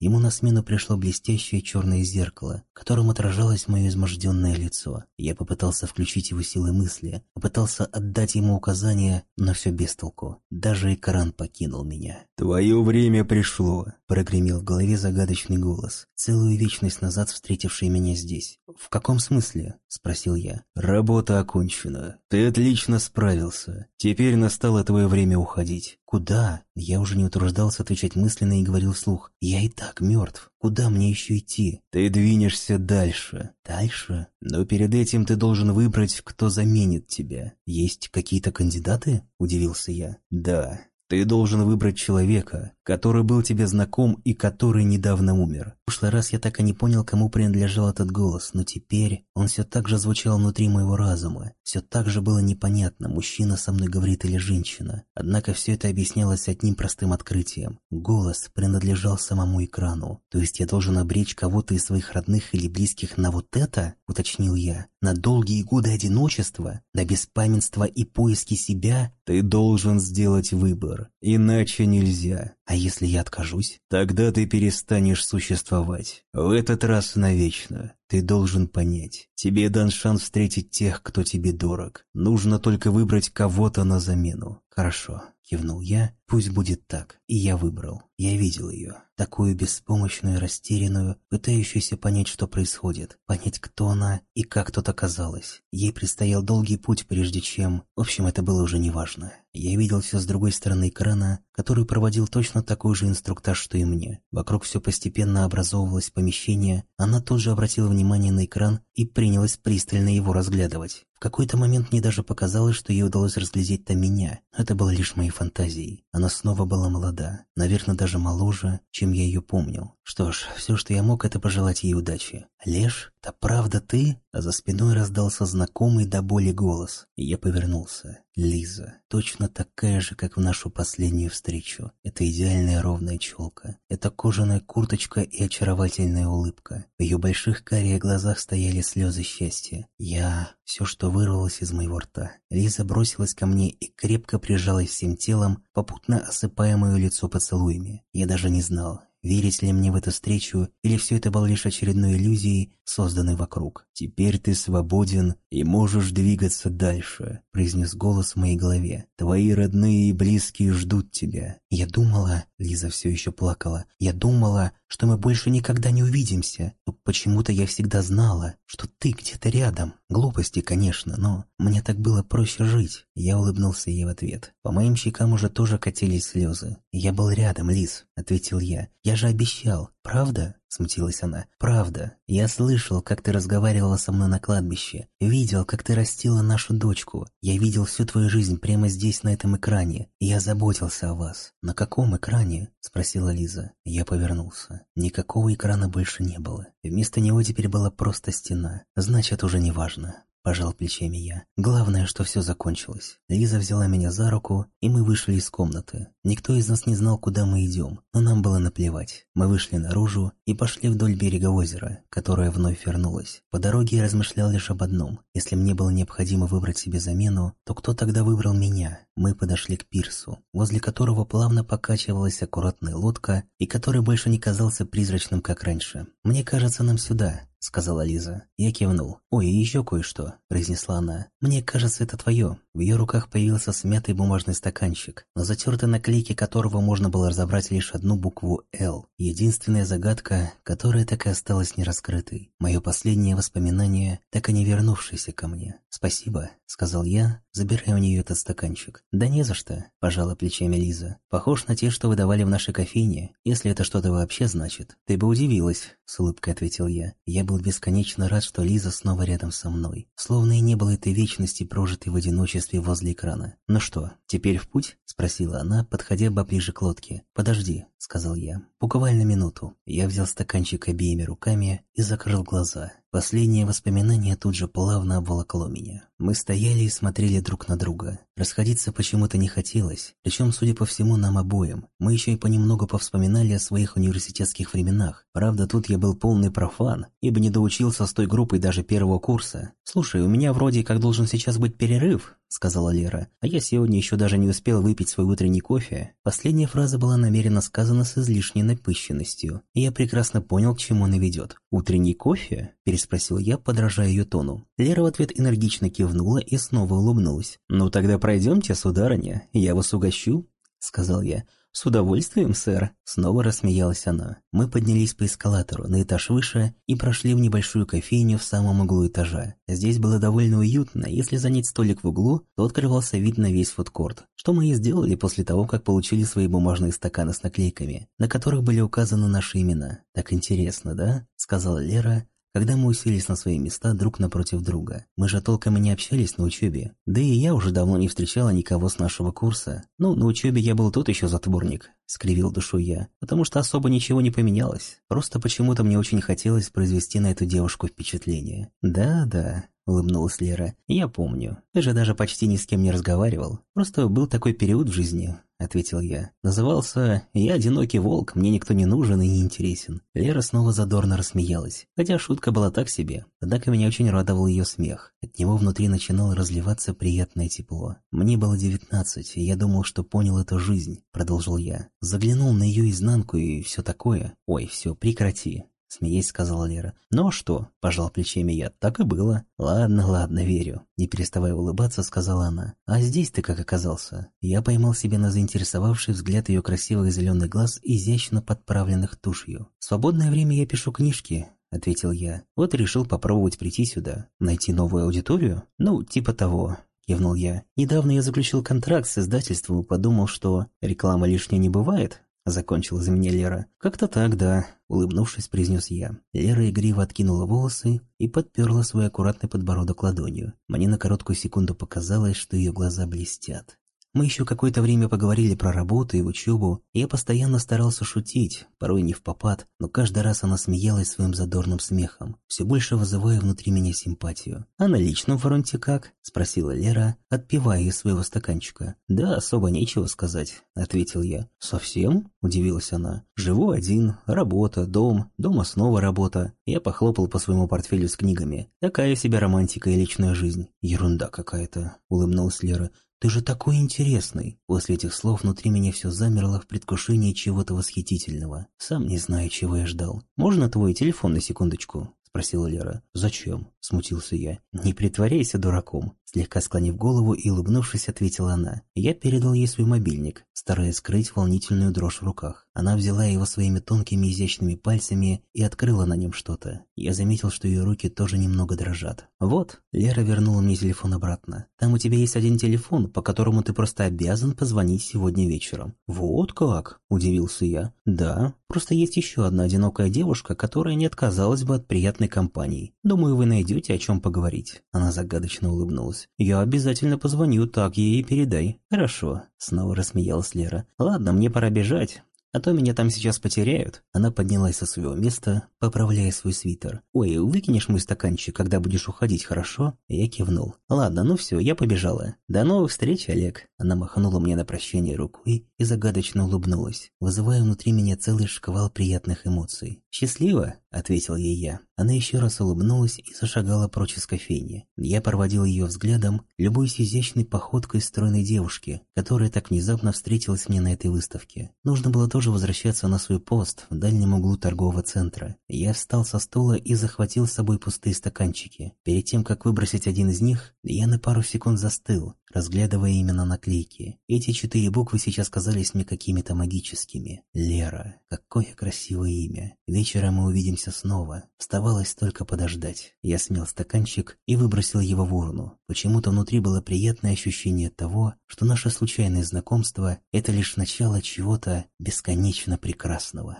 Ему на смену пришло блестящее черное зеркало, которым отражалось мое изможденное лицо. Я попытался включить его силы мысли, попытался отдать ему указания, но все без толку. Даже экран покинул меня. «Твое время пришло», — прогремел в голове загадочный голос, целую вечность назад встретивший меня здесь. «В каком смысле?» — спросил я. «Работа окончена. Ты отлично справился. Теперь настало твое время уходить». «Куда?» Я уже не утруждался отвечать мысленно и говорил вслух. «Я и так мертв. Куда мне еще идти?» «Ты двинешься дальше». «Дальше?» «Но перед этим ты должен выбрать, кто заменит тебя». «Есть какие-то кандидаты?» – удивился я. «Да. Ты должен выбрать человека, который был тебе знаком и который недавно умер. В прошлый раз я так и не понял, кому принадлежал этот голос, но теперь он все так же звучал внутри моего разума. Все так же было непонятно, мужчина со мной говорит или женщина. Однако все это объяснялось одним простым открытием. Голос принадлежал самому экрану. То есть я должен обречь кого-то из своих родных или близких на вот это, уточнил я, на долгие годы одиночества, на беспамятства и поиски себя? Ты должен сделать выбор, иначе нельзя. А если я откажусь? Тогда ты перестанешь существовать. В этот раз навечно. Ты должен понять, тебе дан шанс встретить тех, кто тебе дорог. Нужно только выбрать кого-то на замену. Хорошо, кивнул я. Пусть будет так. И я выбрал. Я видел ее. Такую беспомощную растерянную, пытающуюся понять, что происходит. Понять, кто она и как тут оказалась. Ей предстоял долгий путь, прежде чем... В общем, это было уже неважно. Я видел все с другой стороны экрана, который проводил точно такой же инструктаж, что и мне. Вокруг все постепенно образовывалось помещение. Она тут же обратила внимание на экран и принялась пристально его разглядывать. В какой-то момент мне даже показалось, что ей удалось разглядеть там меня. Это было лишь моей фантазией. Она снова была молода, наверное, даже моложе, чем я ее помнил. Что ж, все, что я мог, это пожелать ей удачи. «Леш, да правда ты?» А за спиной раздался знакомый до боли голос, и я повернулся. Лиза, точно такая же, как в нашу последнюю встречу. Это идеальная ровная челка, это кожаная курточка и очаровательная улыбка. В ее больших карих глазах стояли слезы счастья. Я... Все, что вырвалось из моего рта. Лиза бросилась ко мне и крепко прижалась всем телом, попутно осыпая мое лицо поцелуями. Я даже не знал, верить ли мне в эту встречу, или все это было лишь очередной иллюзией, созданной вокруг. «Теперь ты свободен и можешь двигаться дальше», — произнес голос в моей голове. «Твои родные и близкие ждут тебя». Я думала, Лиза все еще плакала, я думала, что мы больше никогда не увидимся, но почему-то я всегда знала, что ты где-то рядом. Глупости, конечно, но мне так было проще жить. Я улыбнулся ей в ответ. По моим щекам уже тоже катились слезы. «Я был рядом, Лиз», — ответил я. «Я же обещал, правда?» — смутилась она. «Правда. Я слышал, как ты разговаривала со мной на кладбище. Видел, как ты растила нашу дочку. Я видел всю твою жизнь прямо здесь, на этом экране. Я заботился о вас». «На каком экране?» — спросила Лиза. Я повернулся. Никакого экрана больше не было. Вместо него теперь была просто стена. Значит, уже не важно. Пожал плечами я. Главное, что все закончилось. Лиза взяла меня за руку, и мы вышли из комнаты. Никто из нас не знал, куда мы идем, но нам было наплевать. Мы вышли наружу и пошли вдоль берега озера, которое вновь вернулось. По дороге я размышлял лишь об одном. Если мне было необходимо выбрать себе замену, то кто тогда выбрал меня? Мы подошли к пирсу, возле которого плавно покачивалась аккуратная лодка и который больше не казался призрачным, как раньше. «Мне кажется, нам сюда», — сказала Лиза. Я кивнул. «Ой, и еще кое-что», — произнесла она. «Мне кажется, это твое». В ее руках появился смятый бумажный стаканчик, на затертой наклейке которого можно было разобрать лишь одну букву «Л». Единственная загадка, которая так и осталась нераскрытой. Мое последнее воспоминание, так и не вернувшееся ко мне. «Спасибо», — сказал я, забирая у нее этот стаканчик. «Да не за что», — пожала плечами Лиза. «Похож на те, что выдавали в нашей кофейне, если это что-то вообще значит». «Ты бы удивилась», — с улыбкой ответил я. Я был бесконечно рад, что Лиза снова рядом со мной. Словно и не было этой вечности, прожитой в одиночестве возле экрана. «Ну что, теперь в путь?» — спросила она, подходя поближе к лодке. «Подожди», — сказал я. «Буквально минуту». Я взял стаканчик обеими руками и закрыл глаза. Последнее воспоминание тут же плавно обволокло меня. Мы стояли и смотрели друг на друга. Расходиться почему-то не хотелось, причем, судя по всему, нам обоим. Мы еще и понемногу повспоминали о своих университетских временах. Правда, тут я был полный профан, ибо не доучился с той группой даже первого курса. «Слушай, у меня вроде как должен сейчас быть перерыв», — сказала Лера. «А я сегодня еще даже не успел выпить свой утренний кофе». Последняя фраза была намеренно сказана с излишней напыщенностью, и я прекрасно понял, к чему она ведет. «Утренний кофе?» – переспросил я, подражая ее тону. Лера в ответ энергично кивнула и снова улыбнулась. «Ну тогда пройдемте, сударыня, я вас угощу», – сказал я. «С удовольствием, сэр!» Снова рассмеялась она. Мы поднялись по эскалатору на этаж выше и прошли в небольшую кофейню в самом углу этажа. Здесь было довольно уютно, если занять столик в углу, то открывался вид на весь фудкорт. Что мы и сделали после того, как получили свои бумажные стаканы с наклейками, на которых были указаны наши имена. «Так интересно, да?» — сказала Лера, когда мы уселись на свои места друг напротив друга. Мы же толком и не общались на учебе. Да и я уже давно не встречала никого с нашего курса. Ну, на учебе я был тут еще затворник, скривил душу я, потому что особо ничего не поменялось. Просто почему-то мне очень хотелось произвести на эту девушку впечатление. Да-да, улыбнулась Лера. «Я помню. Ты же даже почти ни с кем не разговаривал. Просто был такой период в жизни, — ответил я. «Назывался «Я одинокий волк, мне никто не нужен и не интересен». Лера снова задорно рассмеялась, хотя шутка была так себе, однако меня очень радовал ее смех. От него внутри начинало разливаться приятное тепло. «Мне было девятнадцать, и я думал, что понял эту жизнь», — продолжил я. Заглянул на ее изнанку и все такое. «Ой, все, прекрати. — смеясь сказала Лера. «Ну а что?» — пожал плечами я. «Так и было». «Ладно, ладно, верю». Не переставая улыбаться, сказала она. «А здесь ты как оказался?» Я поймал себе на заинтересовавший взгляд ее красивых зеленых глаз, изящно подправленных тушью. «В свободное время я пишу книжки», — ответил я. «Вот решил попробовать прийти сюда. Найти новую аудиторию? Ну, типа того». — кивнул я. «Недавно я заключил контракт с издательством и подумал, что реклама лишней не бывает, Закончила за меня Лера. «Как-то так, да», — улыбнувшись, произнес я. Лера игриво откинула волосы и подперла свой аккуратный подбородок ладонью. Мне на короткую секунду показалось, что ее глаза блестят. Мы еще какое-то время поговорили про работу и учебу, и я постоянно старался шутить, порой не в попад, но каждый раз она смеялась своим задорным смехом, все больше вызывая внутри меня симпатию. «А на личном фронте как?» – спросила Лера, отпивая из своего стаканчика. «Да, особо нечего сказать», – ответил я. «Совсем?» – удивилась она. «Живу один, работа, дом, дома снова работа». Я похлопал по своему портфелю с книгами. «Такая себе романтика и личная жизнь». «Ерунда какая-то», – улыбнулась Лера. «Ты же такой интересный!» После этих слов внутри меня все замерло в предвкушении чего-то восхитительного. Сам не знаю, чего я ждал. «Можно твой телефон на секундочку?» — спросила Лера. «Зачем?» — смутился я. «Не притворяйся дураком!» Слегка склонив голову и улыбнувшись, ответила она. Я передал ей свой мобильник, стараясь скрыть волнительную дрожь в руках. Она взяла его своими тонкими изящными пальцами и открыла на нем что-то. Я заметил, что ее руки тоже немного дрожат. «Вот», — Лера вернула мне телефон обратно. «Там у тебя есть один телефон, по которому ты просто обязан позвонить сегодня вечером». «Вот как?» — удивился я. «Да, просто есть еще одна одинокая девушка, которая не отказалась бы от приятной компании. Думаю, вы найдете о чем поговорить». Она загадочно улыбнулась. «Я обязательно позвоню, так ей и передай». «Хорошо», — снова рассмеялась Лера. «Ладно, мне пора бежать. А то меня там сейчас потеряют. Она поднялась со своего места, поправляя свой свитер. «Ой, выкинешь мой стаканчик, когда будешь уходить, хорошо?» Я кивнул. «Ладно, ну все, я побежала. До новых встреч, Олег!» Она махнула мне на прощание рукой и загадочно улыбнулась, вызывая внутри меня целый шквал приятных эмоций. «Счастливо!» — ответил ей я. Она еще раз улыбнулась и зашагала прочь из кофейни. Я проводил ее взглядом, любуясь изящной походкой стройной девушки, которая так внезапно встретилась мне на этой выставке. Нужно было тоже возвращаться на свой пост в дальнем углу торгового центра. Я встал со стула и захватил с собой пустые стаканчики. Перед тем, как выбросить один из них, я на пару секунд застыл, разглядывая именно наклейки. Эти четыре буквы сейчас казались мне какими-то магическими. Лера. Какое красивое имя. Вечером мы увидимся снова. Оставалось только подождать. Я смел стаканчик и выбросил его в урну. Почему-то внутри было приятное ощущение того, что наше случайное знакомство – это лишь начало чего-то бесконечно прекрасного.